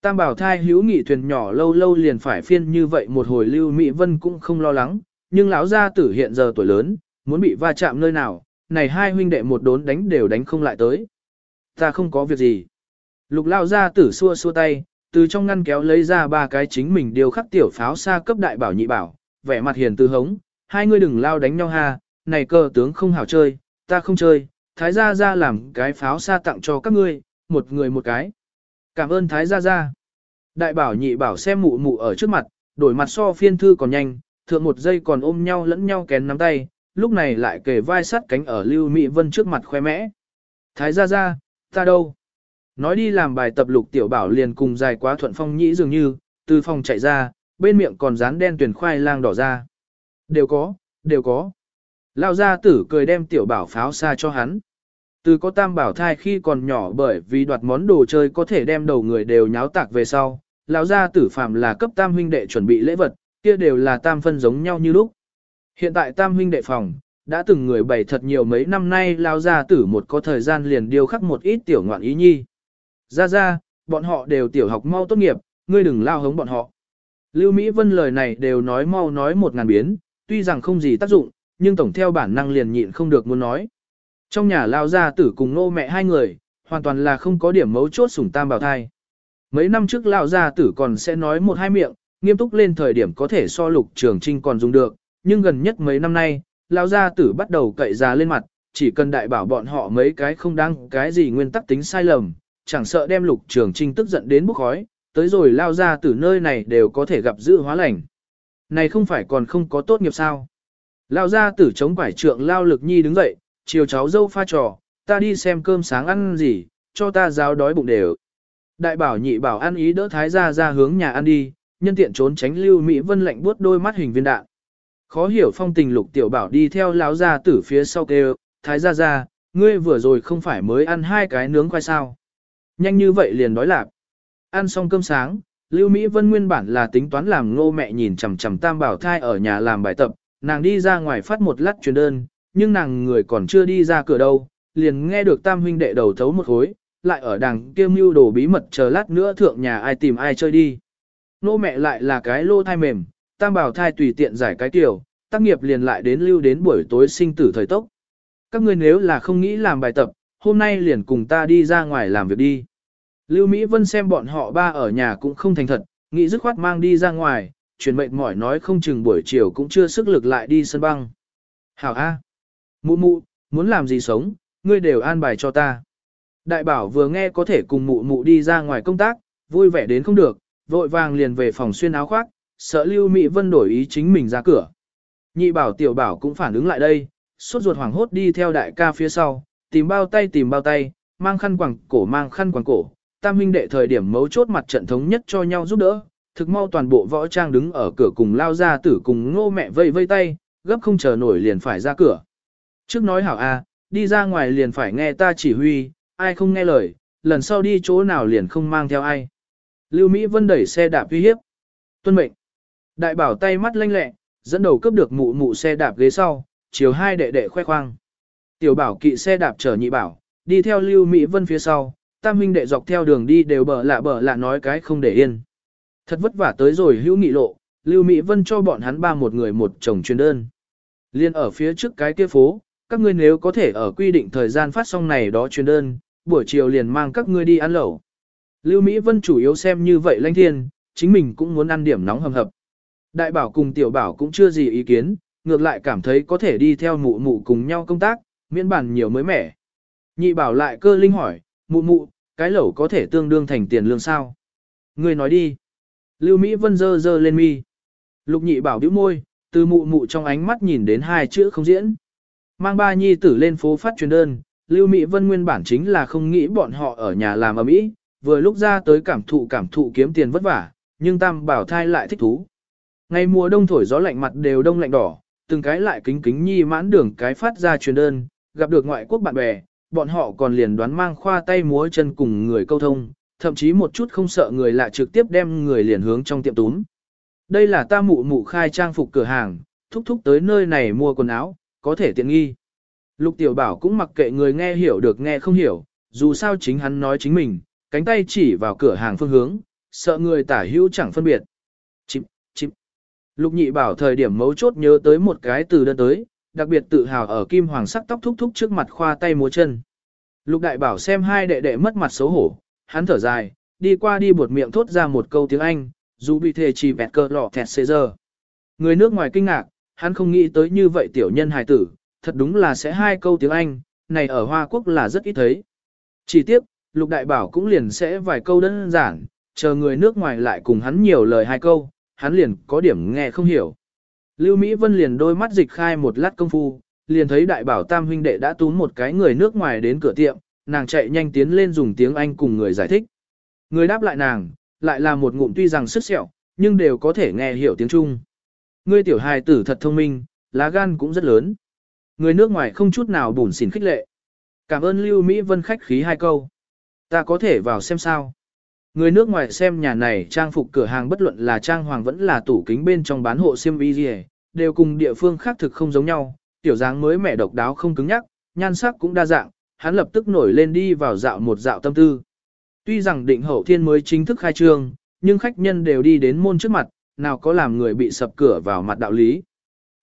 Tam bảo thai hữu nghị thuyền nhỏ lâu lâu liền phải phiên như vậy một hồi Lưu Mỹ Vân cũng không lo lắng, nhưng lão gia tử hiện giờ tuổi lớn, muốn bị va chạm nơi nào, này hai huynh đệ một đốn đánh đều đánh không lại tới. Ta không có việc gì. Lục lao gia tử xua xua tay, từ trong ngăn kéo lấy ra ba cái chính mình điều khắc tiểu pháo xa cấp đại bảo nhị bảo, vẻ mặt hiền từ hống, hai ngươi đừng lao đánh nhau ha, này cờ tướng không hảo chơi, ta không chơi, thái gia gia làm cái pháo xa tặng cho các ngươi, một người một cái. Cảm ơn thái gia gia. Đại bảo nhị bảo xem mụ mụ ở trước mặt, đổi mặt so phiên thư còn nhanh, thượng một giây còn ôm nhau lẫn nhau kén nắm tay, lúc này lại kề vai sát cánh ở Lưu Mỹ Vân trước mặt khoe mẽ. Thái gia gia, ta đâu? Nói đi làm bài tập lục tiểu bảo liền cùng dài quá thuận phong nhĩ dường như, từ phòng chạy ra, bên miệng còn dán đen tuyển khoai lang đỏ ra. Đều có, đều có. Lao gia tử cười đem tiểu bảo pháo xa cho hắn. Từ có tam bảo thai khi còn nhỏ bởi vì đoạt món đồ chơi có thể đem đầu người đều nháo tạc về sau, lão gia tử phạm là cấp tam huynh đệ chuẩn bị lễ vật, kia đều là tam phân giống nhau như lúc. Hiện tại tam huynh đệ phòng, đã từng người bày thật nhiều mấy năm nay lao gia tử một có thời gian liền điêu khắc một ít tiểu ngoạn ý nhi. Ra ra, bọn họ đều tiểu học mau tốt nghiệp, ngươi đừng lao hống bọn họ. Lưu Mỹ Vân lời này đều nói mau nói một ngàn biến, tuy rằng không gì tác dụng, nhưng tổng theo bản năng liền nhịn không được muốn nói. Trong nhà lao gia tử cùng nô mẹ hai người, hoàn toàn là không có điểm mấu chốt sủng tam bảo thai. Mấy năm trước lao gia tử còn sẽ nói một hai miệng, nghiêm túc lên thời điểm có thể so lục trường trinh còn dùng được, nhưng gần nhất mấy năm nay, lao gia tử bắt đầu cậy ra lên mặt, chỉ cần đại bảo bọn họ mấy cái không đáng cái gì nguyên tắc tính sai lầm, chẳng sợ đem lục trường trinh tức giận đến bốc khói, tới rồi lao ra từ nơi này đều có thể gặp dự hóa lành. Này không phải còn không có tốt nghiệp sao? Lao ra tử chống quải trượng lao lực nhi đứng dậy, chiều cháu dâu pha trò, ta đi xem cơm sáng ăn gì, cho ta giáo đói bụng đều. Đại bảo nhị bảo ăn ý đỡ thái ra ra hướng nhà ăn đi, nhân tiện trốn tránh lưu Mỹ Vân lạnh buốt đôi mắt hình viên đạn. Khó hiểu phong tình lục tiểu bảo đi theo lão gia tử phía sau kêu, thái ra ra, ngươi vừa rồi không phải mới ăn hai cái nướng khoai sao. Nhanh như vậy liền đói lạp. Ăn xong cơm sáng, Lưu Mỹ Vân nguyên bản là tính toán làm ngô mẹ nhìn chằm chằm tam bảo thai ở nhà làm bài tập, nàng đi ra ngoài phát một lát truyền đơn, nhưng nàng người còn chưa đi ra cửa đâu, liền nghe được tam huynh đệ đầu thấu một hối, lại ở đằng kia mưu đồ bí mật chờ lát nữa thượng nhà ai tìm ai chơi đi. Nô mẹ lại là cái lô thai mềm, tam bảo thai tùy tiện giải cái tiểu, tác nghiệp liền lại đến lưu đến buổi tối sinh tử thời tốc. Các ngươi nếu là không nghĩ làm bài tập, hôm nay liền cùng ta đi ra ngoài làm việc đi. Lưu Mỹ Vân xem bọn họ ba ở nhà cũng không thành thật, nghĩ dứt khoát mang đi ra ngoài, chuyển mệnh mỏi nói không chừng buổi chiều cũng chưa sức lực lại đi sân băng. Hảo A. Mụ mụ, muốn làm gì sống, ngươi đều an bài cho ta. Đại bảo vừa nghe có thể cùng mụ mụ đi ra ngoài công tác, vui vẻ đến không được, vội vàng liền về phòng xuyên áo khoác, sợ Lưu Mỹ Vân đổi ý chính mình ra cửa. Nhị bảo tiểu bảo cũng phản ứng lại đây, suốt ruột hoảng hốt đi theo đại ca phía sau, tìm bao tay tìm bao tay, mang khăn quàng cổ mang khăn quàng cổ, tam huynh đệ thời điểm mấu chốt mặt trận thống nhất cho nhau giúp đỡ, thực mau toàn bộ võ trang đứng ở cửa cùng lao ra tử cùng ngô mẹ vây vây tay, gấp không chờ nổi liền phải ra cửa. Trước nói hảo a, đi ra ngoài liền phải nghe ta chỉ huy, ai không nghe lời, lần sau đi chỗ nào liền không mang theo ai. Lưu Mỹ Vân đẩy xe đạp uy hiếp. Tuân mệnh. Đại bảo tay mắt lanh lẹ, dẫn đầu cướp được mụ mụ xe đạp ghế sau, chiều hai đệ đệ khoe khoang. Tiểu bảo kỵ xe đạp chở nhị bảo, đi theo Lưu Mỹ Vân phía sau, tam huynh đệ dọc theo đường đi đều bở lạ bở lạ nói cái không để yên. Thật vất vả tới rồi hữu nghị lộ, Lưu Mỹ Vân cho bọn hắn ba một người một chồng chuyên đơn. Liên ở phía trước cái kia phố, các ngươi nếu có thể ở quy định thời gian phát xong này đó chuyên đơn, buổi chiều liền mang các ngươi đi ăn lẩu. Lưu Mỹ Vân chủ yếu xem như vậy lãnh thiên, chính mình cũng muốn ăn điểm nóng hầm hập. Đại bảo cùng tiểu bảo cũng chưa gì ý kiến, ngược lại cảm thấy có thể đi theo mụ mụ cùng nhau công tác, miễn bản nhiều mới mẻ. Nhị bảo lại cơ linh hỏi, mụ mụ, cái lẩu có thể tương đương thành tiền lương sao? Người nói đi. Lưu Mỹ Vân dơ dơ lên mi. Lục nhị bảo bĩu môi, từ mụ mụ trong ánh mắt nhìn đến hai chữ không diễn. Mang ba nhi tử lên phố phát truyền đơn, Lưu Mỹ Vân nguyên bản chính là không nghĩ bọn họ ở nhà làm ở mỹ, vừa lúc ra tới cảm thụ cảm thụ kiếm tiền vất vả, nhưng tam bảo thai lại thích thú. Ngày mùa đông thổi gió lạnh mặt đều đông lạnh đỏ, từng cái lại kính kính nhi mãn đường cái phát ra truyền đơn, gặp được ngoại quốc bạn bè, bọn họ còn liền đoán mang khoa tay múa chân cùng người câu thông, thậm chí một chút không sợ người lạ trực tiếp đem người liền hướng trong tiệm túm. Đây là ta mụ mụ khai trang phục cửa hàng, thúc thúc tới nơi này mua quần áo, có thể tiện nghi. Lục tiểu bảo cũng mặc kệ người nghe hiểu được nghe không hiểu, dù sao chính hắn nói chính mình, cánh tay chỉ vào cửa hàng phương hướng, sợ người tả hữu chẳng phân biệt. Chịp, chịp. Lục nhị bảo thời điểm mấu chốt nhớ tới một cái từ đơn tới, đặc biệt tự hào ở kim hoàng sắc tóc thúc thúc trước mặt khoa tay múa chân. Lục đại bảo xem hai đệ đệ mất mặt xấu hổ, hắn thở dài, đi qua đi buột miệng thốt ra một câu tiếng Anh, dù bị thề chỉ bẹt cơ lọ thẹt xê giờ. Người nước ngoài kinh ngạc, hắn không nghĩ tới như vậy tiểu nhân hài tử, thật đúng là sẽ hai câu tiếng Anh, này ở Hoa Quốc là rất ít thấy. Chỉ tiếp, Lục Đại Bảo cũng liền sẽ vài câu đơn giản, chờ người nước ngoài lại cùng hắn nhiều lời hai câu, hắn liền có điểm nghe không hiểu. Lưu Mỹ Vân liền đôi mắt dịch khai một lát công phu, liền thấy Đại Bảo Tam huynh đệ đã túm một cái người nước ngoài đến cửa tiệm, nàng chạy nhanh tiến lên dùng tiếng Anh cùng người giải thích. Người đáp lại nàng, lại là một ngụm tuy rằng sức sẹo, nhưng đều có thể nghe hiểu tiếng Trung. Ngươi tiểu hài tử thật thông minh, lá gan cũng rất lớn. Người nước ngoài không chút nào bùn xỉn khích lệ. Cảm ơn Lưu Mỹ Vân khách khí hai câu. Ta có thể vào xem sao. Người nước ngoài xem nhà này trang phục cửa hàng bất luận là trang hoàng vẫn là tủ kính bên trong bán hộ xiêm y gì, đều cùng địa phương khác thực không giống nhau, tiểu dáng mới mẻ độc đáo không cứng nhắc, nhan sắc cũng đa dạng, hắn lập tức nổi lên đi vào dạo một dạo tâm tư. Tuy rằng định hậu thiên mới chính thức khai trương, nhưng khách nhân đều đi đến môn trước mặt, nào có làm người bị sập cửa vào mặt đạo lý.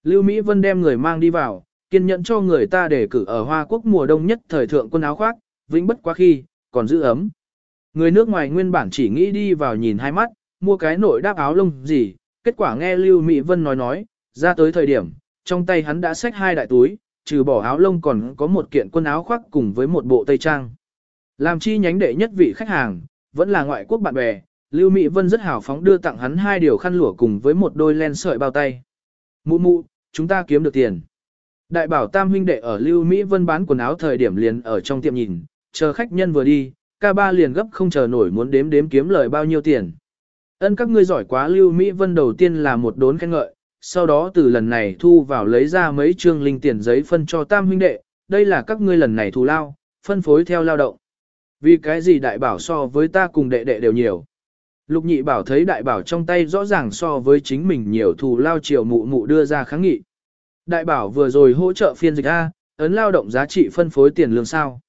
Lưu Mỹ Vân đem người mang đi vào, kiên nhẫn cho người ta để cử ở Hoa Quốc mùa đông nhất thời thượng quân áo khoác, vĩnh bất quá khi, còn giữ ấm. Người nước ngoài nguyên bản chỉ nghĩ đi vào nhìn hai mắt, mua cái nội đáp áo lông gì, kết quả nghe Lưu Mỹ Vân nói nói, ra tới thời điểm, trong tay hắn đã xách hai đại túi, trừ bỏ áo lông còn có một kiện quân áo khoác cùng với một bộ tây trang. Làm chi nhánh đệ nhất vị khách hàng, vẫn là ngoại quốc bạn bè, Lưu Mỹ Vân rất hào phóng đưa tặng hắn hai điều khăn lụa cùng với một đôi len sợi bao tay. Mụ mụ, chúng ta kiếm được tiền. Đại bảo tam huynh đệ ở Lưu Mỹ Vân bán quần áo thời điểm liền ở trong tiệm nhìn, chờ khách nhân vừa đi, ca ba liền gấp không chờ nổi muốn đếm đếm kiếm lời bao nhiêu tiền. Ân các ngươi giỏi quá Lưu Mỹ Vân đầu tiên là một đốn khen ngợi, sau đó từ lần này thu vào lấy ra mấy trương linh tiền giấy phân cho tam huynh đệ, đây là các ngươi lần này thù lao, phân phối theo lao động. Vì cái gì đại bảo so với ta cùng đệ đệ đều nhiều. Lục nhị bảo thấy đại bảo trong tay rõ ràng so với chính mình nhiều thù lao chiều mụ mụ đưa ra kháng nghị. Đại bảo vừa rồi hỗ trợ phiên dịch A, ấn lao động giá trị phân phối tiền lương sao.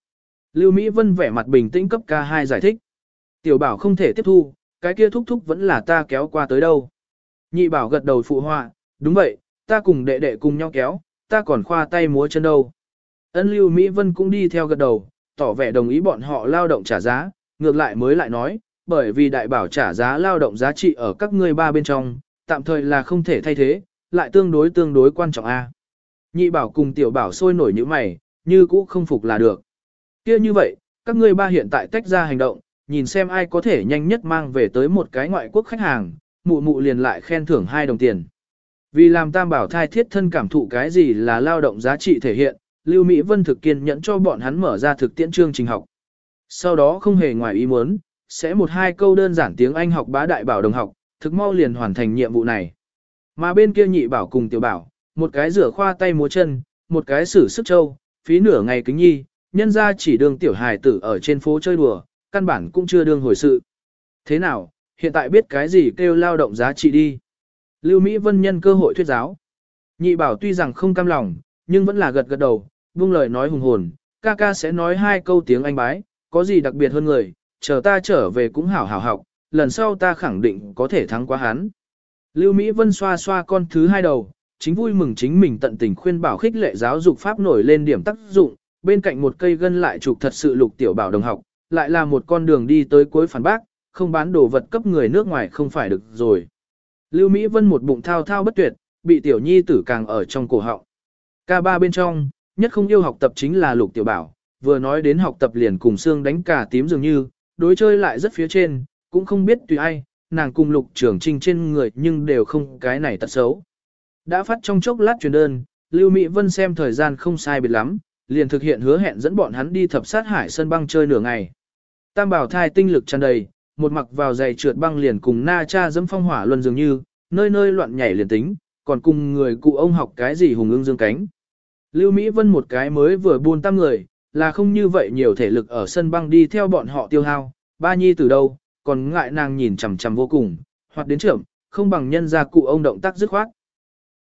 Lưu Mỹ Vân vẻ mặt bình tĩnh cấp ca 2 giải thích. Tiểu bảo không thể tiếp thu, cái kia thúc thúc vẫn là ta kéo qua tới đâu. Nhị bảo gật đầu phụ họa, đúng vậy, ta cùng đệ đệ cùng nhau kéo, ta còn khoa tay múa chân đâu. Ân Lưu Mỹ Vân cũng đi theo gật đầu, tỏ vẻ đồng ý bọn họ lao động trả giá, ngược lại mới lại nói, bởi vì đại bảo trả giá lao động giá trị ở các ngươi ba bên trong, tạm thời là không thể thay thế, lại tương đối tương đối quan trọng a. Nhị bảo cùng tiểu bảo sôi nổi như mày, như cũ không phục là được kia như vậy, các ngươi ba hiện tại tách ra hành động, nhìn xem ai có thể nhanh nhất mang về tới một cái ngoại quốc khách hàng, mụ mụ liền lại khen thưởng hai đồng tiền. Vì làm tam bảo thai thiết thân cảm thụ cái gì là lao động giá trị thể hiện, Lưu Mỹ Vân thực kiên nhẫn cho bọn hắn mở ra thực tiễn chương trình học. Sau đó không hề ngoài ý muốn, sẽ một hai câu đơn giản tiếng Anh học bá đại bảo đồng học, thực mau liền hoàn thành nhiệm vụ này. Mà bên kia nhị bảo cùng tiểu bảo, một cái rửa khoa tay múa chân, một cái sử sức châu, phí nửa ngày kính nhi, nhân ra chỉ đường tiểu hài tử ở trên phố chơi đùa, căn bản cũng chưa đương hồi sự. Thế nào, hiện tại biết cái gì kêu lao động giá trị đi. Lưu Mỹ Vân nhân cơ hội thuyết giáo. Nhị bảo tuy rằng không cam lòng, nhưng vẫn là gật gật đầu, buông lời nói hùng hồn, ca ca sẽ nói hai câu tiếng Anh bái, có gì đặc biệt hơn người, chờ ta trở về cũng hảo hảo học, lần sau ta khẳng định có thể thắng qua hắn. Lưu Mỹ Vân xoa xoa con thứ hai đầu, chính vui mừng chính mình tận tình khuyên bảo khích lệ giáo dục pháp nổi lên điểm tác dụng, bên cạnh một cây gân lại trục thật sự lục tiểu bảo đồng học, lại là một con đường đi tới cuối phản bác, không bán đồ vật cấp người nước ngoài không phải được rồi. Lưu Mỹ Vân một bụng thao thao bất tuyệt, bị tiểu nhi tử càng ở trong cổ họng. Ca ba bên trong, nhất không yêu học tập chính là lục tiểu bảo, vừa nói đến học tập liền cùng xương đánh cả tím dường như, đối chơi lại rất phía trên, cũng không biết tùy ai, nàng cùng lục trưởng trinh trên người nhưng đều không cái này tật xấu. Đã phát trong chốc lát truyền đơn, Lưu Mỹ Vân xem thời gian không sai biệt lắm, liền thực hiện hứa hẹn dẫn bọn hắn đi thập sát hải sân băng chơi nửa ngày. Tam bảo thai tinh lực tràn đầy, một mặc vào giày trượt băng liền cùng na cha dẫm phong hỏa luân dường như, nơi nơi loạn nhảy liền tính, còn cùng người cụ ông học cái gì hùng ương dương cánh. Lưu Mỹ Vân một cái mới vừa buôn tam người, là không như vậy nhiều thể lực ở sân băng đi theo bọn họ tiêu hao, ba nhi từ đâu, còn ngại nàng nhìn chằm chằm vô cùng, hoặc đến trưởng, không bằng nhân ra cụ ông động tác dứt khoát.